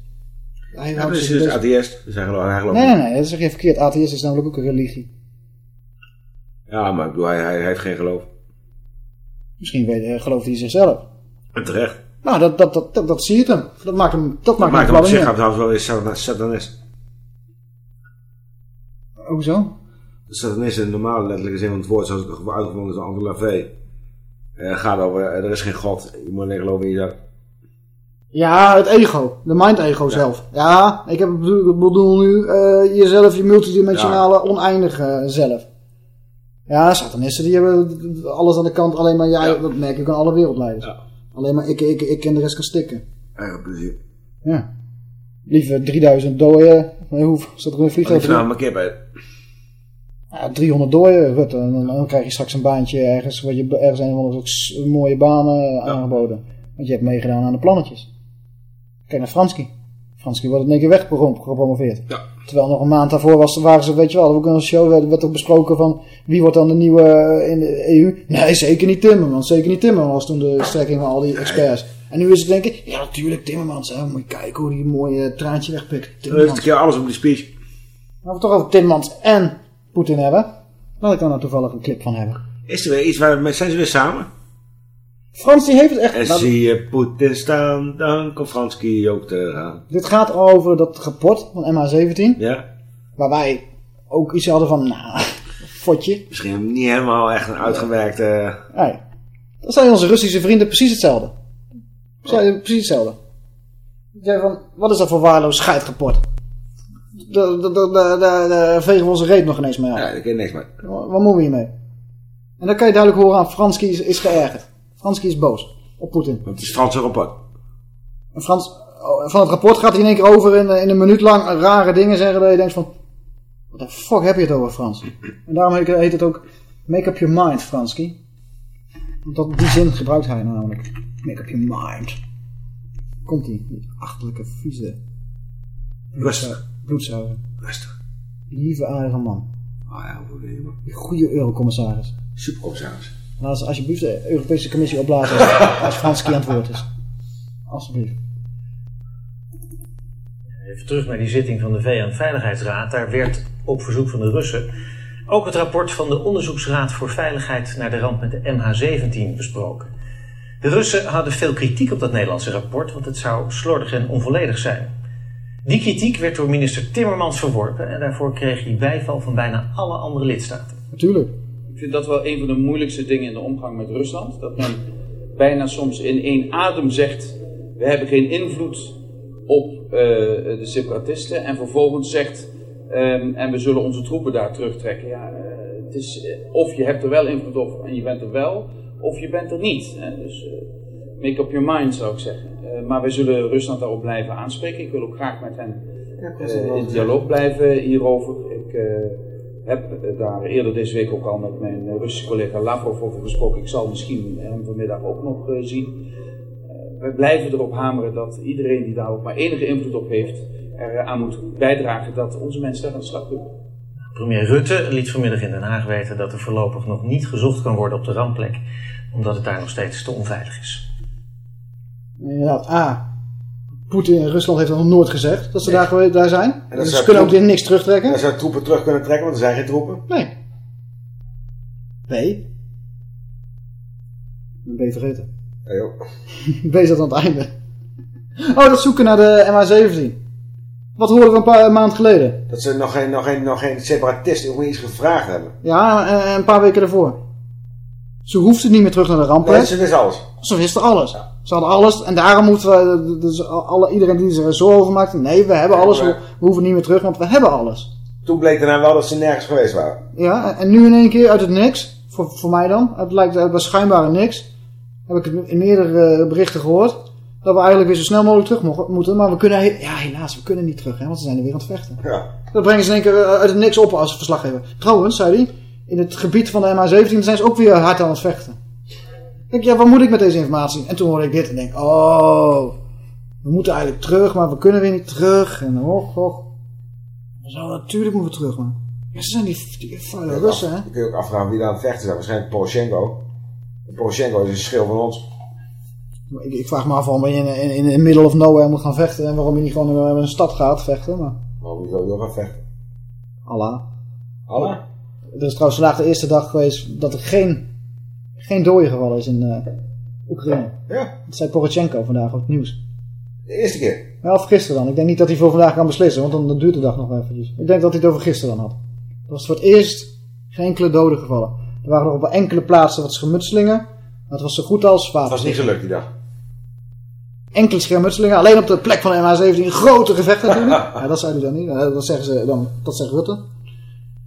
Hij
Ja,
houdt
dus
zich
hij is
bezig.
atheïst. Dus hij gelooft, gelooft
Nee, nee, nee. Dat zeg je verkeerd. Atheïst is namelijk ook een religie.
Ja, maar ik bedoel, hij, hij, heeft geen geloof.
Misschien weet, eh, gelooft hij zichzelf.
En terecht.
Nou, dat, dat, dat, dat, dat zie je hem. Dat maakt hem, dat
Dat
maakt
maakt
hem
op zich trouwens wel eens satan- satanist.
Hoezo?
De satanist in de normale letterlijke zin van het woord, zoals het uitgevonden is door André Lavey. Eh gaat over, eh, er is geen God. Je moet alleen geloven in jezelf.
Ja, het ego. De mind-ego zelf. Ja, ik heb, bedoel, ik nu eh, jezelf, je multidimensionale, oneindige zelf. Ja, satanisten die hebben alles aan de kant. Alleen maar jij, dat merk ik aan alle wereldleiders. Alleen maar ik, ik, ik en de rest kan stikken.
Eigen plezier.
Ja. Liever 3000 doden. Hoe staat er een
Ik
vliegtuig?
vind nou mijn kip uit.
Ja, 300 doden, Rutte. En dan, dan krijg je straks een baantje ergens, wat je ergens een s- mooie banen aangeboden. Want je hebt meegedaan aan de plannetjes. Kijk naar Franski. Franski wordt in één keer weggepromoveerd.
Ja.
Terwijl nog een maand daarvoor was, waren ze, weet je wel, ook in een show werd, werd er besproken van wie wordt dan de nieuwe eh, in de EU. Nee, zeker niet Timmermans. Zeker niet Timmermans was toen de strekking van al die experts. En nu is het denk ik, ja natuurlijk Timmermans. Hè. Moet je kijken hoe die mooie traantje wegpikt.
Dan heeft
Timmermans.
een keer alles op die speech.
Maar we het toch over Timmermans en Poetin hebben. Laat ik dan nou toevallig een clip van hebben.
Is er weer iets waar zijn ze weer samen?
Frans die heeft het echt...
En
nou,
zie je Poetin staan, dan komt Franski ook te gaan.
Dit gaat over dat rapport van MH17.
Ja.
Waar wij ook iets hadden van, nou, <laughs> fotje.
Misschien niet helemaal echt een uitgewerkte...
Nee. Dan zijn onze Russische vrienden precies hetzelfde. Zijn precies hetzelfde. Die zeggen van, wat is dat voor waardeloos scheidrapport? Daar daar- daar- daar- daar- daar vegen we onze reet nog ineens mee af.
Ja, daar kun je niks mee.
Wat moeten we hiermee? En dan kan je duidelijk horen aan Franski is, is geërgerd. Franski is boos op Poetin.
Het is Franse rapport.
En Frans, oh, van het rapport gaat hij in één keer over in, in een minuut lang rare dingen zeggen dat je denkt van... Wat de fuck heb je het over Frans? En daarom heet het ook Make Up Your Mind, Franski. Want dat, die zin gebruikt hij namelijk. Make Up Your Mind. Komt ie, die achterlijke, vieze...
Rustig.
Bloedzuiger.
Rustig.
Lieve, aardige man.
Ah ja, hoe wil je maar.
Die goede eurocommissaris.
Supercommissaris.
Laat ze alsjeblieft de Europese Commissie opblazen <laughs> als, als Franski aan het woord is. Alsjeblieft.
Even terug naar die zitting van de VN-veiligheidsraad. Daar werd op verzoek van de Russen ook het rapport van de Onderzoeksraad voor Veiligheid naar de ramp met de MH17 besproken. De Russen hadden veel kritiek op dat Nederlandse rapport, want het zou slordig en onvolledig zijn. Die kritiek werd door minister Timmermans verworpen en daarvoor kreeg hij bijval van bijna alle andere lidstaten.
Natuurlijk.
Ik vind dat wel een van de moeilijkste dingen in de omgang met Rusland. Dat men bijna soms in één adem zegt: we hebben geen invloed op eh, de separatisten. En vervolgens zegt: ehm, en we zullen onze troepen daar terugtrekken. Ja, eh, het is, eh, of je hebt er wel invloed op en je bent er wel, of je bent er niet. Hè. Dus eh, make up your mind zou ik zeggen. Eh, maar wij zullen Rusland daarop blijven aanspreken. Ik wil ook graag met hen eh, in dialoog blijven hierover. Ik eh, heb daar eerder deze week ook al met mijn Russische collega Lavrov over gesproken. Ik zal misschien hem vanmiddag ook nog eh, zien. Eh, wij blijven erop hameren dat iedereen die daar ook maar enige invloed op heeft, eraan moet bijdragen dat onze mensen daar aan de slag kunnen.
Premier Rutte liet vanmiddag in Den Haag weten dat er voorlopig nog niet gezocht kan worden op de rampplek, omdat het daar nog steeds te onveilig is.
Inderdaad, A. Poetin in Rusland heeft dat nog nooit gezegd dat ze daar, gewe- daar zijn.
En
dus ze kunnen ook
troepen-
weer niks terugtrekken.
Dan zou troepen terug kunnen trekken, want er zijn geen troepen.
Nee. B. Ben B vergeten.
Ja, joh. <laughs>
B zat aan het einde. Oh, dat zoeken naar de MH17. Wat hoorden we een paar maand geleden?
Dat ze nog geen, nog geen, nog geen separatisten of iets gevraagd hebben.
Ja, en- en een paar weken daarvoor. Ze hoefden niet meer terug naar de rampplek.
Nee, ze wisten alles.
Ze wisten alles. Ze hadden alles. En daarom moeten we, dus alle, iedereen die zich er zo over maakte, nee, we hebben alles. We, we hoeven niet meer terug, want we hebben alles.
Toen bleek daarna wel dat ze nergens geweest waren.
Ja, en nu in één keer uit het niks, voor, voor mij dan, het lijkt uit het schijnbare niks, heb ik het in meerdere berichten gehoord, dat we eigenlijk weer zo snel mogelijk terug mo- moeten, maar we kunnen, ja helaas, we kunnen niet terug, hè, want ze zijn er weer aan het vechten.
Ja.
Dat brengen ze in één keer eh, uit het niks op als verslaggever. Trouwens, zei hij, in het gebied van de MH17 zijn ze ook weer hard aan het vechten. Ik denk, ja, wat moet ik met deze informatie? En toen hoorde ik dit en denk, oh, we moeten eigenlijk terug, maar we kunnen weer niet terug. En och, och. Zo, natuurlijk moeten we terug, man. Ja, ze zijn die, die vuile Russen, hè?
Dan kun je ook afvragen wie daar aan het vechten zijn. Waarschijnlijk Poroshenko. En Poroshenko is een schil van ons.
Ik, ik vraag me af waarom je in, in, in middle of nowhere moet gaan vechten en waarom je niet gewoon in een stad gaat vechten, maar
Waarom je wil gaan vechten?
Allah.
Allah?
Er is trouwens vandaag de eerste dag geweest dat er geen, geen doden gevallen is in eh, Oekraïne.
Ja.
Dat zei Poroshenko vandaag op het nieuws.
De eerste keer.
Ja, of gisteren dan. Ik denk niet dat hij voor vandaag kan beslissen, want dan, dan duurt de dag nog eventjes. Ik denk dat hij het over gisteren dan had. Er was voor het eerst geen enkele doden gevallen. Er waren nog op enkele plaatsen wat schermutselingen, maar het was zo goed als
Het was niet gelukt die dag.
Enkele schermutselingen, alleen op de plek van de MH17 een grote gevecht natuurlijk. <laughs> ja, dat zei hij dan niet, dat zeggen ze dan, dat zegt Rutte.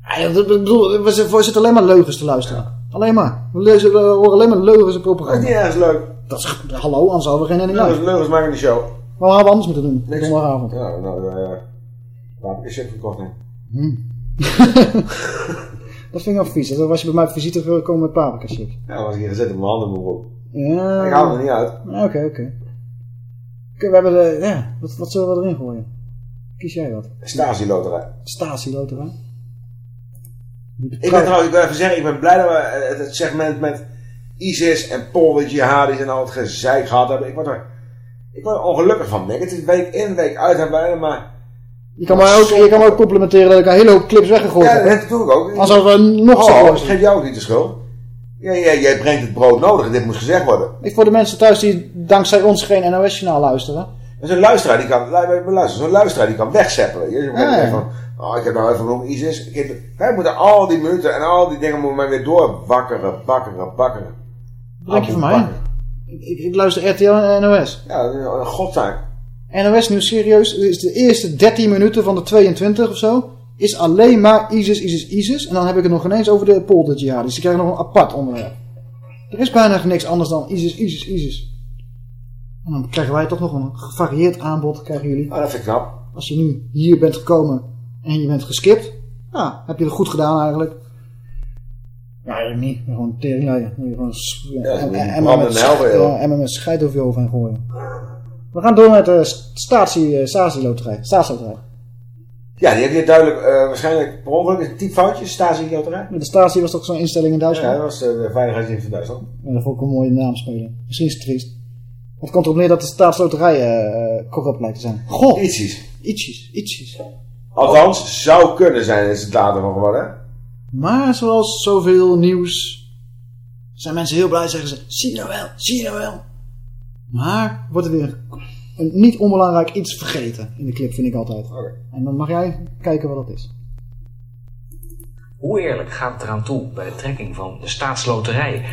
Ja, dat- ik bedoel, we zitten alleen maar leugens te luisteren. Alleen maar. We, lezen, we horen alleen maar leugens en
Dat is
propaganda.
niet ergens leuk.
Dat is, hallo, anders hadden we geen ending
Leugens, leugens maken de show.
Hadden we anders moeten doen?
Niks.
Donderdagavond.
Ja, nou, eh waar heb ik een shit verkocht, hè? <laughs>
Dat vind ik wel vies. Dat was je bij mij op visite gekomen met paprika chips.
Ja, dan was ik hier gezet op mijn handen in mijn broek.
Ja.
Ik haal er niet uit.
Ja, Oké, oké. Oké, We hebben de, ja, wat, wat zullen we erin gooien? Kies jij wat?
Stasi-loterij.
Stasi-loterij.
Ik ben trouwens, ik wil even zeggen, ik ben blij dat we eh, het, het segment met ISIS en Polder jihadis en al het gezeik gehad hebben. Ik word er, ik word er ongelukkig van. Denk. Het is week in, week uit hebben maar...
Je kan, mij ook, je kan me ook complimenteren dat ik een hele hoop clips weggegooid
Ja,
heb.
dat doe ik ook.
Alsof we nog zo
Oh, ik geef jou ook niet de schuld. Ja, ja, jij brengt het brood nodig en dit moet gezegd worden.
Ik voor de mensen thuis die dankzij ons geen NOS-journaal luisteren.
En zo'n luisteraar die kan, luister, zo'n luisteraar die kan wegzeppelen. Je
Ja, ja.
van, oh, ik heb nou even genoeg ISIS. Ik heb, wij moeten al die minuten en al die dingen moeten wij weer doorbakkeren, bakkeren, bakkeren.
Wat denk je van mij? Ik, ik, ik luister RTL en NOS.
Ja, een godzaak.
NOS nu serieus, is de eerste 13 minuten van de 22 of zo, is alleen maar ISIS, ISIS, ISIS. En dan heb ik het nog ineens over de polder jihadis. Die krijgen nog een apart onderwerp. Er is bijna niks anders dan ISIS, ISIS, ISIS. En dan krijgen wij toch nog een gevarieerd aanbod, krijgen jullie.
Ah, dat vind ik knap.
Als je nu hier bent gekomen en je bent geskipt, ja, heb je het goed gedaan eigenlijk. Ja, eigenlijk niet. Gewoon teringleiden. Moet je gewoon
Ja,
en-
je
met ja, een scheid over je hoofd heen gooien. We gaan door met de statie, eh, staatsloterij. Staatsloterij.
Ja, die heb je duidelijk, eh, waarschijnlijk per ongeluk een typfoutje, Stasi-loterij.
De statie was toch zo'n instelling in
Ja,
Duitsland?
dat was eh, de veiligheidsdienst van Duitsland.
En dat vond ik een mooie naam spelen. Misschien is het triest. Het komt erop neer dat de staatsloterij eh, corrupt lijkt te zijn. Goh!
Ietsjes.
Ietsjes, ietsjes.
Althans, zou kunnen zijn, is het later van geworden. hè?
Maar zoals zoveel nieuws zijn mensen heel blij, zeggen ze, zie je nou wel, zie je nou wel. Maar wordt er weer een niet onbelangrijk iets vergeten in de clip, vind ik altijd. En dan mag jij kijken wat dat is.
Hoe eerlijk gaat het eraan toe bij de trekking van de staatsloterij?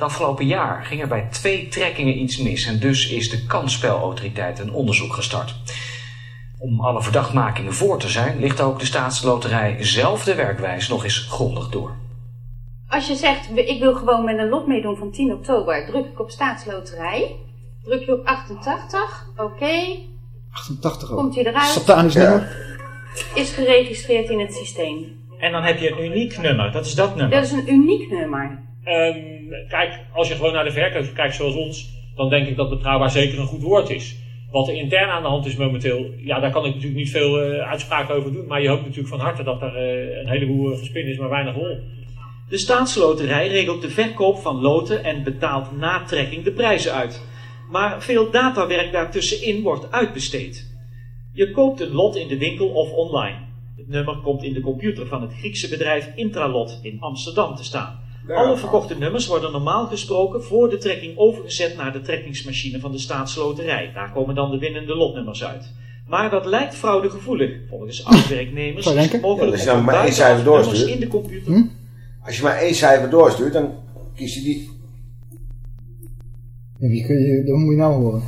Het afgelopen jaar ging er bij twee trekkingen iets mis en dus is de kansspelautoriteit een onderzoek gestart. Om alle verdachtmakingen voor te zijn, ligt ook de staatsloterij zelf de werkwijze nog eens grondig door.
Als je zegt, ik wil gewoon met een lot meedoen van 10 oktober, druk ik op staatsloterij. Druk je op 88, oké,
88 ook.
komt hij eruit,
Satanisch nummer.
is geregistreerd in het systeem.
En dan heb je een uniek nummer, dat is dat nummer.
Dat is een uniek nummer.
Ehm, kijk, als je gewoon naar de verkoper kijkt zoals ons, dan denk ik dat betrouwbaar zeker een goed woord is. Wat er intern aan de hand is momenteel, ja, daar kan ik natuurlijk niet veel eh, uitspraken over doen. Maar je hoopt natuurlijk van harte dat er eh, een heleboel gespin is, maar weinig wol.
De staatsloterij regelt de verkoop van loten en betaalt na trekking de prijzen uit. Maar veel datawerk daartussenin wordt uitbesteed. Je koopt een lot in de winkel of online. Het nummer komt in de computer van het Griekse bedrijf Intralot in Amsterdam te staan. Alle verkochte nummers worden normaal gesproken voor de trekking overgezet naar de trekkingsmachine van de staatsloterij. Daar komen dan de winnende lotnummers uit. Maar dat lijkt fraudegevoelig. Volgens <laughs> oud-werknemers is het mogelijk
Ja, maar één cijfer doorstuurt.
in de computer
Hm?
Als je maar één cijfer doorstuurt, dan kies je die.
Ja, wie kun je, dat moet je nou horen.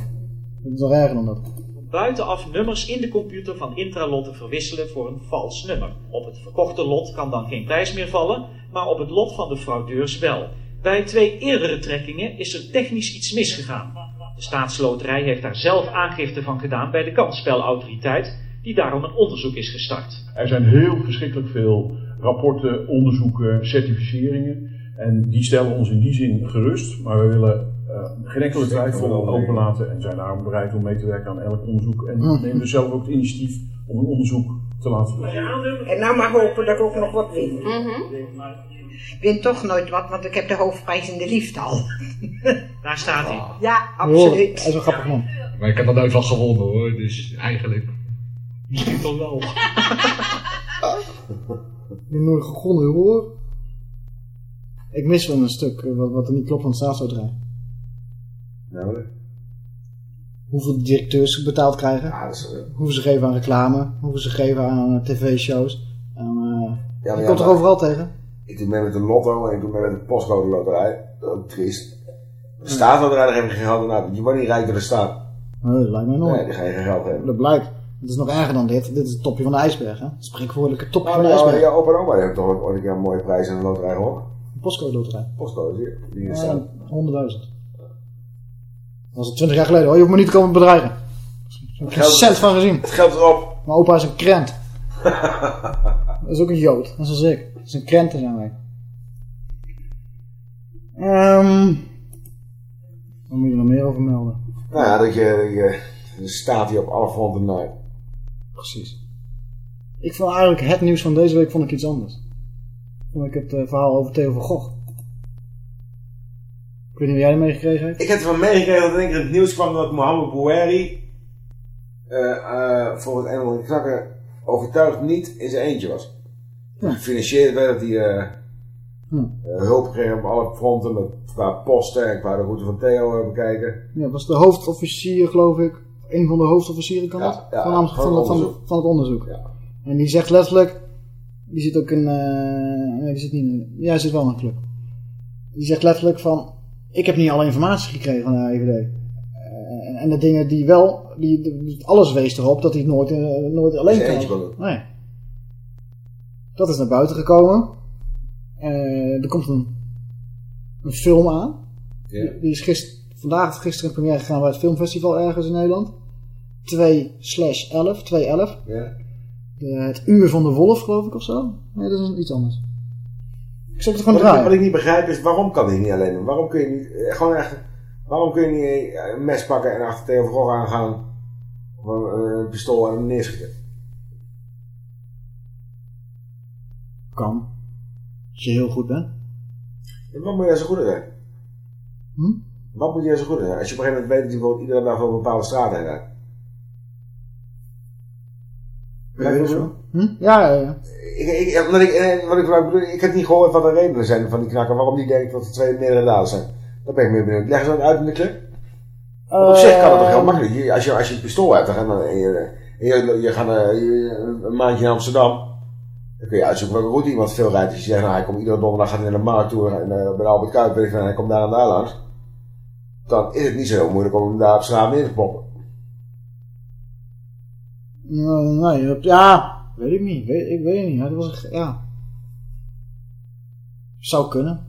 Dat is nog erger dan dat.
Buitenaf nummers in de computer van Intralot te verwisselen voor een vals nummer. Op het verkochte lot kan dan geen prijs meer vallen, maar op het lot van de fraudeurs wel. Bij twee eerdere trekkingen is er technisch iets misgegaan. De staatsloterij heeft daar zelf aangifte van gedaan bij de kansspelautoriteit, die daarom een onderzoek is gestart.
Er zijn heel verschrikkelijk veel rapporten, onderzoeken, certificeringen. En die stellen ons in die zin gerust. Maar we willen geen enkele twijfel openlaten en zijn daarom bereid om mee te werken aan elk onderzoek. En
Hm.
nemen dus zelf ook het initiatief om een onderzoek te laten doen.
En nou maar hopen dat ik ook nog wat win. Ik win toch nooit wat, want ik heb de hoofdprijs in de liefde al. <laughs>
Daar staat hij.
Ja, absoluut.
Hij is een grappig man.
Maar ik heb dat nooit van gewonnen hoor, dus eigenlijk. Misschien toch wel.
Ik heb nooit gegonnen hoor. Ik mis wel een stuk eh, wat, wat er niet klopt van de staatsloterij.
Nou,
Hoeveel directeurs betaald krijgen. hoeveel ze geven aan reclame. Hoeveel ze geven aan eh, tv-shows. Eh,
Ja,
je
ja,
komt er overal tegen.
Ik doe mee met de lotto en ik doe mee met de postcode loterij. Dat is triest. De staatsloterij, daar heb je geen geld aan. Je wordt niet rijk door de staat.
Nee, dat lijkt mij nooit.
Nee, die ga je geen geld geven.
Dat blijkt. Het is nog erger dan dit. Dit is het topje van de ijsberg. Hè? Het spreekwoordelijke topje
Nou,
van de
ja,
ijsberg.
ja, opa en oma die hebben toch ooit een keer een mooie prijs in de loterij gewonnen.
Postcode loterij.
Postcode. Die is
Ja,
staat.
100.000. Dat was al 20 jaar geleden hoor. Je hoeft me niet te komen bedreigen. Ik heb geen
Geld-
cent van gezien.
Het geld erop.
Mijn opa is een krent. dat is ook een jood. Dat is als ik. Dat is een krenten zijn wij. Ehm Daar moet je er nog meer over melden.
Nou ja, dat je, je de staat die op alle fronten naar.
Precies. Ik vond eigenlijk het nieuws van deze week vond ik iets anders. Vond ik het eh, verhaal over Theo van Gogh. Ik weet niet wie jij ermee gekregen heeft.
Ik heb ervan meegekregen dat in het nieuws kwam dat Mohammed Bouhari eh eh voor het een of andere knakker overtuigd niet in zijn eentje was. Gefinancierd werd dat hij eh,
Hm.
hulp kreeg op alle fronten met, qua posten en qua de route van Theo bekijken.
Ja, was de hoofdofficier, geloof ik. Een van de hoofdofficieren kan dat?
ja,
van,
van
van,
het
van,
onderzoek.
van het onderzoek. En die zegt letterlijk... Die zit ook in... nee, die zit niet in... Ja, hij zit wel in een club. Die zegt letterlijk van... Ik heb niet alle informatie gekregen van de IVD. Eh, en, en de dingen die wel... Die, alles wees erop dat hij het nooit, eh, nooit alleen kan. Nee. Dat is naar buiten gekomen. Eh, er komt een, een film aan. Die, die is gister, vandaag of gisteren in première gegaan bij het filmfestival ergens in Nederland. 2 slash 11, 211.
Ja.
De, het uur van de wolf, geloof ik, of zo. Nee, dat is iets anders. Het gewoon
Wat ik,
draaien.
wat ik niet begrijp is, waarom kan hij niet alleen doen? Waarom kun je niet, eh, gewoon echt, waarom kun je niet eh, een mes pakken en achter Theo van Gogh aangaan, of een, een pistool en hem neerschieten?
Kan. Als je heel goed bent.
En wat moet je zo goed zijn?
Hm?
Wat moet je zo goed zijn? Als je op een gegeven moment weet dat je bijvoorbeeld iedere dag over een bepaalde straat heen rijdt. Je bedoel?
Hm? Ja, ja, ja.
Ik, ik, omdat ik, eh, wat ik, ik bedoel, ik heb niet gehoord wat de redenen zijn van die knakker, waarom die denkt dat er twee meerdere daders zijn. Daar ben ik meer benieuwd. Leggen ze dat uit in de club? Op zich kan het toch heel
Eh,
makkelijk. Je- Als je, als je een pistool hebt dan en je, je, je gaat een maandje naar Amsterdam. Dan kun je uitzoeken welke route iemand veel rijdt. Als je zegt, nou, hij komt iedere donderdag gaat hij naar de markt toe en eh, bij Albert Kuip, weet ik veel, en hij komt daar en daar langs. Dan is het niet zo heel moeilijk om hem daar op straat neer te poppen.
Nee, nee, ja, weet ik niet. Weet, ik weet het niet. Ja, dat was, ja. Zou kunnen.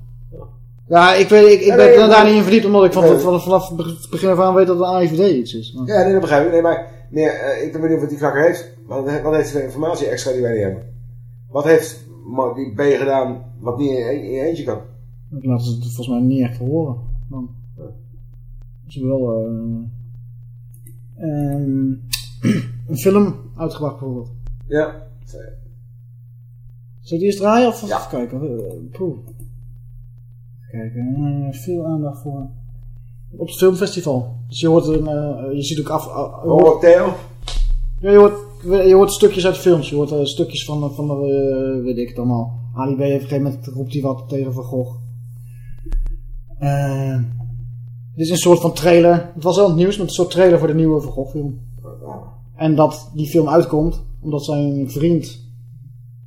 Ja, ik, weet, ik, ik
Ja,
ben
nee,
daar niet in verdiept, omdat ik van,
Nee.
van, vanaf het begin af aan weet dat het een AIVD iets is. Maar-
Ja, nee, dat begrijp ik. Nee, maar meer, eh, ik ben benieuwd wat die knakker heeft. Wat, wat heeft voor informatie extra die wij niet hebben? Wat heeft die B gedaan wat niet in, je- in eentje kan?
Dat laten ze het volgens mij niet echt horen. Dan. Ze hebben wel eh, ehm, <clears throat> een film uitgebracht bijvoorbeeld.
Ja.
Zal ik die eens draaien of even kijken? Eh, Poeh. Even kijken, eh, veel aandacht voor. Op het filmfestival. Dus je hoort een, eh, je ziet ook af... af-
Theo?
Ja, je hoort, je hoort stukjes uit films. Je hoort stukjes van, van de, weet ik het allemaal. Ali B. op een gegeven moment roept hij wat tegen Van Gogh. Dit is een soort van trailer. Het was wel het nieuws, maar een soort trailer voor de nieuwe Van Gogh film. En dat die film uitkomt, omdat zijn vriend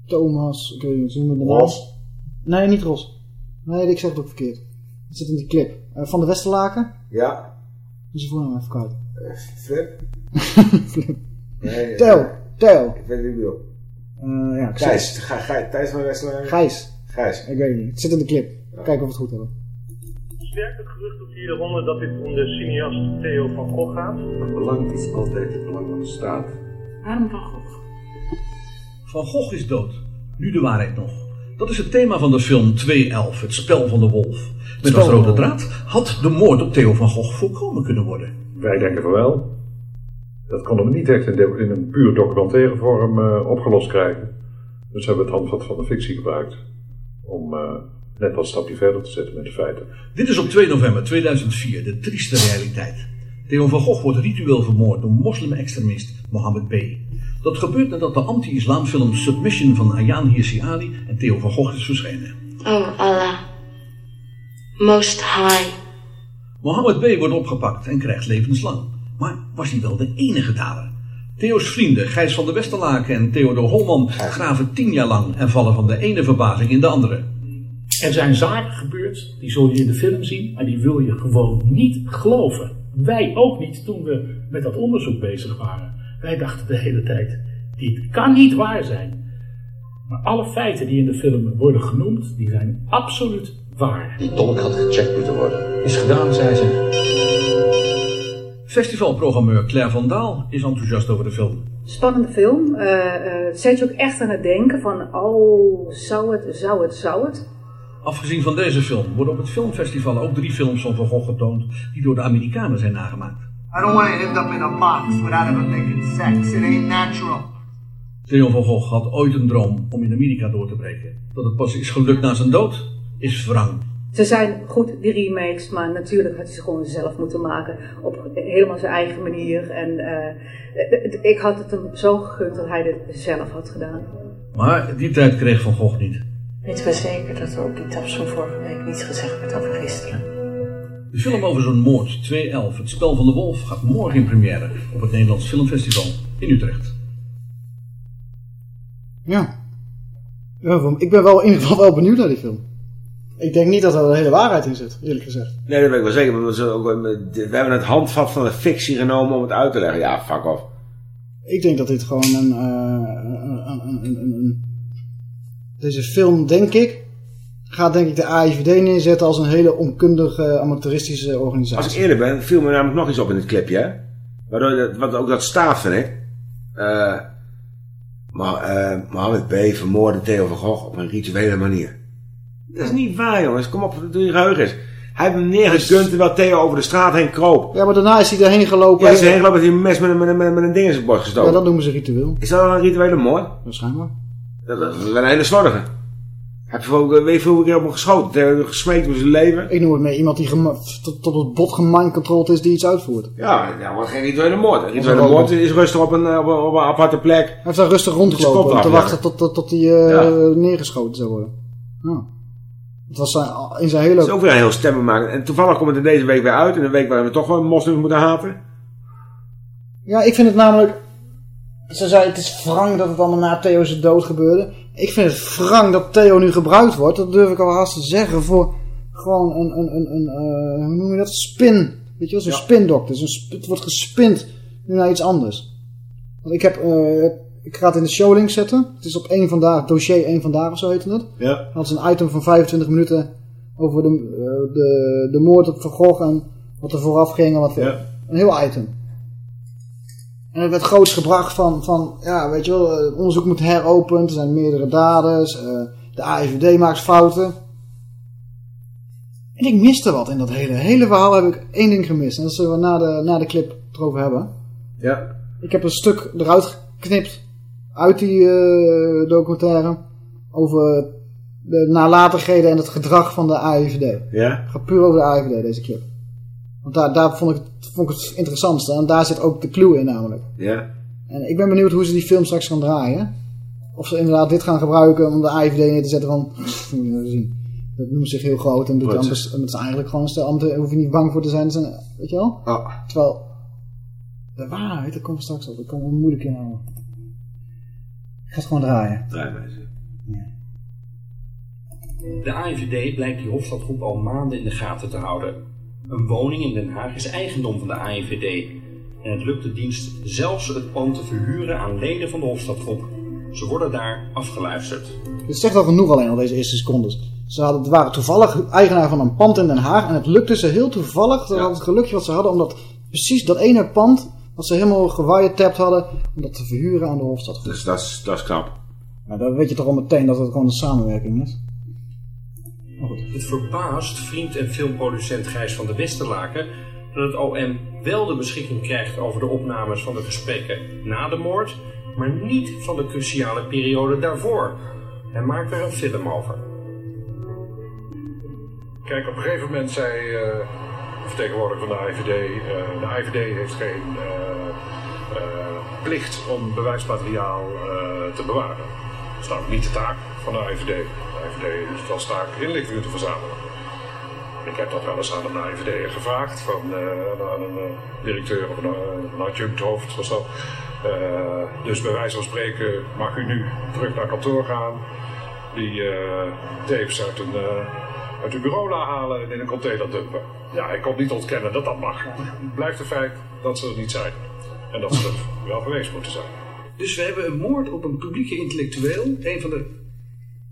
Thomas, ik weet niet, hoe noemen we de naam?
Ros?
Nee, niet Ros. Nee, ik zeg het ook verkeerd. Het zit in die clip. Eh, van de Westerlaken.
Ja.
Dus je voornaam even kwijt.
Flip? <laughs>
Flip.
Nee,
Theo,
eh,
Theo.
Ik weet wie ik bedoel.
Eh, ja,
Gijs. Gij- Gij- Thijs van Westelaar.
Gijs.
Gijs.
Ik weet het niet. Het zit in de clip. Kijken of we het goed hebben.
Sterk het gerucht op hier de ronde dat dit om de cineast Theo van Gogh gaat.
Het belang is altijd het belang van de staat.
Waarom van Gogh?
Van Gogh is dood. Nu de waarheid nog. Dat is het thema van de film 211, Het Spel van de Wolf. Met als rode draad had de moord op Theo van Gogh voorkomen kunnen worden.
Wij denken van wel. Dat konden we niet echt in, de- in een puur documentaire vorm eh, opgelost krijgen. Dus hebben we het handvat van de fictie gebruikt. Om eh, net wat stapje verder te zetten met de feiten.
Dit is op 2 november 2004 de trieste realiteit. Theo van Gogh wordt ritueel vermoord door moslim-extremist Mohammed B. Dat gebeurt nadat de anti-islamfilm Submission van Ayaan Hirsi Ali en Theo van Gogh is verschenen.
Oh Allah, Most High.
Mohammed B. wordt opgepakt en krijgt levenslang. Maar was hij wel de enige dader? Theo's vrienden, Gijs van der Westerlaken en Theodor Holman, graven tien jaar lang en vallen van de ene verbazing in de andere.
Er zijn zaken gebeurd, die zul je in de film zien, maar die wil je gewoon niet geloven. Wij ook niet toen we met dat onderzoek bezig waren. Wij dachten de hele tijd, dit kan niet waar zijn. Maar alle feiten die in de film worden genoemd, die zijn absoluut waar.
Die tolk had gecheckt moeten worden. Is gedaan, zei ze.
Festivalprogrammeur Claire van Daal is enthousiast over de film.
Spannende film. Eh, eh, zet je ook echt aan het denken van, oh, zou het, zou het, zou het.
Afgezien van deze film worden op het filmfestival ook drie films van Van Gogh getoond die door de Amerikanen zijn nagemaakt.
I don't want to end up in a box without ever making sex. It ain't natural.
Theo van Gogh had ooit een droom om in Amerika door te breken. Dat het pas is gelukt na zijn dood, is wrang.
Ze zijn goed, die remakes, maar natuurlijk had hij ze gewoon zelf moeten maken. Op helemaal zijn eigen manier. En eh, ik had het hem zo gegund dat hij dit zelf had gedaan.
Maar die tijd kreeg Van Gogh niet.
Weet we zeker dat er op die taps van vorige week niets gezegd werd over gisteren?
De film over zo'n moord, 211, het spel van de wolf, gaat morgen in première op het Nederlands Filmfestival in Utrecht.
Ja. ja. Ik ben wel in ieder geval wel benieuwd naar die film. Ik denk niet dat er een hele waarheid in zit, eerlijk gezegd.
Nee, dat weet ik wel zeker. Maar we, hebben het handvat van de fictie genomen om het uit te leggen. Ja, fuck off.
Ik denk dat dit gewoon een, uh, een, een, een, een... Deze film, denk ik, gaat denk ik de AIVD neerzetten als een hele onkundige, amateuristische organisatie.
Als ik eerlijk ben, viel me namelijk nog iets op in het clipje. Hè? Waardoor dat, wat ook dat staat, vind ik. Uh, maar uh, Mohammed B. vermoorde Theo van Gogh op een rituele manier. Dat is niet waar, jongens. Kom op, doe je geheugen eens. Hij heeft hem neergekund terwijl Theo over de straat heen kroop.
Ja, maar daarna is hij erheen gelopen.
Ja, hij is erheen gelopen met een mes met een, met, een, met een ding in zijn borst gestoken.
Ja, dat noemen ze ritueel.
Is dat dan een rituele moord?
Waarschijnlijk.
Dat, dat is wel een hele slordige. Heb je ook, weet je hoeveel keer op hem geschoten? Gesmeekt met zijn leven.
Ik noem het meer iemand die tot, tot het bot gemindcontrolled is die iets uitvoert.
Ja, ja maar geen rituele moord. Rituele moord is rustig op een, op een, op een aparte plek.
Hij heeft daar rustig rondgelopen om te wachten tot, tot, tot hij uh, ja. neergeschoten zou worden. Ja. Het was zijn, in zijn hele...
Dat is ook weer een heel stemmen maken. En toevallig komt het in deze week weer uit. In een week waarin we toch wel moslims moeten haten.
Ja, ik vind het namelijk... Ze zei, het is wrang dat het allemaal na Theo's dood gebeurde. Ik vind het wrang dat Theo nu gebruikt wordt. Dat durf ik al haast te zeggen. Voor gewoon een, een, een, een uh, hoe noem je dat? Spin. Weet je wel, zo'n ja. spindokter. Zo het wordt gespind nu naar iets anders. Want ik heb... Uh, ik ga het in de showlink zetten. Het is op één vandaag, dossier 1 vandaag of zo heet het.
Ja.
Dat is een item van 25 minuten over de, uh, de, de moord op Van Gogh en wat er vooraf ging. En wat
ja.
Een heel item. En het werd groots gebracht van, van ja, weet je wel, het onderzoek moet heropend. Er zijn meerdere daders. Uh, de AIVD maakt fouten. En ik miste wat in dat hele, hele verhaal heb ik één ding gemist. En dat zullen we na de, na de clip erover hebben.
Ja.
Ik heb een stuk eruit geknipt uit die uh, documentaire over de nalatigheden en het gedrag van de AIVD.
Ja.
Het gaat puur over de AIVD, deze clip. Want daar, daar vond, ik het, vond ik het interessantste. En daar zit ook de clue in namelijk.
Ja.
En ik ben benieuwd hoe ze die film straks gaan draaien. Of ze inderdaad dit gaan gebruiken om de AIVD neer te zetten van... zien. Dat noemt zich heel groot en doet dan het is eigenlijk gewoon stel, daar hoef je niet bang voor te zijn. zijn weet je wel?
Oh.
Terwijl de waarheid, komen we straks op. Dat kan wel moeilijk inhouden. Ik ga het gewoon draaien.
Draai.
Ja.
De AIVD blijkt die Hofstadgroep al maanden in de gaten te houden. Een woning in Den Haag is eigendom van de AIVD. En het lukt de dienst zelfs het pand te verhuren aan leden van de Hofstadgroep. Ze worden daar afgeluisterd.
Het zegt al genoeg alleen al deze eerste secondes. Ze hadden, het waren toevallig eigenaar van een pand in Den Haag. En het lukte ze heel toevallig. Dat ja. het gelukje wat ze hadden. Omdat precies dat ene pand. Wat ze helemaal gewiretapt hadden. Om dat te verhuren aan de Hofstadgroep.
Dus dat is, dat is knap.
Nou, dan weet je toch al meteen dat het gewoon een samenwerking is.
Het verbaast vriend en filmproducent Gijs van der Westerlaken dat het OM wel de beschikking krijgt over de opnames van de gesprekken na de moord, maar niet van de cruciale periode daarvoor. Hij maakt er een film over.
Kijk, op een gegeven moment zei de vertegenwoordiger van de IVD, uh, de IVD heeft geen uh, plicht om bewijsmateriaal te bewaren. Dat is namelijk niet de taak van de IVD. De IVD heeft het als taak inlichtingen te verzamelen. Ik heb dat wel eens aan een IVD gevraagd, van, uh, aan een uh, directeur of een, een adjuncthoofd was dat. Uh, dus bij wijze van spreken mag u nu terug naar kantoor gaan, die tapes uit, een, uit uw bureau halen en in een container dumpen. Ja, ik kon niet ontkennen dat dat mag. Blijft het feit dat ze er niet zijn. En dat ze er wel geweest moeten zijn.
Dus we hebben een moord op een publieke intellectueel. Een van de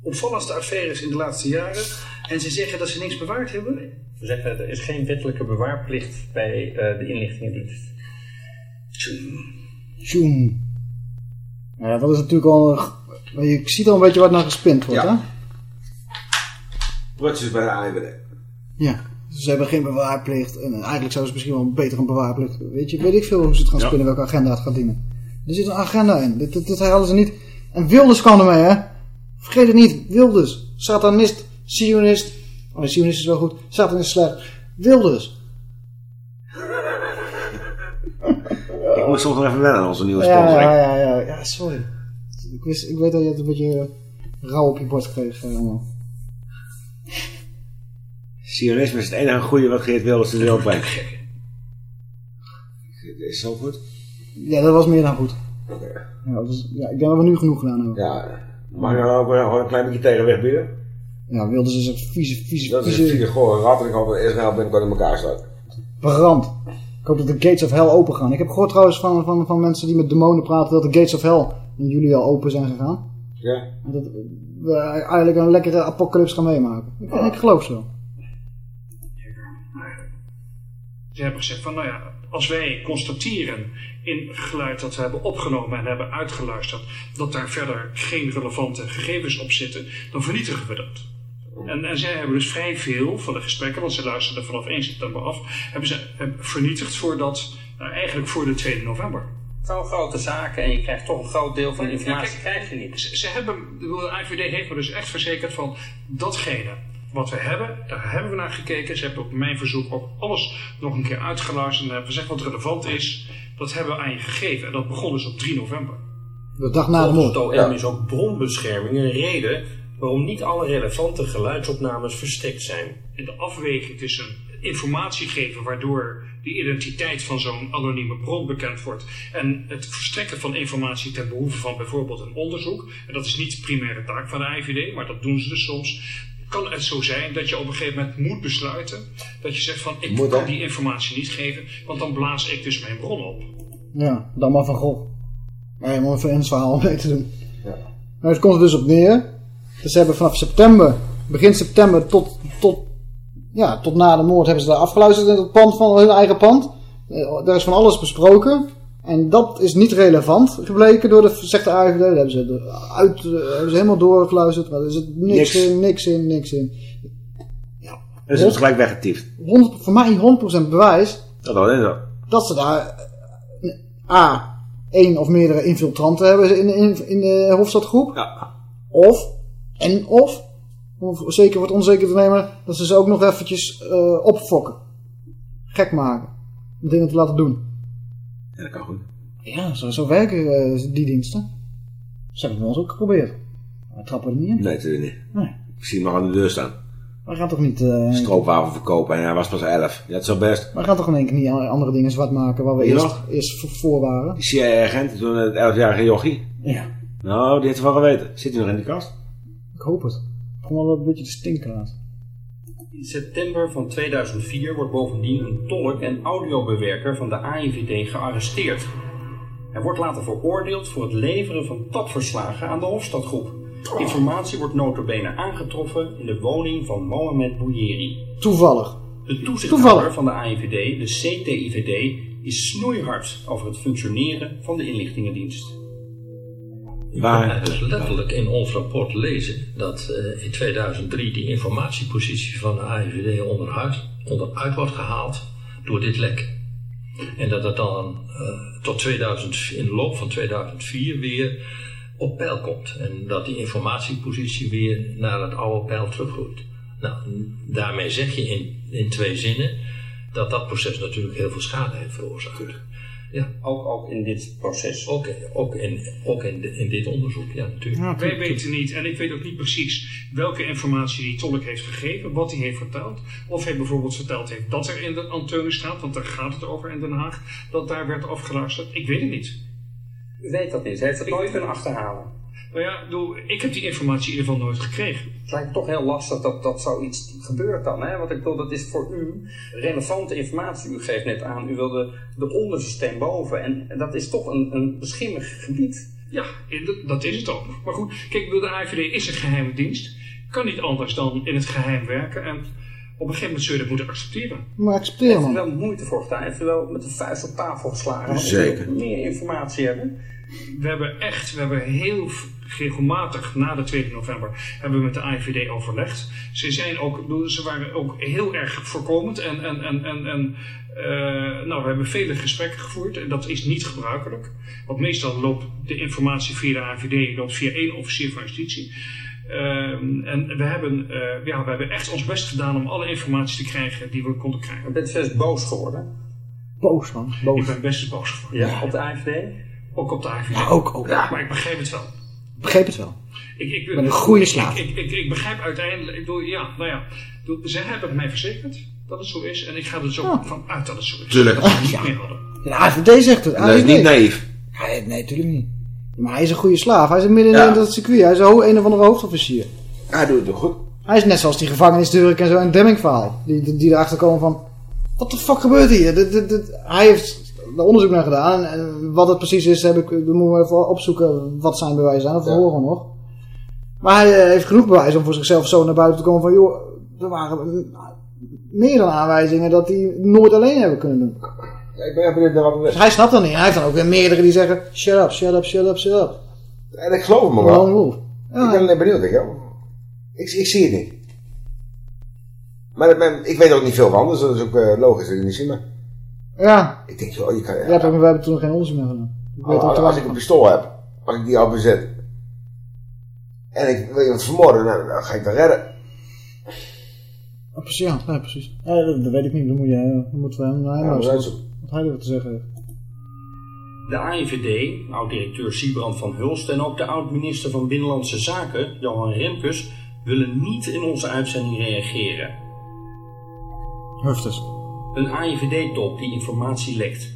opvallendste affaires in de laatste jaren. En ze zeggen dat ze niks bewaard hebben?
Ze zeggen er is geen wettelijke bewaarplicht bij uh, de inlichtingendienst.
Tjoen. Ja, dat is natuurlijk al... Je ziet al een beetje wat naar gespind wordt,
ja.
hè?
Trots is bij de AIVD.
Ja, ze hebben geen bewaarplicht. En eigenlijk zouden ze misschien wel beter een bewaarplicht. Weet je, weet ik veel hoe ze het gaan
Ja.
spinnen, welke agenda het gaat dienen. Er zit een agenda in. Dit, dit, dit halen ze niet. En Wilders kwam ermee, hè? Vergeet het niet. Wilders. Satanist. Sionist. Oh, nee, Sionist is wel goed. Satanist is slecht. Wilders. <laughs>
Ik moet soms nog even wennen aan onze nieuwe
Ja,
sponsoring.
ja, ja, ja, ja, sorry. Ik, wist, ik weet dat je het een beetje eh, rauw op je bord kreeg. eh, allemaal.
Sionisme is het enige goede wat Geert Wilders de wereld brengt. Is het zo goed?
Ja, dat was meer dan goed.
Oké.
Ja, dus, ja, ik denk dat we nu genoeg gedaan hebben.
Ja, mag ik nou ook gewoon een klein beetje tegenwicht bieden?
Ja, Wilders is een vieze, vieze,
Dat is een vieze gore rat en ik hoop dat Israël binnenkort in elkaar staat.
brand. Ik hoop dat de gates of hell open gaan. Ik heb gehoord trouwens van, van, van mensen die met demonen praten dat de gates of hell in juli al open zijn gegaan.
Ja.
En dat we eigenlijk een lekkere apocalypse gaan meemaken. Ik, ik geloof zo.
Ze hebben gezegd van, nou ja, als wij constateren in geluid dat we hebben opgenomen en hebben uitgeluisterd, dat daar verder geen relevante gegevens op zitten, dan vernietigen we dat. En, en zij hebben dus vrij veel van de gesprekken, want ze luisterden vanaf 1 september af, hebben ze eh, vernietigd voordat, nou, eigenlijk voor de 2 november.
Zo'n grote zaken en je krijgt toch een groot deel van de informatie krijg je niet.
Ze, ze hebben, de IVD heeft me dus echt verzekerd van datgene wat we hebben, daar hebben we naar gekeken. Ze hebben op mijn verzoek ook alles nog een keer uitgeluisterd en hebben gezegd wat relevant is. Dat hebben we aan je gegeven en dat begon dus op 3 november.
De dag na de
Volgens
moord.
het OM is ook bronbescherming een reden waarom niet alle relevante geluidsopnames verstrikt zijn.
In de afweging tussen informatie geven waardoor de identiteit van zo'n anonieme bron bekend wordt en het verstrekken van informatie ten behoeve van bijvoorbeeld een onderzoek. En dat is niet de primaire taak van de IVD, maar dat doen ze dus soms. Kan het zo zijn dat je op een gegeven moment moet besluiten dat je zegt van ik
Moet,
kan die informatie niet geven, want dan blaas ik dus mijn bron op.
Ja, dan maar van Gogh. Nee, om even in het verhaal mee te doen. Nou, het komt er dus op neer. Dus ze hebben vanaf september, begin september tot, tot, ja, tot na de moord hebben ze daar afgeluisterd in het pand van hun eigen pand. Eh, Daar is van alles besproken. En dat is niet relevant gebleken door de, zegt de AIVD. Daar hebben ze, uit, eh, hebben ze helemaal doorgeluisterd. Maar er zit niks,
Niks.
in, niks in, niks in.
Dus het is gelijk weggetiefd.
100, voor mij 100% bewijs
Dat wel, is dat.
dat ze daar eh, A, één of meerdere infiltranten hebben in, in, in de Hofstadgroep.
Ja.
Of, en of, om zeker wat onzeker te nemen, dat ze ze ook nog eventjes eh, opfokken. Gek maken. Om dingen te laten doen.
Ja, dat kan goed.
Ja, zo, zo werken eh, die diensten. Ze hebben het bij ons ook geprobeerd. Maar we trappen er niet in.
Nee, natuurlijk niet.
Nee.
Ik zie hem nog aan de deur staan.
We gaan toch niet... eh,
Stroopwafel verkopen en hij was pas 11. Ja, het is zo best.
we gaan toch in één keer niet andere dingen zwart maken waar we eerst,
nog?
eerst voor- waren.
Die CIA-agent, toen het 11-jarige jochie.
Ja.
Nou, die heeft het wel geweten. Zit hij nog in de kast?
Ik hoop het. Gewoon wel een beetje te stinken laat.
In september van 2004 wordt bovendien een tolk en audiobewerker van de AIVD gearresteerd. Hij wordt later veroordeeld voor het leveren van tapverslagen aan de Hofstadgroep. Informatie wordt notabene aangetroffen in de woning van Mohamed Bouyeri.
Toevallig.
De toezichthouder
Toevallig.
van de AIVD, de CTIVD, is snoeihard over het functioneren van de inlichtingendienst.
Je kan dus letterlijk in ons rapport lezen dat eh, in 2003 die informatiepositie van de AIVD onderuit, onderuit wordt gehaald door dit lek. En dat het dan eh, tot 2000, in de loop van 2004 weer op peil komt. En dat die informatiepositie weer naar het oude peil teruggroeit. Nou, daarmee zeg je in, in twee zinnen dat dat proces natuurlijk heel veel schade heeft veroorzaakt. Ja.
Ook, ook in dit proces.
Ook, ook, in, ook in, de- in dit onderzoek, ja natuurlijk.
Wij weten niet, en ik weet ook niet precies welke informatie die tolk heeft gegeven, wat hij heeft verteld. Of hij bijvoorbeeld verteld heeft dat er in de Anteunen staat, want daar gaat het over in Den Haag, dat daar werd afgeluisterd. Ik weet het niet.
U weet dat niet, ze heeft het nooit kunnen achterhalen.
Nou ja, ik bedoel, ik heb die informatie in ieder geval nooit gekregen.
Het lijkt toch heel lastig dat, dat zoiets gebeurt dan. Hè? Want ik bedoel, dat is voor u relevante informatie. U geeft net aan, u wilde de onderste steen boven. En, dat is toch een, een beschimmig gebied.
Ja, dat is het ook. Maar goed, kijk, ik bedoel, de AIVD is een geheime dienst. Kan niet anders dan in het geheim werken. En op een gegeven moment zul je dat moeten accepteren.
Maar
Hij
accepteer
heeft er wel moeite voor gedaan. Heeft er wel met de vuist op tafel geslagen.
Zeker.
meer informatie hebben.
We hebben echt, we hebben heel,
regelmatig na de 2 november hebben we met de AIVD overlegd. Ze, zijn ook, ze waren ook heel erg voorkomend en, en, en, en, en eh, nou, we hebben vele gesprekken gevoerd en dat is niet gebruikelijk. Want meestal loopt de informatie via de AIVD loopt via één officier van justitie. Ehm, en we hebben, eh, ja, we hebben echt ons best gedaan om alle informatie te krijgen die we konden krijgen.
Je bent best boos geworden.
Boos man, boos.
Ik ben best boos geworden.
Ja, op de AFD?
Ook op de AVD.
Ja, ook, ook.
Ja, maar ik begrijp het wel.
Ik begreep het wel.
Ik, ik,
ben een goede slaaf.
Ik, ik, ik, ik begrijp uiteindelijk, ik bedoel, ja, nou ja, zij hebben het mij verzekerd dat het zo is en ik ga er dus ook van uit dat het zo is.
Tuurlijk.
Dat we het niet
Ja.
meer hadden.
De AVD zegt het.
Dat is niet naïef.
Nee, nee, natuurlijk niet. Maar hij is een goede slaaf. Hij is midden in
Ja.
dat circuit. Hij is een, of andere hoofdofficier.
Hij doet het goed.
Hij is net zoals die gevangenisdurk en zo en Demming verhaal. Die, die, die erachter komen van... Wat de fuck gebeurt hier? Dit, dit, dit- hij heeft onderzoek naar gedaan. En wat het precies is, heb ik, dan moeten we even opzoeken wat zijn bewijzen zijn. Of horen we nog. Maar hij eh, heeft genoeg bewijs om voor zichzelf zo naar buiten te komen van... joh, er waren eh, meer dan aanwijzingen dat hij nooit alleen hebben kunnen doen.
Ja, ik ben even benieuwd naar wat
Dus hij snapt dat niet. Hij heeft dan ook weer meerdere die zeggen... Shut up, shut up, shut up, shut up.
En ik geloof hem wel. Ik ben alleen benieuwd. Ik, ik, ik zie het niet. Maar ben- ik weet er ook niet veel van, dus dat is ook eh, logisch dat ik het niet zie. Maar
Ja,
ik denk, joh, je kan,
ja. we hebben, we hebben toen nog geen onderzoek meer gedaan. Ik weet ook
als, als ik een pistool heb, als ik die al bezit, en ik wil iemand vermoorden, nou, dan ga ik dat redden.
Ja, precies. Ja, nee, precies. Ja, dat, dat weet ik niet. Dan, moet je, dan moeten we hem naar hem
dat.
Wat hij er te zeggen heeft.
De AIVD, oud-directeur Siebrand van Hulst en ook de oud-minister van Binnenlandse Zaken, Johan Remkes, willen niet in onze uitzending reageren.
Huftes.
Een AIVD-top die informatie lekt.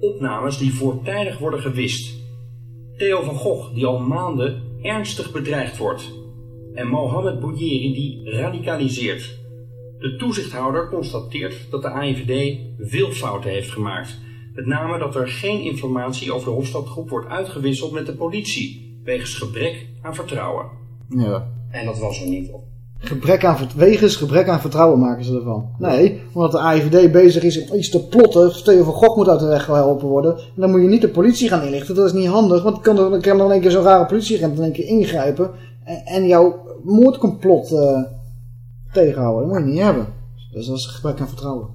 Opnames die voortijdig worden gewist. Theo van Gogh die al maanden ernstig bedreigd wordt. En Mohamed Bouyeri die radicaliseert. De toezichthouder constateert dat de AIVD veel fouten heeft gemaakt. Met name dat er geen informatie over de Hofstadgroep wordt uitgewisseld met de politie, wegens gebrek aan vertrouwen.
Ja.
En dat was er niet op.
Gebrek aan, wegens gebrek aan vertrouwen maken ze ervan. Nee, omdat de AIVD bezig is om iets te plotten. Theo van Gogh moet uit de weg geholpen worden. En dan moet je niet de politie gaan inlichten. Dat is niet handig. Want dan kan er, dan kan er in één keer zo'n rare politieagent in één keer ingrijpen. En, en jouw moordcomplot eh, tegenhouden. Dat moet je niet hebben. Dus dat is gebrek aan vertrouwen.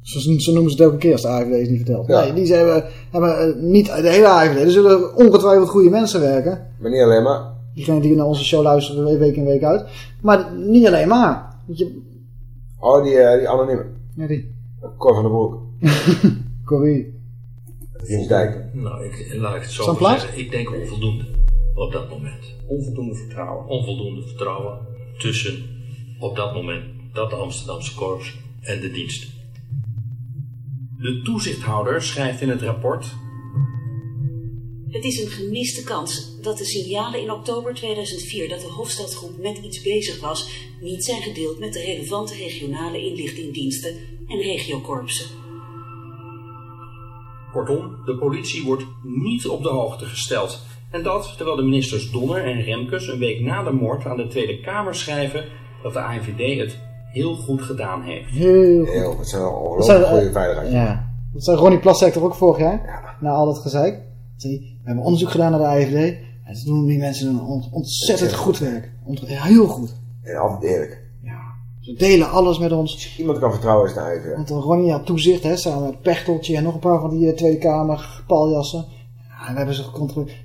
Zo, zo noemen ze het elke keer als de AIVD is niet verteld.
Ja.
Nee, die hebben, hebben eh, niet de hele AIVD. Er zullen ongetwijfeld goede mensen werken.
Maar niet alleen maar.
Diegenen die naar onze show luisteren week in week uit. Maar niet alleen maar. Je,
Oh, die, eh, die anonieme.
ja, die.
Cor van der Broek. <laughs>
Corrie.
Nou, ik, laat ik het zo zeggen. Ik denk onvoldoende op dat moment.
Onvoldoende vertrouwen.
Onvoldoende vertrouwen tussen op dat moment dat Amsterdamse korps en de diensten.
De toezichthouder schrijft in het rapport
Het is een gemiste kans dat de signalen in oktober 2004 dat de Hofstadgroep met iets bezig was, niet zijn gedeeld met de relevante regionale inlichtingdiensten en regiokorpsen.
Kortom, de politie wordt niet op de hoogte gesteld. En dat terwijl de ministers Donner en Remkes een week na de moord aan de Tweede Kamer schrijven dat de AIVD het heel goed gedaan heeft.
Heel goed.
Heel, dat zijn ongelooflijk goede veiligheid.
Ja. Dat zei Ronnie Plasterk toch ook vorig jaar? Na al dat gezeik. We hebben onderzoek gedaan naar de AIVD. En ze doen die mensen doen ont- ontzettend goed werk. Ja, heel goed.
En altijd eerlijk.
Ze delen alles met ons.
Iemand kan vertrouwen is de AIVD.
Want Ronnie had toezicht, hè, samen met Pechteltje en nog een paar van die eh, Tweede Kamer paljassen. Ja, en we hebben ze gecontroleerd.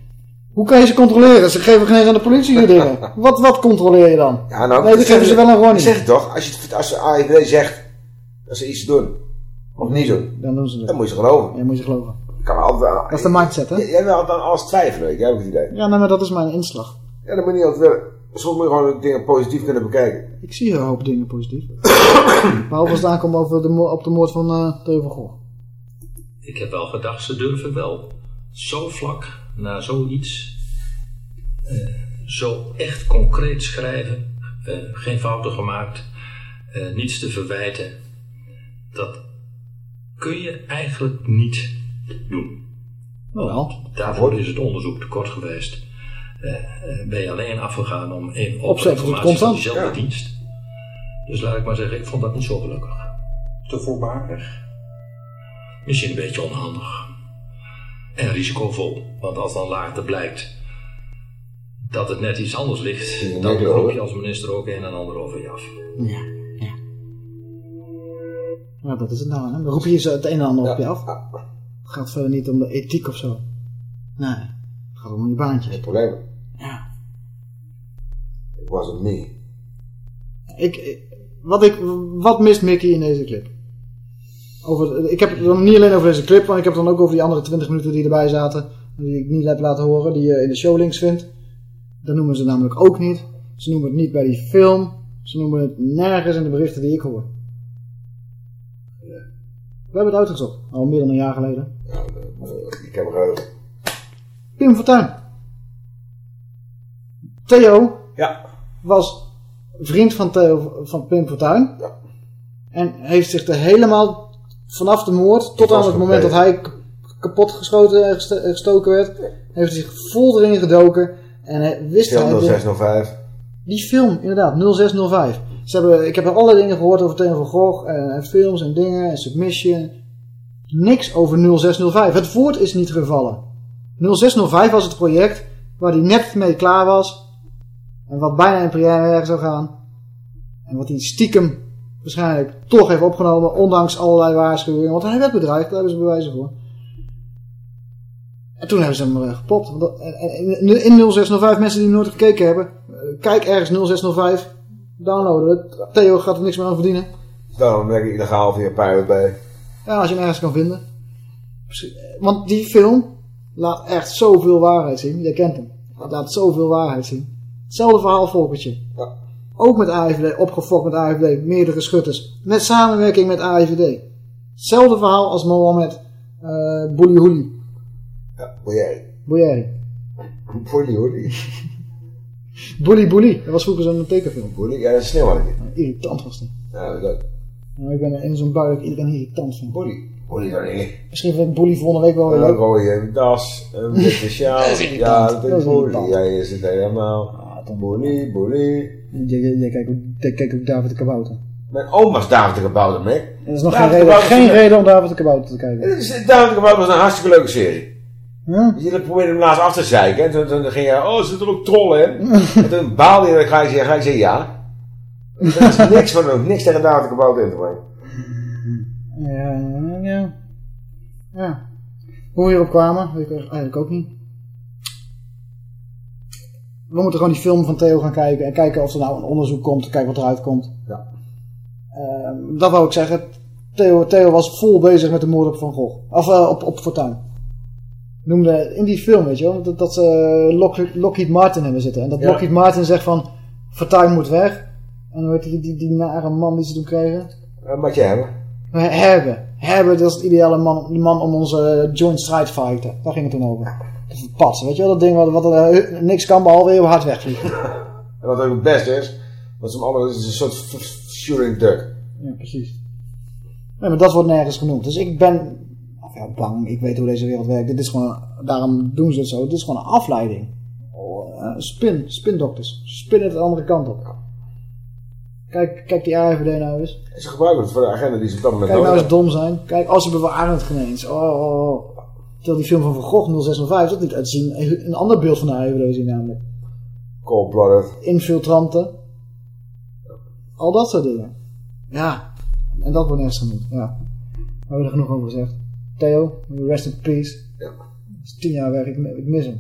Hoe kan je ze controleren? Ze geven geen eens aan de politie die dingen. <laughs> Wat, wat controleer je dan?
Ja, nou,
nee, die geven ze wel aan Ronnie.
Dat zeg toch. Als, je, als de AIVD zegt dat ze iets doen, of niet doen,
Dan doen ze het.
dan moet je ze geloven.
Ja, moet je geloven.
Altijd,
Dat is de mindset, hè?
Jij- wil altijd aan alles twijfelen, ik heb ik het idee.
Ja, nee, maar dat is mijn inslag.
Ja, dat moet je niet altijd willen. Soms moet je gewoon dingen positief kunnen bekijken.
Ik zie een hoop dingen positief. <coughs> Behalve als het aankomt over de, op de moord van eh Theo van Gogh.
Ik heb wel gedacht, ze durven wel zo vlak naar zoiets, eh, zo echt concreet schrijven, eh, geen fouten gemaakt, eh, niets te verwijten. Dat kun je eigenlijk niet doen.
Wel.
Daarvoor is het onderzoek te kort geweest. Eh, eh, ben je alleen afgegaan om in, op
Opzetten,
informatie van
constant.
diezelfde
Ja.
dienst. Dus laat ik maar zeggen, ik vond dat niet zo gelukkig.
Te voorbarig.
Misschien een beetje onhandig. En risicovol. Want als dan later blijkt dat het net iets anders ligt, dan roep je als minister ook een en ander over je af.
Ja, ja. Ja, dat is het nou. Hè? Dan roep je ze het een en ander op je af. Het gaat verder niet om de ethiek of zo. Nee, het gaat om je baantje.
Geen probleem.
Ja.
It wasn't me.
Ik, ik- wat, ik, wat mist Mickey in deze clip? Over, ik heb het dan niet alleen over deze clip, want ik heb het dan ook over die andere 20 minuten die erbij zaten. Die ik niet heb laten horen, die je in de showlinks vindt. Dat noemen ze namelijk ook niet. Ze noemen het niet bij die film. Ze noemen het nergens in de berichten die ik hoor. We hebben het uitgezocht, al meer dan een jaar geleden.
Ik heb er
Pim Fortuyn. Theo
Ja.
was vriend van, Theo, van Pim Fortuyn. En heeft zich er helemaal vanaf de moord tot aan het moment dat hij kapot geschoten en gesto- gestoken werd, heeft zich vol erin gedoken. En hij wist
Film
hij...
0605.
Die film, inderdaad, 0605. Ze hebben, ik heb alle dingen gehoord over Theo van Gogh en, en films en dingen en Submission. Niks over 0605. Het woord is niet gevallen. 0605 was het project waar hij net mee klaar was. En wat bijna in première zou gaan. En wat hij stiekem waarschijnlijk toch heeft opgenomen, ondanks allerlei waarschuwingen. Want hij werd bedreigd, daar hebben ze bewijzen voor. En toen hebben ze hem eh, gepopt. In 0605, mensen die nooit gekeken hebben, eh, kijk ergens 0605, downloaden het. Theo gaat er niks meer aan verdienen.
Dan werk ik illegaal via Pirate Bay.
Ja, als je hem ergens kan vinden. Want die film laat echt zoveel waarheid zien. Je kent hem. Het laat zoveel waarheid zien. Hetzelfde verhaal volkertje. Ook met AIVD, opgefokt met AIVD, meerdere schutters. Met samenwerking met AIVD. Hetzelfde verhaal als Mohammed uh, Bouli
Ja, Boyeri.
Bouyeri.
Boyeri,
Bouli Bouli. Dat was vroeger zo'n tekenfilm.
Boyeri, ja, dat is sneeuwmannetje.
Irritant was die.
Ja, dat
ik ben in zo'n bui dat ik iedereen irritant vind.
Bouli. Bouli dan niet.
Misschien vind ik Bouli volgende week wel weer
Een
leuk.
rode das, een <laughs> witte sjaal.
Irritant.
Ja, dat is
irritant.
Jij is het helemaal. Bouli, Bouli.
Jij, jij, kijkt ook, David de Kabouter.
Mijn oom was David de Kabouter, Mick.
Er is nog
David
geen
de
reden, geen reden om David de Kabouter te kijken.
David de Kabouter was een hartstikke leuke serie.
Ja?
Je probeerde hem laatst af te zeiken. En toen, toen ging je, oh, zitten er ook trollen in? en toen baalde je ik ga je zeggen, ik zei ja. Er is niks van ook niks tegen David de Kabouter in te brengen.
Ja, ja. Ja. Hoe we hierop kwamen, weet ik eigenlijk ook niet. We moeten gewoon die film van Theo gaan kijken en kijken of er nou een onderzoek komt, kijken wat eruit komt.
Ja.
Ehm, dat wou ik zeggen. Theo, Theo was vol bezig met de moord op Van Gogh. Of eh, op, op Fortuyn. Noemde in die film, weet je wel, dat, dat ze Lock- Lockheed Martin hebben zitten. En dat
Ja.
Lockheed Martin zegt van, Fortuyn moet weg. En hoe heet die, die, die nare man die ze toen kregen?
Uh, wat je hebben.
Eh, Hebben. Hebben, dat is het ideale man, die man om onze joint strike fighten. Daar ging het toen over. Dat pad, weet je wel, dat ding wat, wat eh, niks kan behalve heel hard wegvliegen. <laughs>
En wat ook het beste is, wat ze allemaal, is een soort shooting duck.
Ja, precies. Nee, maar dat wordt nergens genoemd. Dus ik ben, of ja, bang, ik weet hoe deze wereld werkt. Dit is gewoon, daarom doen ze het zo. Dit is gewoon een afleiding. Oh, eh, spin, spindokters. Spinnen het de andere kant op. Kijk, kijk die AFD nou eens.
Ze gebruiken het voor de agenda die ze op dat moment
Kijk nou eens dom zijn. Kijk, als ze bewaren het geen eens. Oh, oh, oh. Terwijl die film van Van Gogh 0605 dat niet uitzien. Een ander beeld van de AFD zien namelijk.
Cold-blooded.
Infiltranten. Al dat soort dingen. Ja. En dat wordt nergens genoemd. Ja. We hebben er genoeg over gezegd. Theo, rest in peace.
Ja.
Dat is tien jaar weg. Ik, ik mis hem.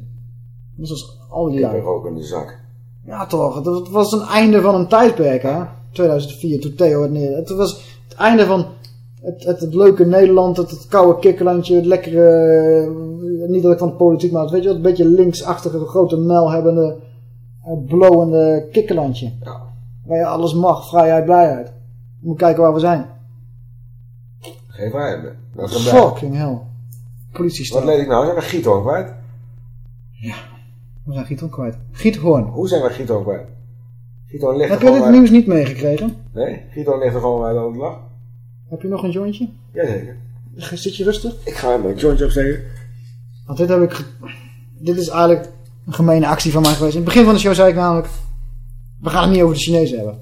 Net zoals al die
Ik heb
jaren.
er ook in de zak.
Ja, toch. Het- was een einde van een tijdperk, hè. 2004, toen Theo het neer. Het was het einde van het, het, het leuke Nederland, het, het koude kikkerlandje, het lekkere... eh, niet dat ik van de politiek maak, weet je wat? Een beetje linksachtige, grote mel hebbende, eh, blowende kikkerlandje. Waar je alles mag, vrijheid, blijheid. Je moet kijken waar we zijn.
Geen vrijheid meer. Dat is.
Fucking hell. Politie
Wat leed ik nou? Zijn we Giethoorn kwijt?
We zijn Giethoorn kwijt. Giethoorn.
Hoe zijn we Giethoorn kwijt? Giethoorn ligt
Heb je dit nieuws niet meegekregen?
Nee, Giethoorn ligt er gewoon bij aan.
Heb je nog een jointje?
Jazeker.
Zit je rustig?
Ik ga hem een jointje opsteken.
Want dit heb ik... ge- Dit is eigenlijk een gemene actie van mij geweest. In het begin van de show zei ik namelijk... We gaan het niet over de Chinezen hebben.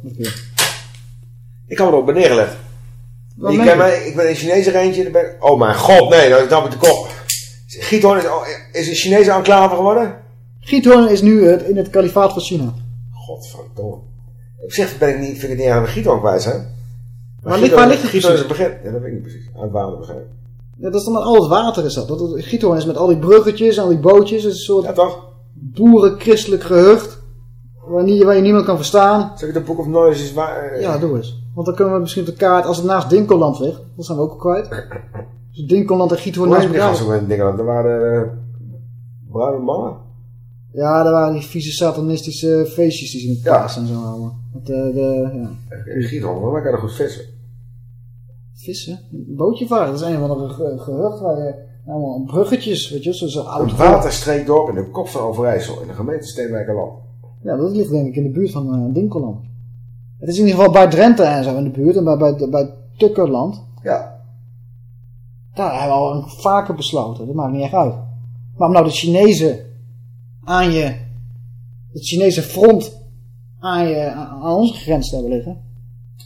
Ik had erop neergelegd.
Wat
Ik, ken mij, ik ben een Chinese eentje. Ben, oh mijn god, nee, dat is met de kop. Giethoorn is, is een Chinese enclave geworden?
Giethoorn is nu het, in het kalifaat van China.
Godverdomme. Op zich ben ik niet, vind ik het niet aan de Giethoorn kwijt.
Waar ligt- waar ligt het
Giethoorn is begin. Ja, dat weet ik niet precies. Aan het water begrijp.
Ja, dat is dan met al het water is dat. dat Giethoorn is met al die bruggetjes en al die bootjes. Is een soort boerenchristelijk gehucht. Waar, niet, waar je niemand kan verstaan.
Zeg ik de Book of Knowledge is waar... eh,
Ja, doe eens. Want dan kunnen we misschien op de kaart, als het naast Dinkelland ligt, dan zijn we ook al kwijt. <laughs> Dus Dinkelland en Giethoorn
Hoe
naast elkaar.
gasten met dingen? Er waren uh, bruine mannen.
Ja, daar waren die vieze satanistische feestjes die ze met paas en zo houden. Met de, de, ja.
In Giethoorn, wij kunnen goed vissen.
Vissen? Een bootje varen, dat is een andere ge- gehucht waar je allemaal bruggetjes, weet je, zo'n oud
Het waterstreekdorp in de kop van Overijssel in de gemeente Steenwijkerland.
Ja, dat ligt denk ik in de buurt van eh, Dinkeland. Het is in ieder geval bij Drenthe en zo in de buurt en bij, bij, bij Tukkerland.
Ja.
Daar hebben we al vaker besloten, dat maakt niet echt uit. Maar om nou de Chinezen aan je, het Chinese front aan, je, aan aan onze grens te hebben liggen.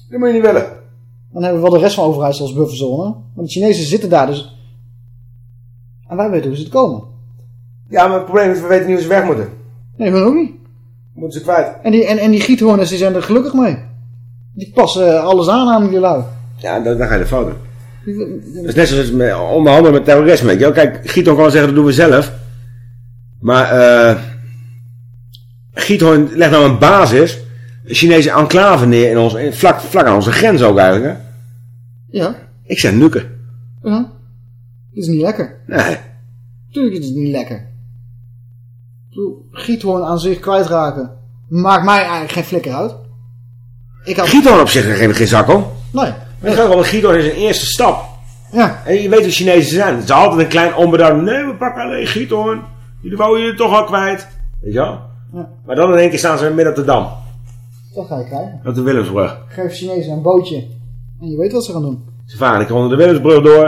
Dat moet je niet willen.
Dan hebben we wel de rest van Overijssel als bufferzone. Maar de Chinezen zitten daar dus. En wij weten hoe ze het komen.
Ja, maar het probleem is, we weten niet hoe ze weg moeten.
Nee, we ook niet.
Moeten ze kwijt.
En die, en, en die giethoorners die zijn er gelukkig mee. Die passen alles aan aan die lui.
Ja, dan, dan ga je de fout doen. Dat is net zoals met onderhandelen met terrorisme. Weet je wel. Kijk, Giethoorn kan wel zeggen, dat doen we zelf. Maar eh Giethoorn legt nou een basis, een Chinese enclave neer in ons, in, vlak, vlak aan onze grens ook eigenlijk. Hè?
Ja.
Ik zeg nukken.
Ja. Is niet lekker.
Nee.
Tuurlijk is het niet lekker. Giethoorn aan zich kwijtraken. Maakt mij eigenlijk geen flikker uit. Ik had...
Giethoorn op zich geen, geen zak hoor.
Nee.
Weet je wel, want Giethoorn is een eerste stap.
Ja.
En je weet hoe Chinezen zijn. Het is altijd een klein onbeduidend. Nee, we pakken alleen Giethoorn. Jullie wou je toch al kwijt. Weet je wel?
Ja.
Maar dan in één keer staan ze midden op de dam.
Dat ga je krijgen.
Op de Willemsbrug.
Geef Chinezen een bootje. En je weet wat ze gaan doen.
Ze varen ik onder de Willemsbrug door.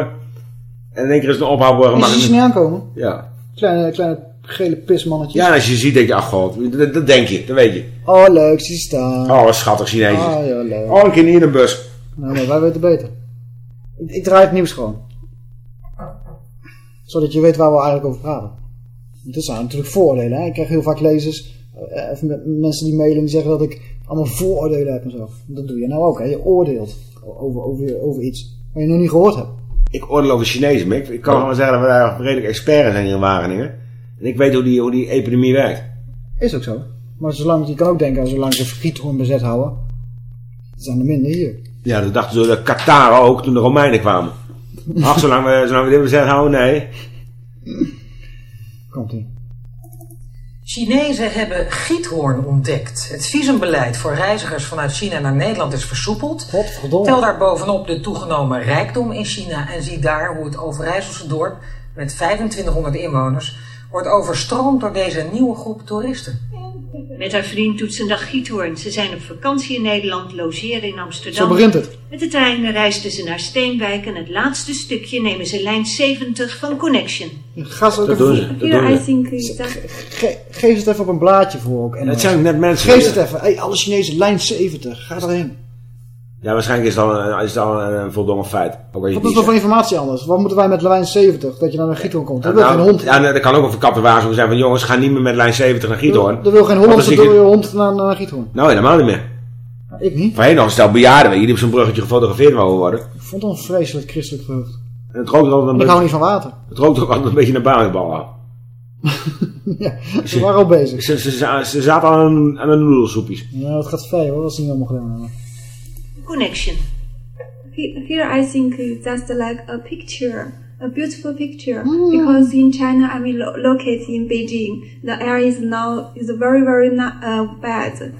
En in één keer is het een maar
ze niet aankomen.
Ja.
Kleine, kleine gele pismannetjes.
Ja, als je ziet, denk je, ach god, dat, dat denk je, dat weet je.
Oh, leuk, zie staan.
Oh, wat schattig Chinees.
Oh, ja, leuk.
Oh, een keer niet in een bus.
Nou, nee, wij weten beter. Ik, ik draai het nieuws gewoon. Zodat je weet waar we eigenlijk over praten. Want dit zijn natuurlijk vooroordelen. Hè? Ik krijg heel vaak lezers, eh, of met- mensen die mailen die zeggen dat ik allemaal vooroordelen heb en zo. Dat doe je nou ook, hè? Je oordeelt over, over, over iets wat je nog niet gehoord hebt.
Ik oordeel over Chinezen, maar ik, ik kan gewoon zeggen dat we daar redelijk expert zijn hier in Wageningen. En ik weet hoe die, hoe die epidemie werkt.
Is ook zo. Maar zolang, je kan ook denken, zolang ze Giethoorn bezet houden, zijn er minder hier.
Ja, dat dachten ze de Qatar ook toen de Romeinen kwamen. <laughs> Ach, zolang we, zolang we dit bezet houden, nee.
Komt ie.
Chinezen hebben giethoorn ontdekt. Het visumbeleid voor reizigers vanuit China naar Nederland is versoepeld. Tel daar bovenop de toegenomen rijkdom in China en zie daar hoe het Overijsselse dorp met 2500 inwoners wordt overstroomd door deze nieuwe groep toeristen.
Met haar vriend doet ze een dag giethoorn. Ze zijn op vakantie in Nederland, logeren in Amsterdam.
Zo begint het.
Met de trein reisden ze naar Steenwijk en het laatste stukje nemen ze lijn 70 van Connection.
Ga ze ook
Dat
even
doen ze, dat doen
I
ze.
think
Ge- geef het even op een blaadje voor ook.
Het zijn net mensen.
Geef het even. Hey, alle Chinezen, lijn 70. Ga erheen.
Ja, waarschijnlijk is het al een, is al een, een voldongen feit. Ook
Wat is er
niet
voor informatie anders? Wat moeten wij met lijn 70? Dat je naar een Giethoorn komt. Dat wil
Nou,
geen hond.
Ja, dat kan ook een verkapte waarschuwing zijn van jongens, ga niet meer met lijn 70 naar Giethoorn.
Er wil geen Hollandse
dan zie je-
hond naar, naar Giethoorn.
Nou, helemaal niet meer.
Ik niet.
Voorheen nog een stel bejaarden, die op zo'n bruggetje gefotografeerd mogen worden.
Ik vond het een vreselijk christelijk gehucht.
En het rookt ook altijd een
Ik
beetje...
hou niet van water.
Het rookt ook altijd een beetje naar basketbal aan. <laughs>
ja, ze waren al bezig.
Ze, ze, ze, zaten aan, aan de noedelsoepjes.
Ja, dat gaat ver hoor, als ze niet allemaal gedaan hebben.
Connection.
He- Here I think it's just like a picture, a beautiful picture. Because in China, I mean, lo- located in Beijing, the air is now is very very na- uh, bad.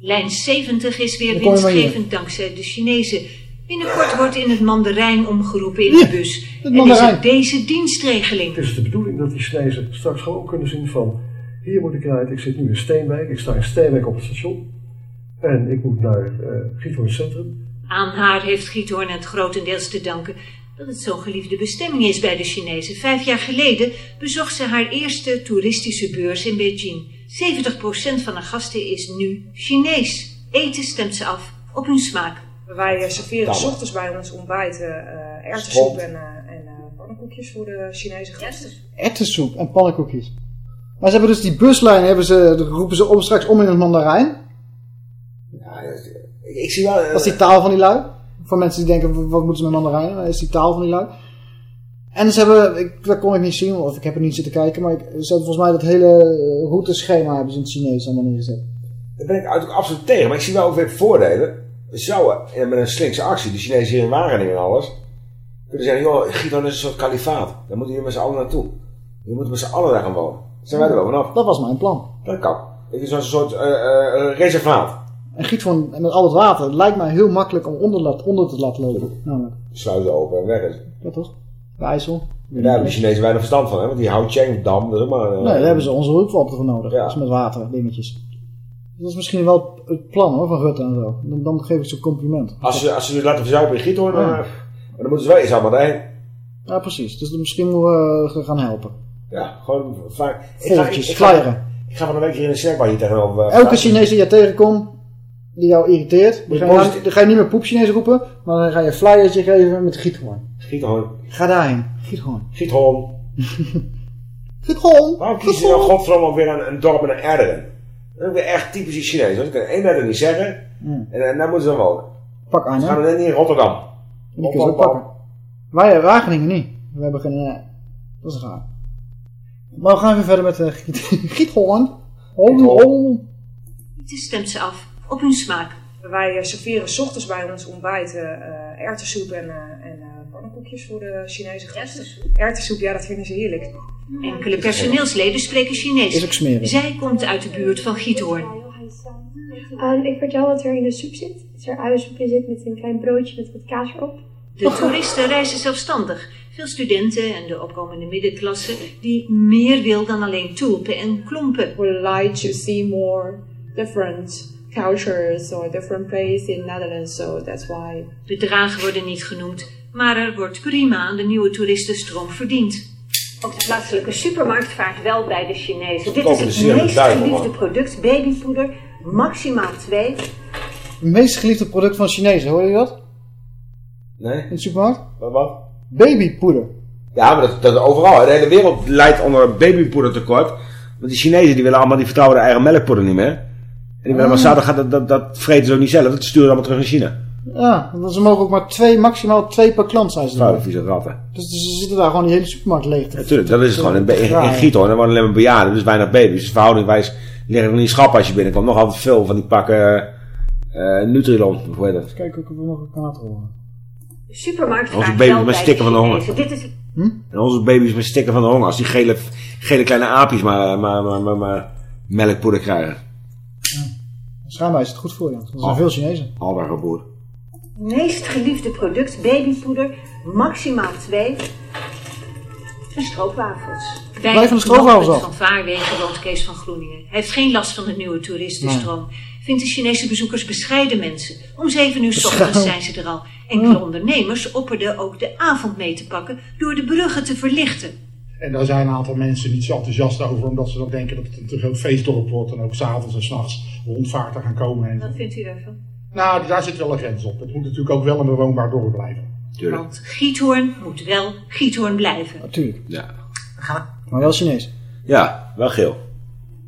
Lijn 70 is weer winstgevend dankzij de Chinezen. Binnenkort wordt in het Mandarijn omgeroepen in de bus.
het
En is het deze dienstregeling.
Het is de bedoeling dat die Chinezen straks gewoon kunnen zien van... Hier moet ik eruit, ik zit nu in Steenwijk, ik sta in Steenwijk op het station. En ik moet naar uh, Giethoorn Centrum.
Aan haar heeft Giethoorn het grotendeels te danken dat het zo'n geliefde bestemming is bij de Chinezen. Vijf jaar geleden bezocht ze haar eerste toeristische beurs in Beijing. 70% van de gasten is nu Chinees. Eten stemt ze af op hun smaak.
Wij eh, serveren
Dammen.
s ochtends bij ons ontbijt eh
Stront.
erwtensoep en, eh, en eh, pannenkoekjes voor de Chinese gasten.
Erwtensoep en pannenkoekjes. Maar ze hebben dus die buslijn, hebben ze, roepen ze om, straks om in het Mandarijn.
Ik, zie wel... eh,
Dat is die taal van die lui. Voor mensen die denken, wat moeten ze met Mandarijn? Dat is die taal van die lui. En ze hebben, ik, dat kon ik niet zien, of ik heb er niet zitten kijken, maar ik, ze hebben volgens mij dat hele eh, routeschema hebben ze in het Chinees allemaal neergezet.
Daar ben ik absoluut tegen. Maar ik zie wel ook weer voordelen. We zouden eh, met een slinkse actie, de Chinezen hier in Wageningen en alles, kunnen zeggen, joh, Gideon is een soort kalifaat. Daar moeten jullie met z'n allen naartoe. Jullie moeten met z'n allen daar gaan wonen. Zijn wij er wel vanaf.
Dat was mijn plan.
Dat kan. Het is een soort eh, eh, reservaat.
En Giethoorn met al het water, het lijkt mij heel makkelijk om onder, laat- onder te laten lopen. Namelijk.
Sluiten open en weg is.
Ja toch? De IJssel.
En daar hebben de Chinezen weinig verstand van, hè? want die Houcheng-dam, dat is ook maar... eh,
Nee, daar hebben ze onze hulpwapenen voor nodig. Dat is met water, dingetjes. Dat is misschien wel het plan hoor, van Rutte en zo. Dan, dan geef ik ze een compliment.
Als ze, als ze je laten verzuipen in Giethoorn, dan,
Ja.
eh, maar dan moeten ze wel eens allemaal heen.
Ja, precies. Dus misschien moeten we eh, gaan helpen.
Ja, gewoon vaak...
Volletjes, flyeren.
Ik ga van een week hier in de cirkel hier tegenover... eh,
Elke. Chinees die je tegenkomt, die jou irriteert,
je
ga je, dan ga je niet meer poep Chinees roepen, maar dan ga je een flyertje geven met Giethoorn.
Giethoorn.
Ga daarheen. Giethoorn.
Giethoorn. <laughs>
Giethoorn.
Waarom kiezen ze nou godverdomme ook weer een, een dorp met een in? Dat is weer echt typisch Chinees. Dat kan één erder niet zeggen.
Hmm.
En, en daar moeten ze dan wonen.
Pak aan,
Ze
hè?
gaan dan niet in Rotterdam.
Die kunnen ze ook pakken. Wij in Wageningen niet. We hebben geen... dat is raar. Maar we gaan weer verder met uh, Giet, <laughs> Giethoorn. Hol.
Het stemt ze af. Op hun smaak.
Wij eh, serveren 's ochtends bij ons ontbijt eh eh, erwtensoep en, eh en eh, pannenkoekjes voor de Chinese gasten. Erwtensoep, ja, dat vinden ze heerlijk.
Enkele personeelsleden spreken Chinees.
Is ook smerig.
Zij komt uit de buurt van Giethoorn.
Ehm, ik vertel wat er in de soep zit. Dat er uiensoepje zit met een klein broodje met wat kaas erop.
De toeristen reizen zelfstandig. Veel studenten en de opkomende middenklasse die meer wil dan alleen tulpen en klompen.
would like to see more different cultures or different places in Netherlands. So that's why.
Bedragen worden niet genoemd, maar er wordt prima aan de nieuwe toeristenstroom verdiend. Ook de plaatselijke supermarkt vaart wel bij de Chinezen. Dit is het meest geliefde product, babypoeder, maximaal twee.
Het meest geliefde product van Chinezen, hoor je dat?
Nee.
In de supermarkt?
Wat? wat?
Babypoeder.
Ja, maar dat, dat overal. hè. De hele wereld leidt onder een babypoedertekort. Want die Chinezen die willen allemaal, die vertrouwen de eigen melkpoeder niet meer. En die dat, gaat- dat, dat, dat vreten ze ook niet zelf. Dat sturen ze allemaal terug in China.
Ja, want ze mogen ook maar twee, maximaal twee per klant zijn ze.
Ratten.
Dus ze zitten daar gewoon die hele supermarkt leeg te
Natuurlijk, dat is het gewoon. In, in, in Giethoorn, er wonen alleen maar bejaarden, dus weinig baby's. Dus verhoudingwijs liggen er niet schappen als je binnenkomt. Nog altijd veel van die pakken eh Nutrilon, hoe heet dat?
Kijk of ik nog kan laten horen.
De supermarkt
Onze baby's met stikken van de honger.
Dit is
En onze baby's met stikken van de honger. Als die gele, gele kleine aapjes maar, maar, maar, maar, maar melkpoeder krijgen.
Schijnbaar is het goed voor je. Er zijn
Oh.
veel Chinezen.
Albaar geboerd.
meest geliefde product, babypoeder, maximaal twee. En stroopwafels. Bij
Blijf van de stroopwafels af.
van Vaarwegen woont Kees van Groeningen. Hij heeft geen last van de nieuwe toeristenstroom. Vindt de Chinese bezoekers bescheiden mensen. Om zeven uur 's ochtends zijn ze er al. Enkele ondernemers opperden ook de avond mee te pakken door de bruggen te verlichten.
En daar zijn een aantal mensen niet zo enthousiast over, omdat ze dan denken dat het een te groot feestdorp wordt. En ook s'avonds en s'nachts rondvaarten gaan komen. En...
Wat vindt u daarvan?
Nou, daar zit wel een grens op. Het moet natuurlijk ook wel een bewoonbaar dorp blijven.
Want Giethoorn moet wel Giethoorn blijven.
Natuurlijk.
Ja.
Maar wel Chinees.
Ja, wel geel.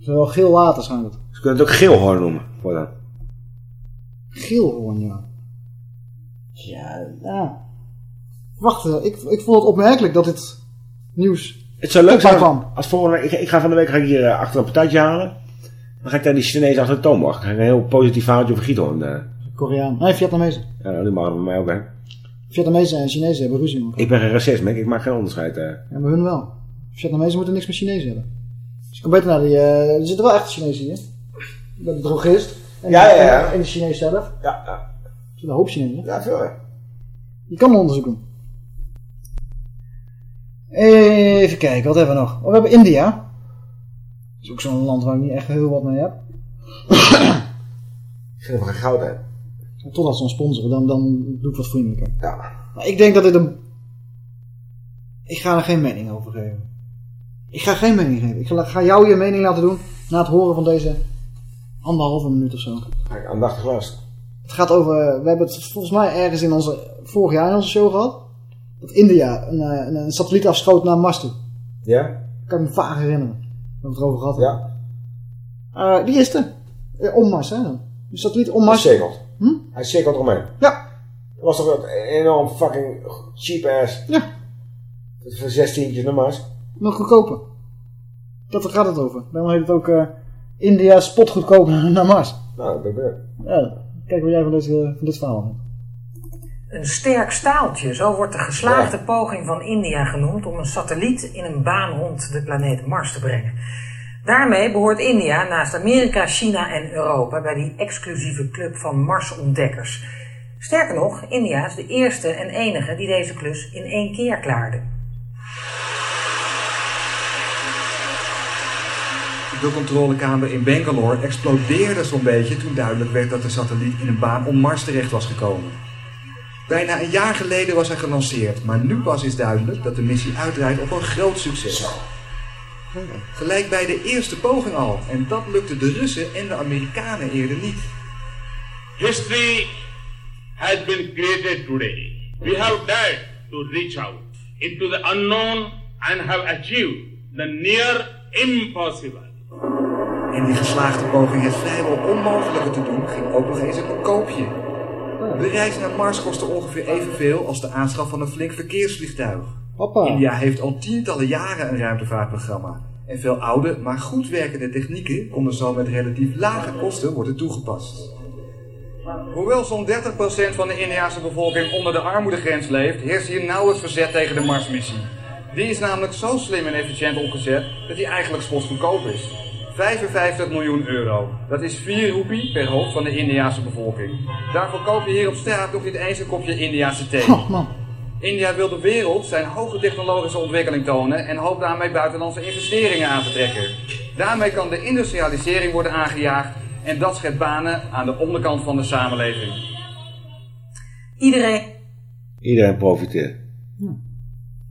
Ze wel geel water schijnt het.
Ze kunnen het ook geelhoorn noemen. Voortaan.
Geelhoorn, ja. Ja, ja. Wacht, eh, ik, ik vond het opmerkelijk dat dit nieuws
Het zou leuk zijn
kwam.
als volgende week, ik, ik ga van de week ga ik hier eh, achter een patatje halen. Dan ga ik daar die Chinezen achter de ga ik een heel positief verhaaltje over Giethoorn. eh.
Koreaan. Nee, Vietnamezen.
Ja, nou, die mag bij mij ook, hè.
Vietnamezen en Chinezen hebben ruzie elkaar.
Ik ben geen racist, Mick. Ik maak geen onderscheid. eh.
Ja, maar hun wel. Vietnamezen moeten niks met Chinezen hebben. Dus ik kom beter naar die... er zitten wel echt Chinezen hier. De drogist. En
Ja, ja, ja.
En de Chinees zelf.
Ja, ja.
Er zitten een hoop Chinezen.
Ja, veel, hè.
Je kan een onderzoek doen. Even kijken, wat hebben we nog? Oh, we hebben India. Dat is ook zo'n land waar ik niet echt heel wat mee heb.
Ik vind er geen goud uit.
Totdat ze ons sponsoren, dan, dan doe ik wat vriendelijker.
Ja.
Maar ik denk dat dit een... Ik ga er geen mening over geven. Ik ga geen mening geven. Ik ga, ga jou je mening laten doen na het horen van deze anderhalve minuut of zo.
Ga ik aandachtig luisteren.
Het gaat over... We hebben het volgens mij ergens in onze... Vorig jaar in onze show gehad. Dat India een, eh, een, een satelliet afschoot naar Mars toe.
Ja?
Kan ik me vaag herinneren. hebben we het erover gehad.
Ja.
Eh, die is er. Eh, om Mars, hè? dan. De satelliet om
Hij
Mars.
cirkelt.
Hm?
Hij cirkelt eromheen.
Ja.
Dat was toch een enorm fucking cheap ass.
Ja.
Voor 16 naar Mars.
Nog goedkoper. Dat gaat het over. Daarom heet het ook India spotgoedkoop <laughs> naar Mars.
Nou, dat ben ik.
Ja, kijk wat jij van dit, eh, van dit verhaal hebt.
Een sterk staaltje, zo wordt de geslaagde poging van India genoemd om een satelliet in een baan rond de planeet Mars te brengen. Daarmee behoort India naast Amerika, China en Europa bij die exclusieve club van Marsontdekkers. Sterker nog, India is de eerste en enige die deze klus in één keer klaarde.
De controlekamer in Bangalore explodeerde zo'n beetje toen duidelijk werd dat de satelliet in een baan om Mars terecht was gekomen. Bijna een jaar geleden was hij gelanceerd, maar nu pas is duidelijk dat de missie uitdraait op een groot succes. Gelijk bij de eerste poging al, en dat lukte de Russen en de Amerikanen eerder niet.
History has been created today. We have dared to reach out into the unknown and have achieved the near impossible.
En die geslaagde poging het vrijwel onmogelijke te doen ging ook nog eens een koopje. De reis naar Mars kostte ongeveer evenveel als de aanschaf van een flink verkeersvliegtuig. India heeft al tientallen jaren een ruimtevaartprogramma. En veel oude, maar goed werkende technieken konden zo met relatief lage kosten worden toegepast. Hoewel zo'n 30% van de Indiase bevolking onder de armoedegrens leeft, heerst hier nauwelijks verzet tegen de Marsmissie. Die is namelijk zo slim en efficiënt opgezet dat die eigenlijk spotsgoedkoop is. 55 miljoen euro. Dat is 4 roepie per hoofd van de Indiase bevolking. Daarvoor koop je hier op straat nog niet eens een kopje Indiase thee.
Oh, man.
India wil de wereld zijn hoge technologische ontwikkeling tonen en hoopt daarmee buitenlandse investeringen aan te trekken. Daarmee kan de industrialisering worden aangejaagd en dat schept banen aan de onderkant van de samenleving.
Iedereen
Iedereen profiteert.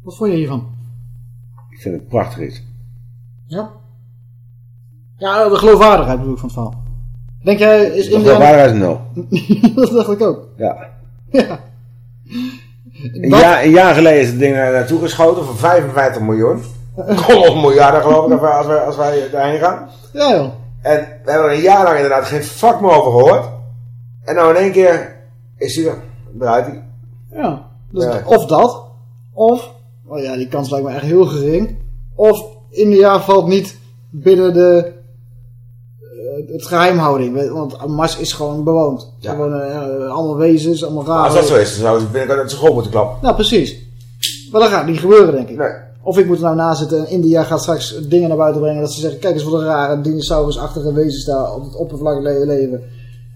Wat vond je hiervan?
Ik vind het prachtig iets.
Ja. Ja, de geloofwaardigheid bedoel ik van het verhaal. Denk jij, is
De geloofwaardigheid is nul. <laughs>
dat dacht ik ook.
Ja. <laughs>
Ja.
Een jaar, een jaar geleden is het ding daar naartoe geschoten voor 55 miljoen. <laughs> Kolom miljarden geloof ik als wij, als wij daarheen gaan.
Ja joh.
En we hebben er een jaar lang inderdaad geen fuck meer over gehoord. En nou in één keer is hij er. Draait hij.
Ja. Dus
Ja.
Of dat. Of, oh ja, die kans lijkt me echt heel gering. Of India valt niet binnen de het geheimhouding. Want Mars is gewoon bewoond.
Ja.
Gewoon eh, allemaal wezens, allemaal raar.
Als dat zo is, dan ze binnenkort uit zijn school moeten klappen.
Nou, precies. Maar dat gaat niet gebeuren, denk ik.
Nee.
Of ik moet er nou na zitten en India gaat straks dingen naar buiten brengen. Dat ze zeggen, kijk eens wat een rare dinosaurusachtige wezens daar op het oppervlak le- leven.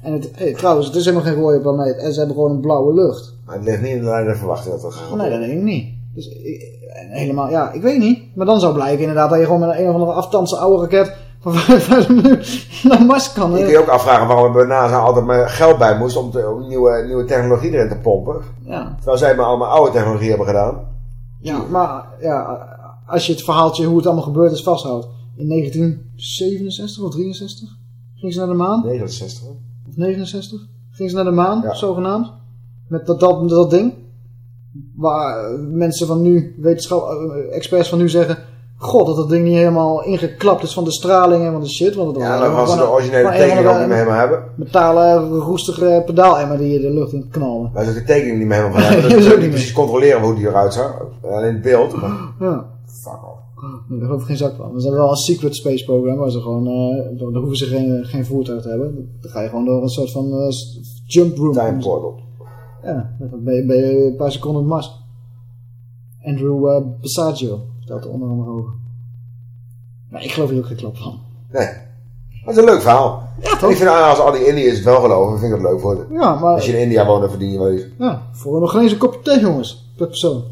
En het, hey, trouwens, het is helemaal geen rode planeet. En ze hebben gewoon een blauwe lucht.
Maar het ligt niet in de lijn der verwachting dat dat gaat
nee, dat denk ik niet. Dus ik- en helemaal, ja, ik weet niet. Maar dan zou blijken inderdaad dat je gewoon met een of andere aftandse oude raket van 55 miljoen <laughs> naar Mars kan.
Je
hè.
kun je ook afvragen waarom we bij NASA altijd maar geld bij moest om, te- om nieuwe, nieuwe technologie erin te pompen.
Ja.
Terwijl zij maar allemaal oude technologie hebben gedaan.
Ja, maar ja, als je het verhaaltje hoe het allemaal gebeurd is vasthoudt. In 1967 of 63 ging ze naar de maan.
69.
Of 69 ging ze naar de maan, zogenaamd. Met dat, dat, dat ding. Waar mensen van nu, wetenschap, eh, experts van nu zeggen... God, dat dat ding niet helemaal ingeklapt is van de straling en van de shit. Want het
Ja, dan was ze de originele tekening niet meer helemaal hebben.
Metalen, roestige pedaalemmer die je de lucht in knalde.
Wij zijn de tekening niet meer helemaal van <laughs> hebben. Dus
niet
precies controleren hoe die eruit zag. Alleen het beeld. maar
Ja.
Fuck off.
Daar geloof ik geen zak van. Ze hebben wel een secret space program waar ze gewoon, eh daar hoeven ze geen, geen voertuig te hebben. Dan ga je gewoon door een soort van eh, jump room.
Time portal.
Ja, dan ben je, ben je een paar seconden op Mars. Andrew uh, er onder andere over. Maar ik geloof hier ook geen klap van.
Nee. Het is een leuk verhaal. En ik vind als al die Indiërs het wel geloven, vind ik het leuk voor.
Ja, maar...
Als je in India woont, dan verdien je wel iets.
Ja, voor nog geen eens een kopje thee, jongens. Per persoon.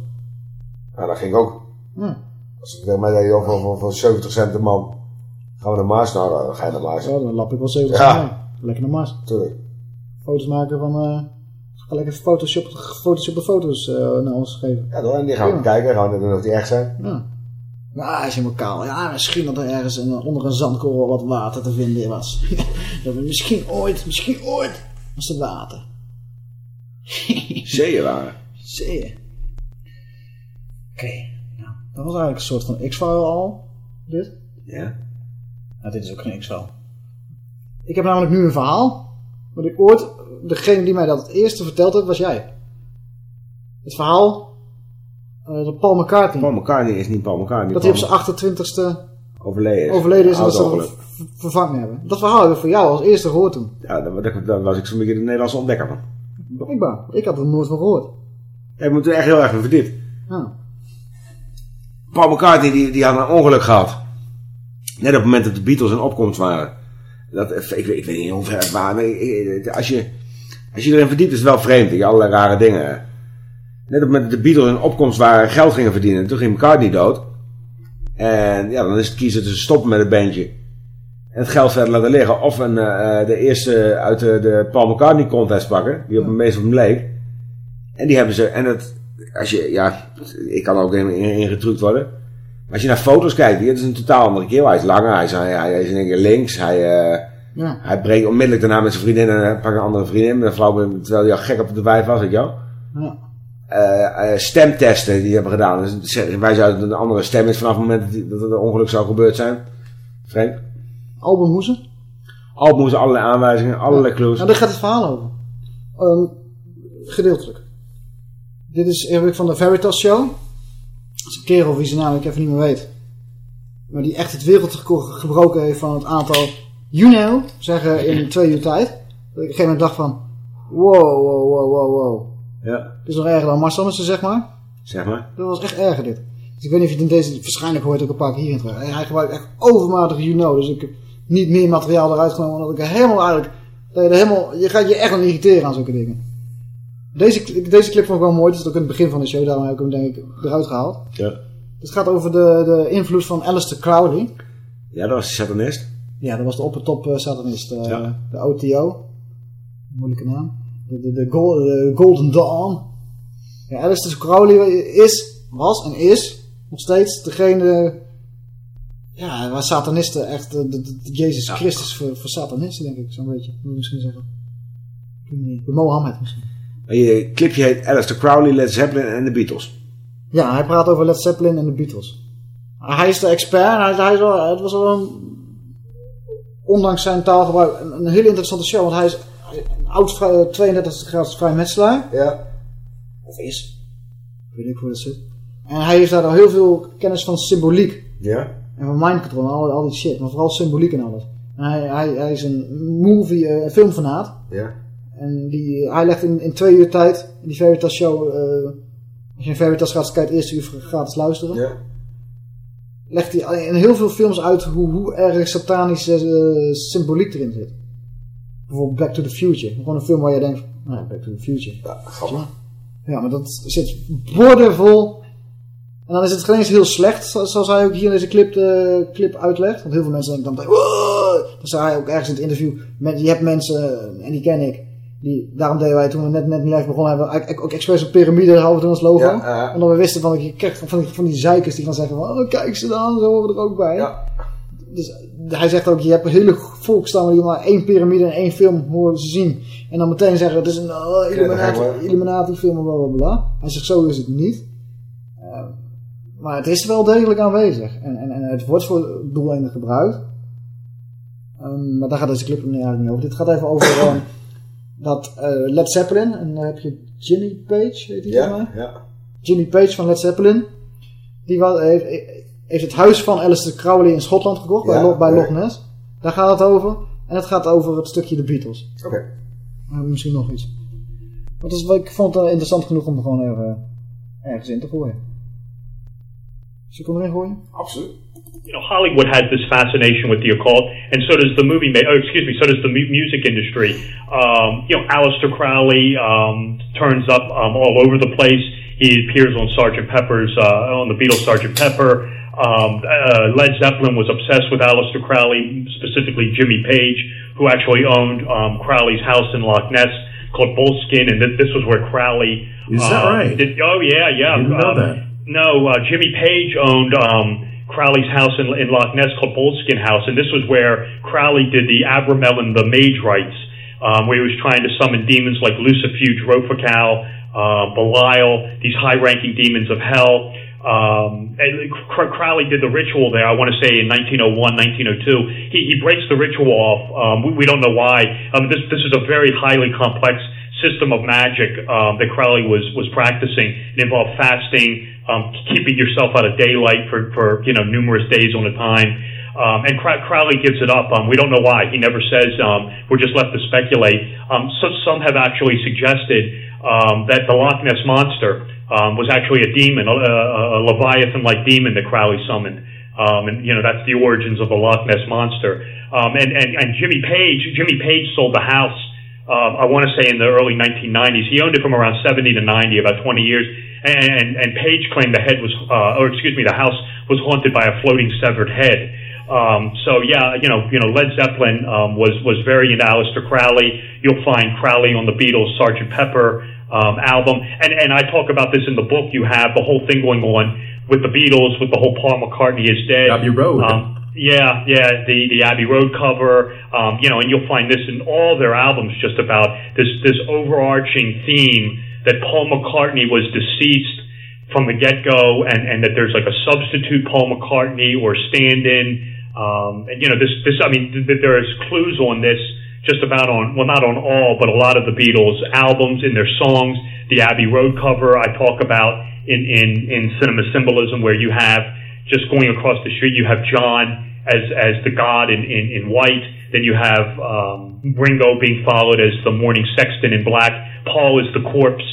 Nou, dat ging ik ook.
Ja.
Als ik mij deed, joh, voor, voor, voor 70 cent een man. Gaan we naar Mars? Nou, dan ga je naar Mars.
Ja, dan lap ik wel 70
Ja.
Lekker naar Mars.
Tuurlijk.
Foto's maken van... eh ga lekker Photoshop, Photoshop de foto's eh naar ons geven.
Ja, dan, en die gaan we
Ja.
bekijken. Gaan we doen of die echt zijn.
Ja. Ja, hij is helemaal kaal. Ja, misschien dat er ergens een- onder een zandkorrel wat water te vinden was. <laughs> dat we misschien ooit, misschien ooit, was het water. <laughs>
Zeeën waren.
Zeeën. Oké, nou, dat was eigenlijk een soort van X-File al, dit.
Ja.
Nou, dit is ook geen X-File. Ik heb namelijk nu een verhaal. Wat ik ooit... Degene die mij dat het eerste verteld heeft, was jij. Het verhaal... Uh, dat Paul McCartney.
Paul McCartney is niet Paul McCartney.
Dat hij op zijn 28ste
overleden is.
overleden is en dat ze hem vervangen hebben. Dat verhaal heb ik voor jou als eerste gehoord toen.
Ja, daar, was ik zo'n beetje de Nederlandse ontdekker van.
Blijkbaar. Ik had er nooit van gehoord.
Ik moet er echt heel erg van verdiept.
Ja.
Paul McCartney die, die had een ongeluk gehad. Net op het moment dat de Beatles in opkomst waren. Dat, ik, weet- ik weet niet hoe ver het waren. ik- ik- Als je, als je erin verdiept is het wel vreemd. Je allerlei rare dingen. Net op het moment dat de Beatles in opkomst waren en geld gingen verdienen. Toen ging McCartney dood. En ja, dan is het kiezen tussen stoppen met het bandje. En het geld verder laten liggen. Of een, eh, de eerste uit de, de Paul McCartney contest pakken. Die op het meest op hem leek. En die hebben ze, en het, als je, ja, ik kan ook in, in, worden. Maar als je naar foto's kijkt, die, het is een totaal andere kerel. Hij is langer, hij is, hij, hij is in één keer links. Hij, eh,
Ja.
hij breekt onmiddellijk daarna met zijn vriendin en hij pakt een andere vriendin. Met een vrouw, terwijl hij al gek op de wijf was, weet je wel.
Ja.
Eh, eh, stemtesten die hebben gedaan. Dus wij zouden dat een andere stem is vanaf het moment dat, die- dat het een ongeluk zou gebeurd zijn. Frank?
Albumhoezen?
Albumhoezen, allerlei aanwijzingen, allerlei clues.
Nou, daar gaat het verhaal over. Ehm, gedeeltelijk. Dit is Erik van de Veritas Show. Dat is een kerel wie zijn naam ik even niet meer weet. Maar die echt het wereldrecord gebroken heeft van het aantal you know, zeggen in twee uur tijd. Dat ik op een gegeven moment dacht van, wow, wow, wow, wow, wow.
Ja.
Dit is nog erger dan Marcel met ze, zeg maar.
Zeg maar.
Dat was echt erger dit. Dus ik weet niet of je het in deze, waarschijnlijk hoort ook een paar keer hierin terug. Hij gebruikt echt overmatig you know. Dus ik heb niet meer materiaal eruit genomen. Omdat ik er helemaal eigenlijk, dat je, er helemaal, je gaat je echt aan irriteren aan zulke dingen. Deze, deze clip vond ik wel mooi. Het is ook in het begin van de show. Daarom heb ik hem denk ik eruit gehaald.
Ja.
Het gaat over de, de invloed van Alistair Crowley.
Ja, dat was de satanist.
Ja, dat was de op het top eh, satanist. eh, De OTO. Moeilijke naam. De, de, de, Gol- de Golden Dawn. Ja, Alistair Crowley is, was en is nog steeds degene... Ja, waar satanisten echt... De, de, de Jezus Christus voor, voor satanisten, denk ik. Zo'n beetje, moet ik misschien zeggen. De Mohammed misschien.
En je clipje heet Alistair Crowley, Led Zeppelin en de Beatles.
Ja, hij praat over Led Zeppelin en de Beatles. Hij is de expert hij, hij is wel, het was wel een, ondanks zijn taalgebruik een, een hele interessante show. Want hij is een oud vrij- 32 graden vrijmetselaar.
Ja.
Of is. Ik weet niet hoe dat zit. En hij heeft daar al heel veel kennis van symboliek.
Ja.
En van mind control en al, al die shit. Maar vooral symboliek en alles. En hij, hij, hij is een movie, eh, een filmfanaat.
Ja.
En die, hij legt in, in twee uur tijd, in die Veritas show, eh, als je in Veritas gaat, kan je het eerste uur gratis luisteren.
Ja.
Legt hij in heel veel films uit hoe, hoe erg satanische eh, symboliek erin zit. Bijvoorbeeld Back to the Future. Gewoon een film waar je denkt, nou, Back to the Future.
Ja, grappig.
Ja, maar dat zit boordevol. En dan is het geen eens heel slecht, zo- zoals hij ook hier in deze clip, eh, clip uitlegt. Want heel veel mensen denken dan, wow! Dan zei hij ook ergens in het interview, je hebt mensen, en die ken ik, die, daarom deden wij toen we net, net niet live begonnen, hebben ook expres een piramide houden toen als logo.
Ja, ja.
Omdat we wisten van, je krijgt van, die, van die zeikers die gaan zeggen van, oh kijk ze dan, zo horen we er ook bij. Dus hij zegt ook, je hebt een hele volkstammen die maar één piramide en één film horen ze zien. En dan meteen zeggen, het is een oh, Illuminati, film, bla bla bla. Hij zegt, zo is het niet. Eh, maar het is wel degelijk aanwezig. En, en, en het wordt voor doeleinden gebruikt. Ehm, maar daar gaat deze clip eigenlijk niet over. Dit gaat even over <coughs> ehm, dat eh, Led Zeppelin. En dan heb je Jimmy Page, heet die
Ja, ja.
Jimmy Page van Led Zeppelin. Die wa- heeft, heeft het huis van Alistair Crowley in Schotland gekocht, bij,
Ja,
bij. Loch Ness. Daar gaat het over. En het gaat over het stukje de Beatles.
Oké.
Eh, misschien nog iets. Dat is, ik vond het eh, interessant genoeg om er gewoon even eh, ergens in te gooien. Zal ik hem erin gooien?
Absoluut.
You know, Hollywood has this fascination with the occult, and so does the movie. Ma- oh, excuse me, so does the mu- music industry. Um, you know, Aleister Crowley um, turns up um, all over the place. He appears on Sgt. Pepper's, uh, on the Beatles' Sgt. Pepper. Um, uh, Led Zeppelin was obsessed with Aleister Crowley, specifically Jimmy Page, who actually owned um, Crowley's house in Loch Ness called Bullskin, and th- this was where Crowley.
Is that
um,
right?
Did, oh yeah, yeah.
Didn't know
Um,
that.
No, uh, Jimmy Page owned um, Crowley's house in, in Loch Ness called Bullskin House, and this was where Crowley did the Abramelin the Mage rites, um, where he was trying to summon demons like Lucifuge, Rofacal, uh, Belial, these high-ranking demons of hell. Um, Crowley did the ritual there. I want to say in 1901, 1902. He, he breaks the ritual off. Um, we, we don't know why. Um, this this is a very highly complex system of magic um, that Crowley was was practicing. It involved fasting, um, keeping yourself out of daylight for for you know numerous days on a time. Um, and Crowley gives it up. Um, we don't know why. He never says. Um, we're just left to speculate. Um, so some have actually suggested um, that the Loch Ness monster um, was actually a demon, a, a, a leviathan-like demon that Crowley summoned. Um, and you know that's the origins of the Loch Ness monster. And, and and Jimmy Page, Jimmy Page sold the house. Um, I want to say in the early 1990s. He owned it from around 70 to 90, about 20 years. And and, and Page claimed the head was, uh, or excuse me, the house was haunted by a floating severed head. Um, so yeah, you know, you know, Led Zeppelin um, was was very into Aleister Crowley. You'll find Crowley on the Beatles' Sgt. Pepper um, album, and and I talk about this in the book. You have the whole thing going on with the Beatles, with the whole Paul McCartney is dead.
Abbey Road.
Um, yeah, yeah, the the Abbey Road cover, um, you know, and you'll find this in all their albums. Just about this this overarching theme that Paul McCartney was deceased from the get go, and and that there's like a substitute Paul McCartney or stand in. Um, and you know, this, this, I mean, th- th- there's clues on this just about on, well, not on all, but a lot of the Beatles albums in their songs. The Abbey Road cover I talk about in, in, in cinema symbolism where you have just going across the street, you have John as, as the God in, in, in white. Then you have, um, Ringo being followed as the morning sexton in black. Paul is the corpse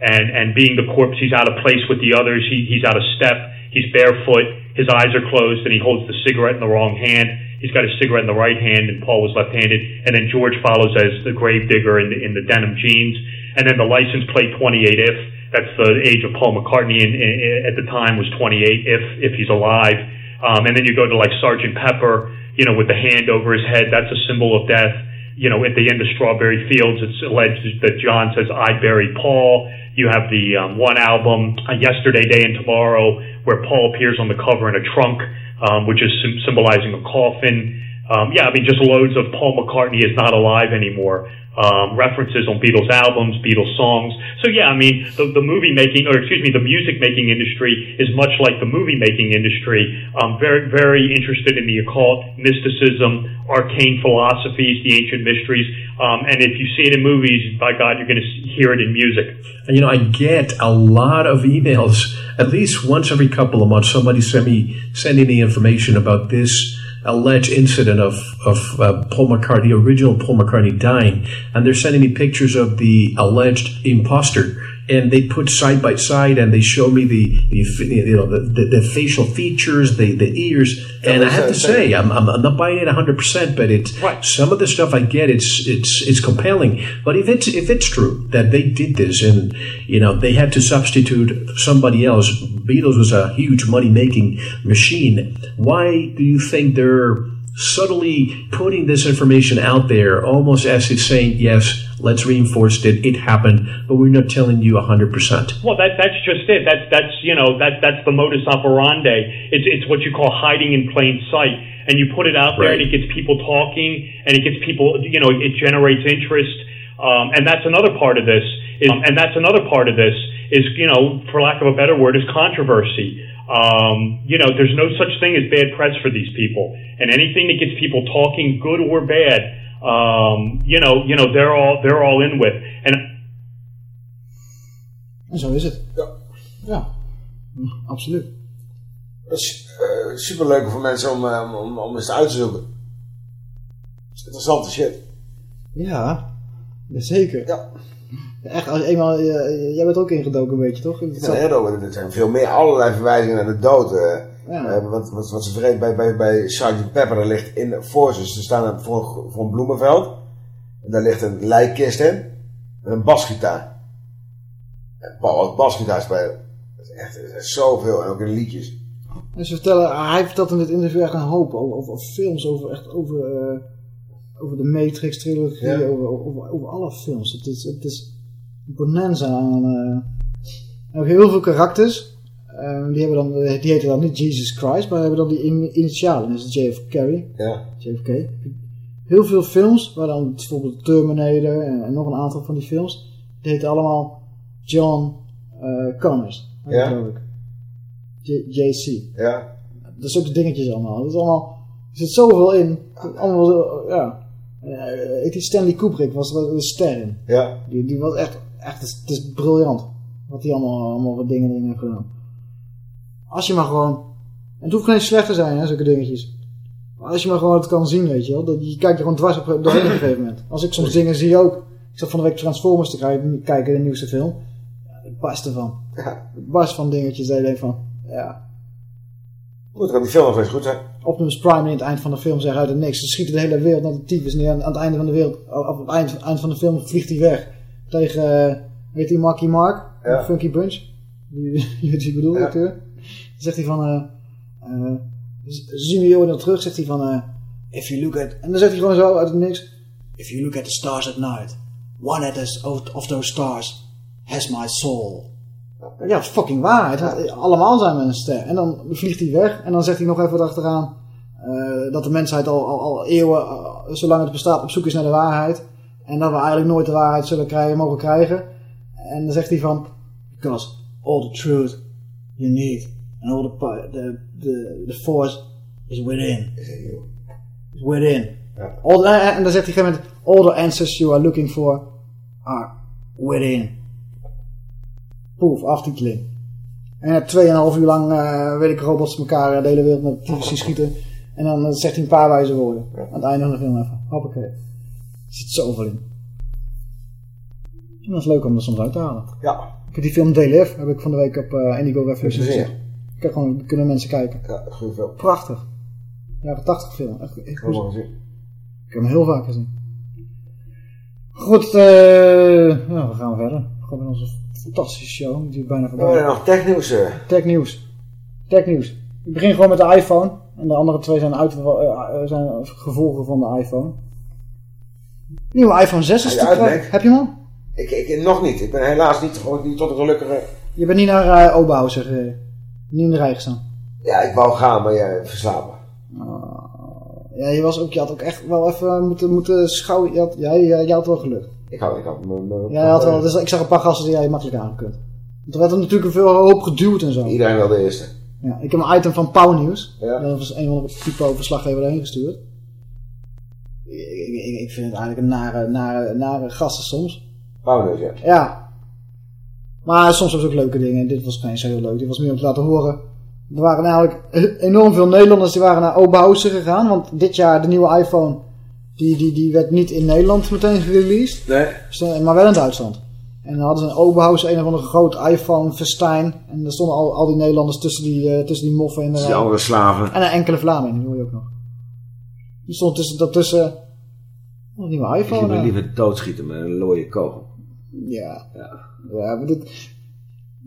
and, and being the corpse, he's out of place with the others. He, he's out of step. He's barefoot. His eyes are closed and he holds the cigarette in the wrong hand. He's got his cigarette in the right hand and Paul was left-handed. And then George follows as the grave digger in the, in the denim jeans. And then the license plate 28 if. That's the age of Paul McCartney in, in, at the time was 28 if, if he's alive. Um, and then you go to like Sergeant Pepper, you know, with the hand over his head. That's a symbol of death. You know, at the end of Strawberry Fields, it's alleged that John says, I bury Paul. You have the um, one album, uh, Yesterday, Day, and Tomorrow, where Paul appears on the cover in a trunk, um, which is sim- symbolizing a coffin. Um, yeah, I mean, just loads of Paul McCartney is not alive anymore. Um, references on Beatles albums, Beatles songs. So yeah, I mean, the, the movie making, or excuse me, the music making industry is much like the movie making industry. Um, very, very interested in the occult, mysticism, arcane philosophies, the ancient mysteries. Um, and if you see it in movies, by God, you're going to hear it in music.
You know, I get a lot of emails, at least once every couple of months, somebody send me, sending me information about this alleged incident of, of uh, Paul McCartney, the original Paul McCartney dying. And they're sending me pictures of the alleged imposter. And they put side by side and they show me the, the you know, the, the, the facial features, the, the ears. And I have to say, I'm, I'm, I'm not buying it 100%, but it's,
Right.
some of the stuff I get, it's, it's, it's compelling. But if it's, if it's true that they did this and, you know, they had to substitute somebody else, Beatles was a huge money making machine. Why do you think they're subtly putting this information out there almost as if saying, yes, let's reinforce it, it happened, but we're not telling you 100%.
Well, that that's just it. That's that's you know that that's the modus operandi. It's it's what you call hiding in plain sight, and you put it out there, and it gets people talking, and it gets people, you know, it generates interest, um, and that's another part of this. Is, and that's another part of this is you know, for lack of a better word, is controversy. Um, you know, there's no such thing as bad press for these people, and anything that gets people talking, good or bad, um, you know, you know, they're all they're all in with. And
En zo is het. Ja. Ja, absoluut.
Dat is eh, superleuk voor mensen om, eh, om, om eens uit te zoeken. Dat is interessante shit.
Ja, zeker.
Ja.
Echt, als eenmaal, eh, jij bent ook ingedoken een beetje, toch?
Ben er. Er zijn veel meer allerlei verwijzingen naar de dood.
Ja.
Wat, wat, wat ze vergeten bij, bij, bij Sgt. Pepper, er ligt in Forces, ze staan voor, voor een bloemenveld. En daar ligt een lijkkist in. Met een basgitaar. En Paul basgitaar spelen. Dat is echt dat is zoveel. En ook in liedjes.
En ze vertellen, hij vertelt in dit interview echt een hoop over, over films, over, echt over, eh, over de Matrix trilogie,
Ja.
over, over, over alle films. Het is, het is bonanza aan, eh, er hebben heel veel karakters. Eh, die, hebben dan, die heten dan niet Jesus Christ, maar hebben dan die in- initialen. Dat is JFK.
Ja.
JFK. Heel veel films, waar dan bijvoorbeeld Terminator en, en nog een aantal van die films. Die heten allemaal John eh Connors,
Ja.
geloof ik. JC.
Ja.
Dat zulke dingetjes allemaal. Dat is allemaal, er zit zoveel in. Allemaal, zo, ja. Eh, ik die Stanley Kubrick was er een ster in.
Ja.
Die, die was echt, echt het is, het is briljant. Wat hij allemaal, allemaal wat dingen in heeft gedaan. Als je maar gewoon, en het hoeft geen slecht te zijn, hè, zulke dingetjes. Maar als je maar gewoon het kan zien, weet je wel. Dat, je kijkt er gewoon dwars op doorheen op een gegeven moment. Als ik soms dingen zie ook. Ik zat van de week Transformers te kijken, kijken de nieuwste film. Ja, ik barst ervan. Ik barst van dingetjes dat je denkt van, ja.
Goed, kan die film nog eens goed zijn.
Optimus Prime in het eind van de film zegt uit het niks. Ze schieten de hele wereld naar de tyfus neer. En aan het einde van de wereld, op het eind, eind van de film vliegt hij weg. Tegen, eh, weet je, Marky Mark?
Ja.
Funky Bunch. Die, <laughs> die, die bedoel ik, acteur. Dan zegt hij van, eh, eh, z- zien we je ooit nog terug? Zegt hij van, eh, if you look at, en dan zegt hij gewoon zo uit het niks. If you look at the stars at night, one of, those- of, of those stars has my soul. Ja, fucking waarheid. Allemaal zijn we een ster. En dan vliegt hij weg. En dan zegt hij nog even achteraan eh, dat de mensheid al, al, al eeuwen, eh, zolang het bestaat, op zoek is naar de waarheid. En dat we eigenlijk nooit de waarheid zullen krijgen, mogen krijgen. En dan zegt hij van, because all the truth you need and all the, the, the, the force is within. Is within. All the- en dan zegt hij op een gegeven moment, all the answers you are looking for are within. Poef, aftiteling. En 2,5 uur lang, eh, weet ik, robots elkaar eh, de hele wereld met schieten. En dan eh, zegt hij een paar wijze woorden. Aan het einde van de film even. Hoppakee. Er zit zoveel in. En dat is leuk om er soms uit te halen.
Ja.
Ik heb die film DLF, heb ik van de week op eh, Indigo Revolution
je
gezien. Ik heb gewoon, kunnen mensen kijken.
Ja, goede film.
Prachtig. Jaren 80 film. Echt, echt goed.
Gezien.
Ik heb hem heel vaak gezien. Goed, eh nou, we gaan verder. Gewoon met onze fantastische show. Die is bijna voorbij.
Oh, ja, nog technieuws. eh.
Technieuws. Technieuws. Ik begin gewoon met de iPhone. En de andere twee zijn, uit, zijn gevolgen van de iPhone. Nieuwe iPhone 6 is te. Heb je hem al?
Ik, ik, nog niet. Ik ben helaas niet, niet tot een gelukkige...
Je bent niet naar uh, Oberhausen gereden. Niet in de rij gestaan.
Ja, ik wou gaan, maar jij verslapen.
Ja, je, was ook, je had ook echt wel even moeten, moeten schouwen. Je had, ja, je, je had wel geluk.
Ik had, ik had
Ja, je had wel, dus ik zag een paar gasten die jij makkelijk aangekund. Want er werd er natuurlijk een veel hoop geduwd en zo.
Iedereen wil de eerste.
Ja, ik heb een item van Pauw Nieuws.
Ja.
Dat was een van de typo verslaggever erheen gestuurd. Ik, vind het eigenlijk een nare, nare, nare gasten soms.
Pauwneus, ja.
Ja. Maar soms hebben ze ook leuke dingen. Dit was geen zo heel leuk. Dit was meer om te laten horen. Er waren eigenlijk enorm veel Nederlanders die waren naar Oberhausen gegaan. Want dit jaar de nieuwe iPhone, die, die, die werd niet in Nederland meteen gereleased.
Nee.
Dus, eh, Maar wel in Duitsland. En dan hadden ze in Oberhausen een of andere groot iPhone festijn. En er stonden al, al die Nederlanders tussen die, eh, tussen die moffen in de
Die andere slaven.
En een enkele Vlaming, die hoor je ook nog. Die stond tussen, daartussen oh, een nieuwe
Ik
iPhone.
me
eh.
liever doodschieten met een looie kogel.
Ja. ja. maar dit,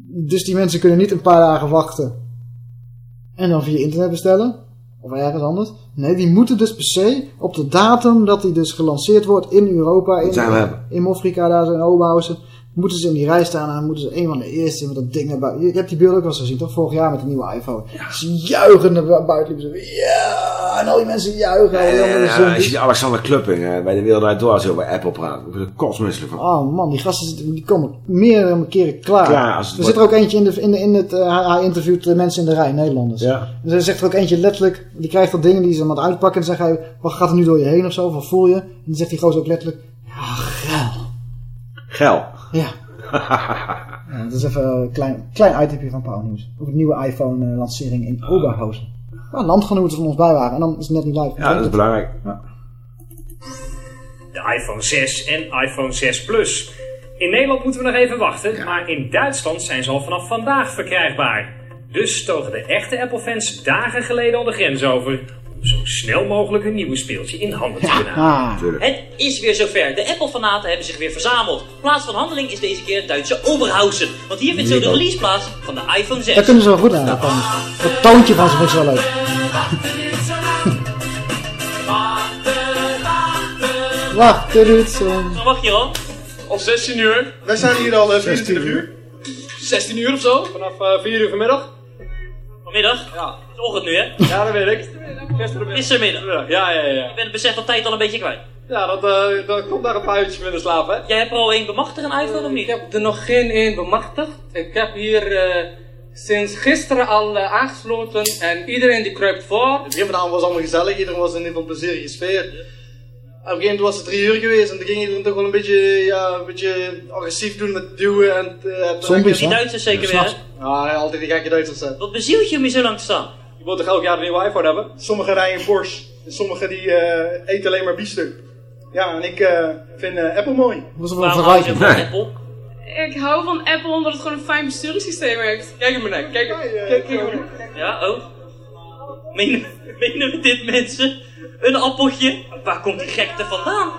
dus die mensen kunnen niet een paar dagen wachten. En dan via internet bestellen. Of ergens anders. Nee, die moeten dus per se op de datum dat die dus gelanceerd wordt in Europa. In,
zijn we hebben.
in Mofrika, daar zo in Oberhausen. Moeten ze in die rij staan en dan moeten ze een van de eerste met dat ding naar buiten. Je, hebt die beelden ook wel eens gezien, toch? Vorig jaar met de nieuwe iPhone. Ze juichen naar bu- buiten. liepen Ze, ja, en al die mensen juichen. al
Ja, je die Alexander Klupping eh, bij de Wereld Door als hij over Apple praat. Ik ben er kotsmisselijk van.
Oh man, die gasten zitten- die komen meerdere keren klaar.
Klaar, als
er
wordt-
zit er ook eentje in, de, in, de, in het, eh, hij, interviewt de mensen in de rij, Nederlanders.
Ja.
Dus er zegt er ook eentje letterlijk, die krijgt dat dingen die ze aan het uitpakken en zegt hij, wat gaat er nu door je heen of zo, wat voel je? En dan zegt die gozer ook letterlijk, ja, geil.
Geil.
Ja. <laughs> ja dat is even een klein, klein itemje van Pauw Nieuws. Over de nieuwe iPhone eh, lancering in Oberhausen. Waar landgenoten van ons bij waren en dan is het net niet live.
Ja, dat is belangrijk.
De iPhone 6 en iPhone 6 Plus. In Nederland moeten we nog even wachten, maar in Duitsland zijn ze al vanaf vandaag verkrijgbaar. Dus stogen de echte Apple-fans dagen geleden al de grens over zo snel mogelijk een nieuwe speeltje in handen te kunnen houden.
Het is weer zover. De Apple-fanaten hebben zich weer verzameld. Plaats van handeling is deze keer het Duitse Oberhausen. Want hier vindt zo de release plaats van de iPhone 6.
Daar kunnen ze wel goed aan. Het toontje van ze vind ik wel leuk. Wacht, Ruudson.
Dan wacht je al.
Al 16 uur. Wij zijn hier al eh, 24 uur. 16 uur of zo, vanaf eh 4 uur vanmiddag.
Vanmiddag?
Ja.
Het is ochtend nu, hè?
Ja, dat weet ik. Gistermiddag.
Gistermiddag.
Ja, ja, ja.
Je bent het besef van tijd al een beetje kwijt.
Ja, dat, eh, dat komt daar een paar uurtjes minder slaap, hè?
Jij hebt er al één bemachtigd, een iPhone of niet?
Ik heb er nog geen één bemachtigd. Ik heb hier eh,
sinds gisteren al eh, aangesloten en iedereen die kruipt voor.
Het begin van de avond was allemaal gezellig, iedereen was in ieder geval een plezierige sfeer. Op een gegeven moment was het drie uur geweest en toen ging iedereen toch wel een beetje, ja, een beetje agressief doen met duwen en... eh,
Zombies, Die? Duitsers zeker weer, hè?
Ja, altijd die gekke Duitsers zijn.
Wat bezielt je om hier zo lang te staan?
Je wilt toch elk jaar een nieuwe iPhone hebben? Sommigen rijden Porsche, en sommigen die eh, eten alleen maar biefstuk. Ja, en ik eh, vind Apple mooi.
Dat is wel een vergelijking.
Apple?
Ik hou van Apple omdat het gewoon een fijn besturingssysteem heeft. Kijk in mijn nek, kijk, kijk.
Ja, oh. Menen, menen we dit mensen? Een appeltje? Waar komt die gekte vandaan?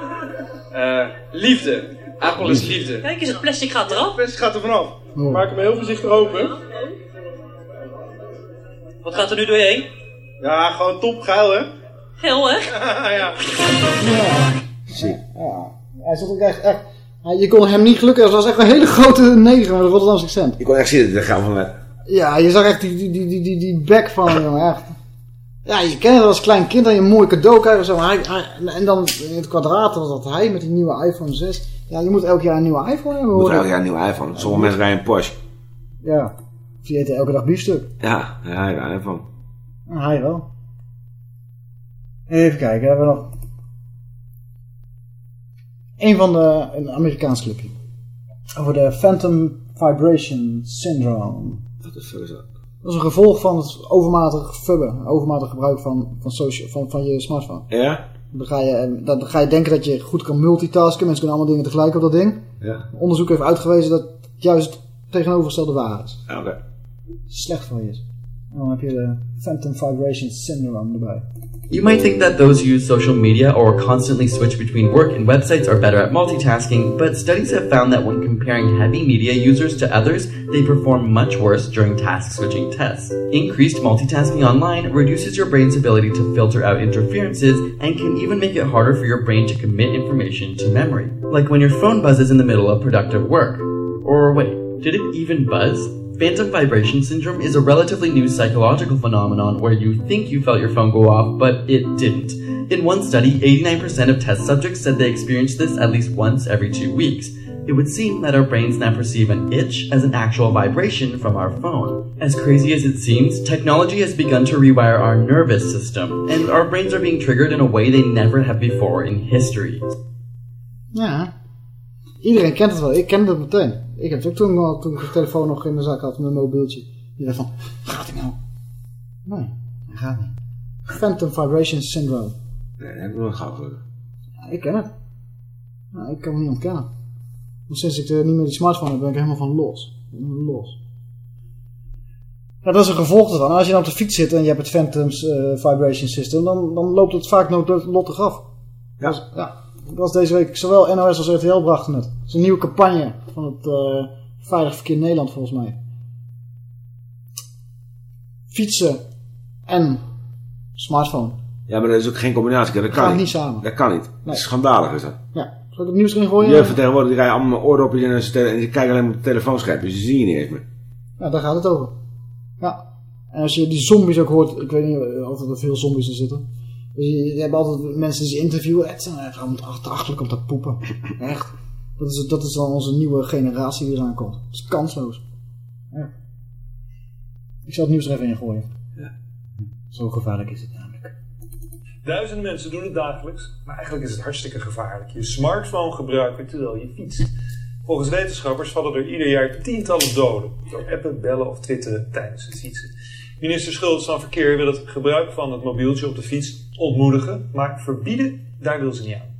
Eh, liefde. Apple is liefde.
Kijk eens, het plastic gaat eraf.
Het plastic gaat er vanaf. Maak hem heel voorzichtig open.
Wat gaat er nu doorheen?
Ja, gewoon top, geil hè?
Geel, hè? <laughs>
ja.
Ja, hij zat ook echt, echt ja, je kon hem niet gelukkig, dat was echt een hele grote negen met een Rotterdamse accent.
Je kon echt zien dat het gaan van mij.
Ja, je zag echt die, die, die, die, die, die bek van hem, jongen, echt. Ja, je kent het als klein kind dat je een mooi cadeau krijgt of zo. Hij, hij- en dan in het kwadraat was dat hij met die nieuwe iPhone 6. Ja, je moet elk jaar een nieuwe iPhone hebben,
Je moet elk jaar een nieuwe iPhone. Sommige mensen rijden een Porsche.
Ja, die eten elke dag biefstuk.
Ja, ja, ja, een iPhone.
Hij wel. Even kijken, hebben we nog... Een van de... Een Amerikaans clipje. Over de Phantom Vibration Syndrome.
Wat is sowieso.
Dat is een gevolg van het overmatig fubben. Overmatig gebruik van, van, social, van, van je smartphone.
Ja?
Dan ga, je, dan ga je denken dat je goed kan multitasken. Mensen kunnen allemaal dingen tegelijk op dat ding.
Ja.
Onderzoek heeft uitgewezen dat het juist het tegenovergestelde waar is.
Oké.
Slecht voor je is. En dan heb je de Phantom Vibration Syndrome erbij.
You might think that those who use social media or constantly switch between work and websites are better at multitasking, but studies have found that when comparing heavy media users to others, they perform much worse during task switching tests. Increased multitasking online reduces your brain's ability to filter out interferences and can even make it harder for your brain to commit information to memory. Like when your phone buzzes in the middle of productive work. Or wait, did it even buzz? Phantom vibration syndrome is a relatively new psychological phenomenon where you think you felt your phone go off, but it didn't. In one study, 89% of test subjects said they experienced this at least once every two weeks. It would seem that our brains now perceive an itch as an actual vibration from our phone. As crazy as it seems, technology has begun to rewire our nervous system, and our brains are being triggered in a way they never have before in history.
Ja. Iedereen kent het wel. Ik kende het meteen. Ik heb het ook toen, al- toen ik de telefoon nog in mijn zak had, mijn mobieltje. Je dacht van, gaat hij nou? Nee, hij gaat niet. Phantom Vibration Syndrome.
Nee, dat heb ik nog gauw.
Ja, ik ken het. Nou, ik kan het niet ontkennen. Maar sinds ik er niet meer die smartphone heb, ben ik helemaal van los. Helemaal Los. Ja, dat is een gevolg ervan. Als je nou op de fiets zit en je hebt het Phantom's eh, Vibration System, dan, dan loopt het vaak noodlottig af.
Ja.
Dus, ja. Dat was deze week zowel NOS als RTL brachten het. Het is een nieuwe campagne van het eh, Veilig Verkeer Nederland volgens mij. Fietsen en smartphone.
Ja, maar dat is ook geen combinatie. Dat kan niet.
niet samen.
Dat kan niet. Dat is schandalig is dat.
Ja, zal ik het nieuws erin gooien?
Jeugd van tegenwoordig die rijden allemaal oordopjes en, ze- en die kijken alleen maar op het telefoonscherm. Dus die zie je niet eens meer.
Ja, daar gaat het over. Ja. En als je die zombies ook hoort, ik weet niet of er veel zombies in zitten. Dus je, je hebt altijd mensen die ze interviewen. Het zijn echt achterlijk om te poepen. Echt. Dat is, dat is dan onze nieuwe generatie die eraan komt. Dat is kansloos. Ja. Ik zal het nieuws er even in gooien.
Ja.
Zo gevaarlijk is het namelijk.
Duizenden mensen doen het dagelijks, maar eigenlijk is het hartstikke gevaarlijk. Je smartphone gebruiken terwijl je fietst. Volgens wetenschappers vallen er ieder jaar tientallen doden door appen, bellen of twitteren tijdens het fietsen. Minister Schultz van Verkeer wil het gebruik van het mobieltje op de fiets ontmoedigen, maar verbieden, daar wil ze niet aan.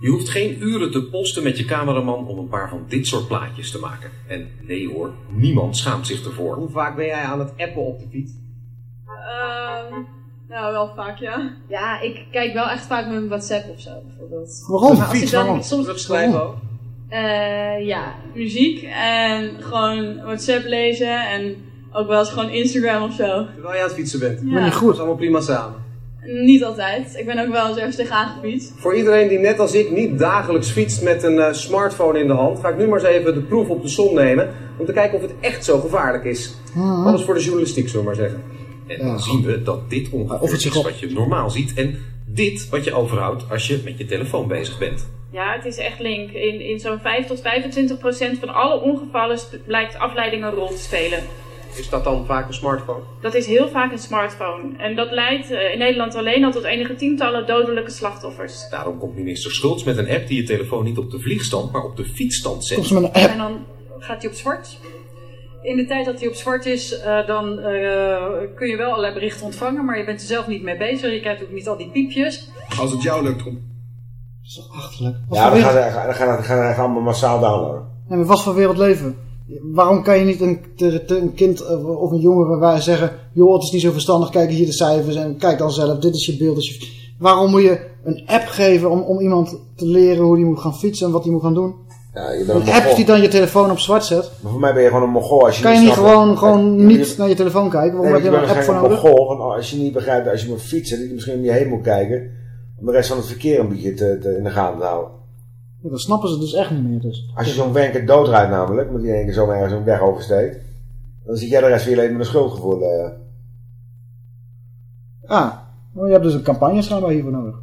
Je hoeft geen uren te posten met je cameraman om een paar van dit soort plaatjes te maken. En nee hoor, niemand schaamt zich ervoor.
Hoe vaak ben jij aan het appen op de fiets?
Ehm, nou, wel vaak, ja. Ja, ik kijk wel echt vaak met mijn WhatsApp of zo, bijvoorbeeld.
Waarom?
Als ik
Fiets,
dan
waarom?
Soms
Schrijven ook.
Eh, ja, muziek en gewoon WhatsApp lezen en ook wel eens gewoon Instagram of zo.
Terwijl je aan het fietsen bent.
Ja. niet
goed. Allemaal prima samen.
Niet altijd. Ik ben ook wel eens ergens tegenaan gefietst.
Voor iedereen die net als ik niet dagelijks fietst met een eh, smartphone in de hand, ga ik nu maar eens even de proef op de som nemen. Om te kijken of het echt zo gevaarlijk is.
Mhm.
Alles voor de journalistiek, zullen we maar zeggen.
En dan zien we dat dit ongeveer is wat je normaal ziet. En dit wat je overhoudt als je met je telefoon bezig bent.
Ja, het is echt link. In, in zo'n 5 tot 25 procent van alle ongevallen blijkt afleiding een rol te spelen.
Is dat dan vaak een smartphone?
Dat is heel vaak een smartphone. En dat leidt eh, in Nederland alleen al tot enige tientallen dodelijke slachtoffers.
Daarom komt minister Schultz met een app die je telefoon niet op de vliegstand, maar op de fietsstand zet.
Komt ze met een app?
En dan gaat hij op zwart. In de tijd dat hij op zwart is, eh, dan eh, kun je wel allerlei berichten ontvangen, maar je bent er zelf niet mee bezig. Je krijgt ook niet al die piepjes.
Als het jou lukt om...
Achterlijk. Wat
Ja,
voor
dan gaan,
wereld-
ze- dan gaan, dan gaan ze allemaal massaal downloaden.
Nee, maar wat voor wereld leven? Waarom kan je niet een, te- te- een kind eh, of een jongere waar zeggen... joh, het is niet zo verstandig, kijk hier de cijfers en kijk dan zelf, dit is je beeld. dus je- Waarom moet je een app geven om, om iemand te leren hoe die moet gaan fietsen en wat hij moet gaan doen?
Ja, je
Een app die dan je telefoon op zwart zet.
Maar voor mij ben je gewoon een mongool als je
Kan je niet gewoon, gewoon niet naar je telefoon kijken? Waarom
Nee,
heb je een app voor nodig?
Want als je niet begrijpt, als je moet fietsen, dat je misschien om je heen moet kijken. Om de rest van het verkeer een beetje te, te- in de gaten te houden.
Ja, dat snappen ze dus echt niet meer. Dus.
Als je zo'n wenker doodrijdt namelijk, omdat die één keer zomaar ergens een weg oversteekt. Dan zit jij de rest van je leven met een schuldgevoel. eh.
Ah, maar je hebt dus een campagne schijnbaar hiervoor nodig.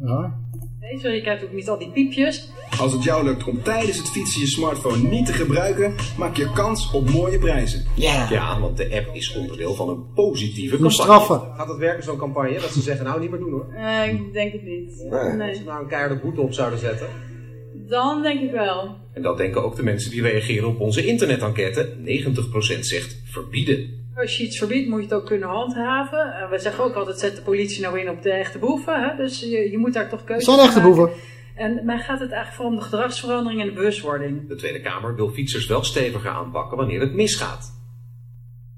Raar.
Deze, je krijgt ook niet al die piepjes.
Als het jou lukt om tijdens het fietsen je smartphone niet te gebruiken, maak je kans op mooie prijzen.
Ja, want de app is onderdeel van een positieve
Moet
campagne.
straffen.
Gaat het werken zo'n campagne? Dat ze zeggen, nou niet meer doen hoor.
Eh, ik denk het niet.
Als ze nou een keiharde boete op zouden zetten.
Dan denk ik wel.
En dat denken ook de mensen die reageren op onze internetenquête. 90% zegt verbieden.
Als je iets verbiedt, moet je het ook kunnen handhaven. En we zeggen ook altijd, zet de politie nou in op de echte boeven. Hè? Dus je, je moet daar toch keuzes
Het zijn echte
maken.
boeven.
En mij gaat het eigenlijk vooral om de gedragsverandering en de bewustwording.
De Tweede Kamer wil fietsers wel steviger aanpakken wanneer het misgaat.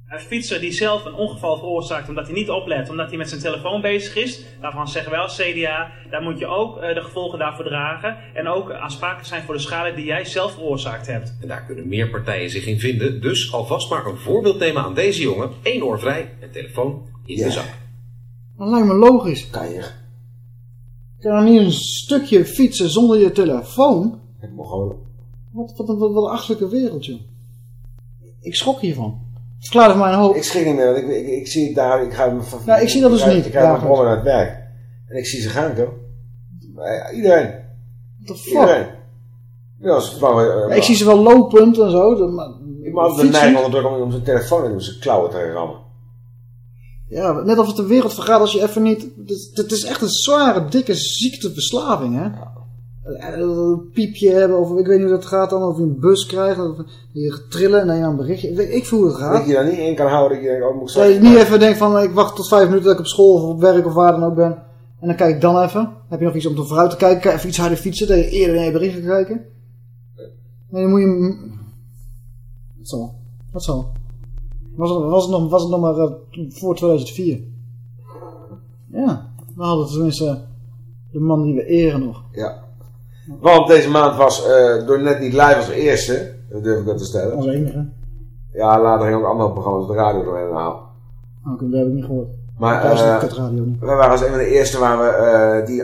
Een fietser die zelf een ongeval veroorzaakt omdat hij niet oplet, omdat hij met zijn telefoon bezig is, daarvan zeggen wij als CDA, daar moet je ook eh, de gevolgen daarvoor dragen en ook aansprakelijk zijn voor de schade die jij zelf veroorzaakt hebt.
En daar kunnen meer partijen zich in vinden. Dus alvast maar een voorbeeld nemen aan deze jongen. Eén oor vrij en telefoon in de zak.
Dat lijkt me logisch.
Kan je.
Kan je nou niet een stukje fietsen zonder je telefoon?
Het Mongolen.
Wat, wat, wat, wat een achterlijke wereld, joh. Ik schrok hiervan. Verklaarde voor mij een hoop.
Ik schrik niet meer, want ik, ik, ik zie het daar, ik ga...
Ja, ik zie dat dus
ik
niet,
Ik ga brommen naar het werk. En ik zie ze gaan, toch? Maar ja, Iedereen.
What the fuck?
Iedereen. Ja, als het maar,
Ja, ik zie ze wel lopend en zo. de- maar-
altijd de neiging
niet.
onderdrukken om zijn telefoon in zijn klauwen te rammen.
Ja, net of het de wereld vergaat als je even niet... Het is, het is echt een zware, dikke ziekteverslaving, hè? Eh, Een piepje hebben, of ik weet niet hoe dat gaat dan, of je een bus krijgt, of je trillen en dan je een berichtje. Ik weet ik voel hoe het
Dat
gaat.
je daar niet in kan houden, dat je denkt, oh, moet ik
Dat je niet even denkt van, ik wacht tot vijf minuten dat ik op school of op werk of waar dan ook ben. En dan kijk ik dan even. Heb je nog iets om te vooruit te kijken? Kan even iets harder fietsen, dat je eerder in je berichten kan kijken? Nee, dan moet je... Wat zo? Wat zo? Was het, was het, nog, was het nog maar eh, voor 2004? Ja, we hadden tenminste de man die we eren nog.
Ja. Want deze maand was eh, door net niet live als eerste, dat durf ik dat te stellen.
Als enige.
Ja, later gingen ook andere programma's op de radio doorheen halen.
Oh, dat heb ik niet gehoord.
Maar
een kutradio niet.
wij waren als een van de eerste waar we eh, die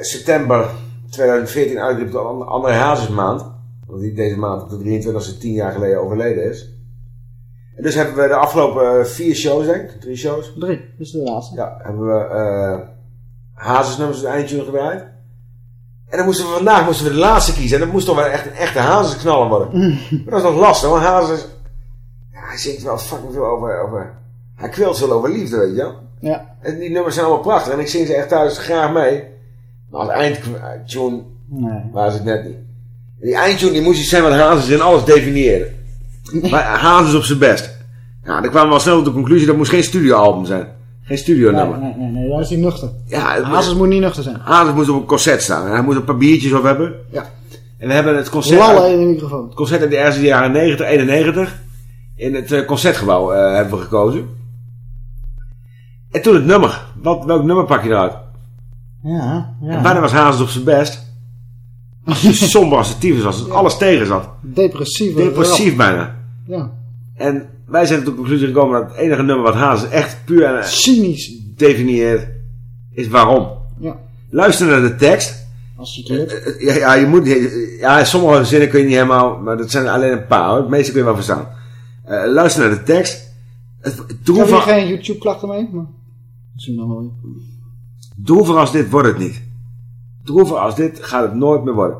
september 2014 uitriep tot An- André Hazes maand. Want die deze maand op de 23e tien jaar geleden overleden is. En dus hebben we de afgelopen vier shows, denk ik, drie shows.
Drie, is de laatste.
Ja, hebben we eh Hazes nummers het eindtune gedraaid. En dan moesten we vandaag moesten we de laatste kiezen. En dat moest toch wel echt een echte Hazes knallen worden. Maar dat is nog lastig, want Hazes... Ja, hij zingt wel fucking veel over... over hij kwilt veel over liefde, weet je wel.
Ja.
En die nummers zijn allemaal prachtig. En ik zing ze echt thuis graag mee. Maar als eindtune
Nee.
was het net niet. En die eindtune die moest iets zijn wat Hazes in alles definieerde. <laughs> Maar Hazes op zijn best. Ja, dan kwamen we al snel tot de conclusie dat moest geen studioalbum zijn. Geen studio
Nee,
nummer.
nee, nee, nee, daar is hij nuchter.
Ja,
Hazes moet niet nuchter zijn.
Hazes moest op een concert staan. En hij moest een paar biertjes op hebben.
Ja.
En we hebben het concert...
Lallen in de microfoon.
het concert uit de eerste jaren 90, 91. In het eh, concertgebouw eh, hebben we gekozen. En toen het nummer. Wat, welk nummer pak je eruit?
Ja, ja.
En bijna was Hazes op zijn best. <laughs> Somber als het tyfus was. Als alles tegen zat.
Depressief.
Depressief bijna.
Ja.
En wij zijn tot de conclusie gekomen dat het enige nummer wat Hazes echt puur en
cynisch
definieert is waarom.
Ja.
Luister naar de tekst.
Als je het
Eh, eh, Ja, ja, je moet, ja, sommige zinnen kun je niet helemaal, maar dat zijn alleen een paar. Hoor. Het meeste kun je wel verstaan. Eh, luister naar de tekst. Het
Ik heb hier geen YouTube-klachten mee, maar misschien wel.
droevig als dit wordt het niet. Droevig als dit gaat het nooit meer worden.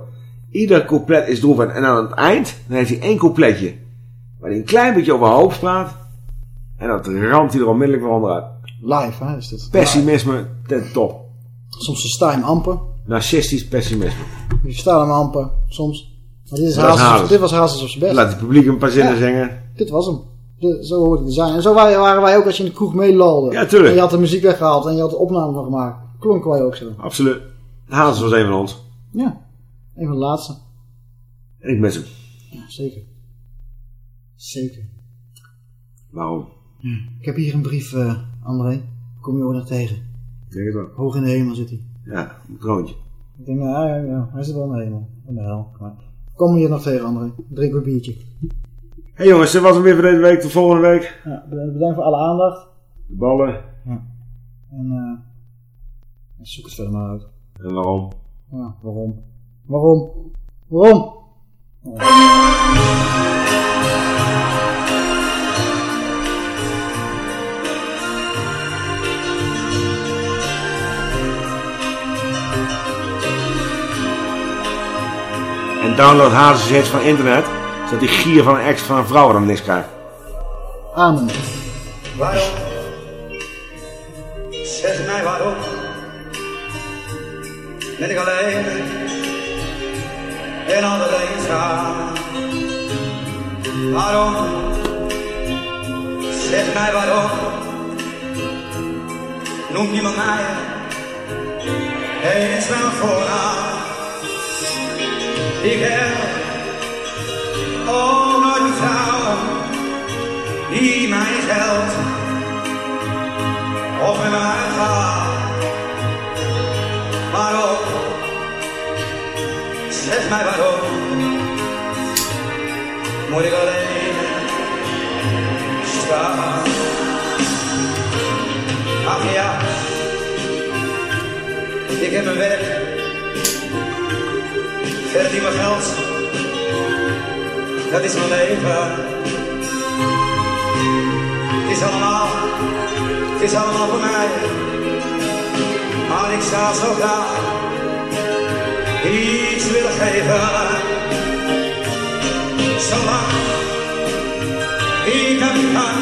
Ieder couplet is droevig. En aan het eind, dan heeft hij één coupletje. Waar hij een klein beetje over hoop praat. En dat ramt hij er onmiddellijk weer onderuit.
Live, hè, is dit.
Pessimisme ten top.
Soms versta je hem amper.
Narcistisch pessimisme.
Je verstaat hem amper, soms. Maar dit, is Hazes, dit was Hazes op zijn best.
Laat het publiek een paar zinnen
Ja.
zingen.
Dit was hem. Dit- zo hoorde hij te zijn. En zo waren, waren wij ook als je in de kroeg meelalde.
Ja, tuurlijk.
En je had de muziek weggehaald en je had de opname van gemaakt. Klonken wij ook zo.
Absoluut. Hazes was een van ons.
Ja. Een van de laatste.
En ik mis hem.
Ja, zeker. Zeker.
Waarom?
Ik heb hier een brief, eh André. Kom je ook nog tegen.
Denk het wel.
Hoog in de hemel zit hij.
Ja, een kroontje.
Ik denk, nou, ja, ja, hij zit wel in de hemel. In de hel. Maar kom hier nog tegen, André. Drink een biertje.
Hé hey jongens, dit was hem weer voor deze week. Tot volgende week.
Ja, bedankt voor alle aandacht.
De ballen.
Ja. En eh zoek het verder maar uit.
En waarom?
Ja, waarom? Waarom? Waarom?
En download Hazes van internet. Zodat die gier van een ex van een vrouw dan niks krijgt.
Amen.
Waarom? Zeg mij waarom? Ben ik alleen en altijd eenzaam? Waarom? Zeg mij waarom? Noemt niemand mij eens mijn voornaam? Ik heb ook nooit een vrouw die mij geldt of met mij gaat. Waarom? Zeg mij waarom? Moet ik alleen staan? Ach ja, ik heb mijn werk, verdien mijn geld, dat is mijn leven. Het is allemaal, het is allemaal voor mij. Maar ik zou zo graag iets willen geven. Zolang ik hem kan,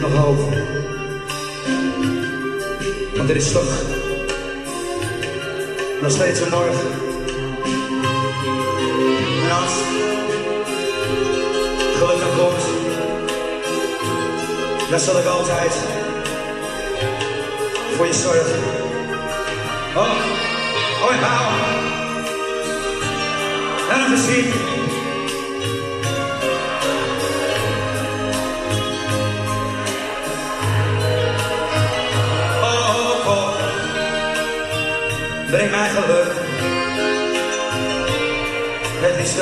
nog
hoop.
Want er is toch nog steeds een morgen. En als geluk dan komt, dan zal ik altijd voor je zorgen. Oh, oh en hou. En een gezien. Breng mij geluk. Het is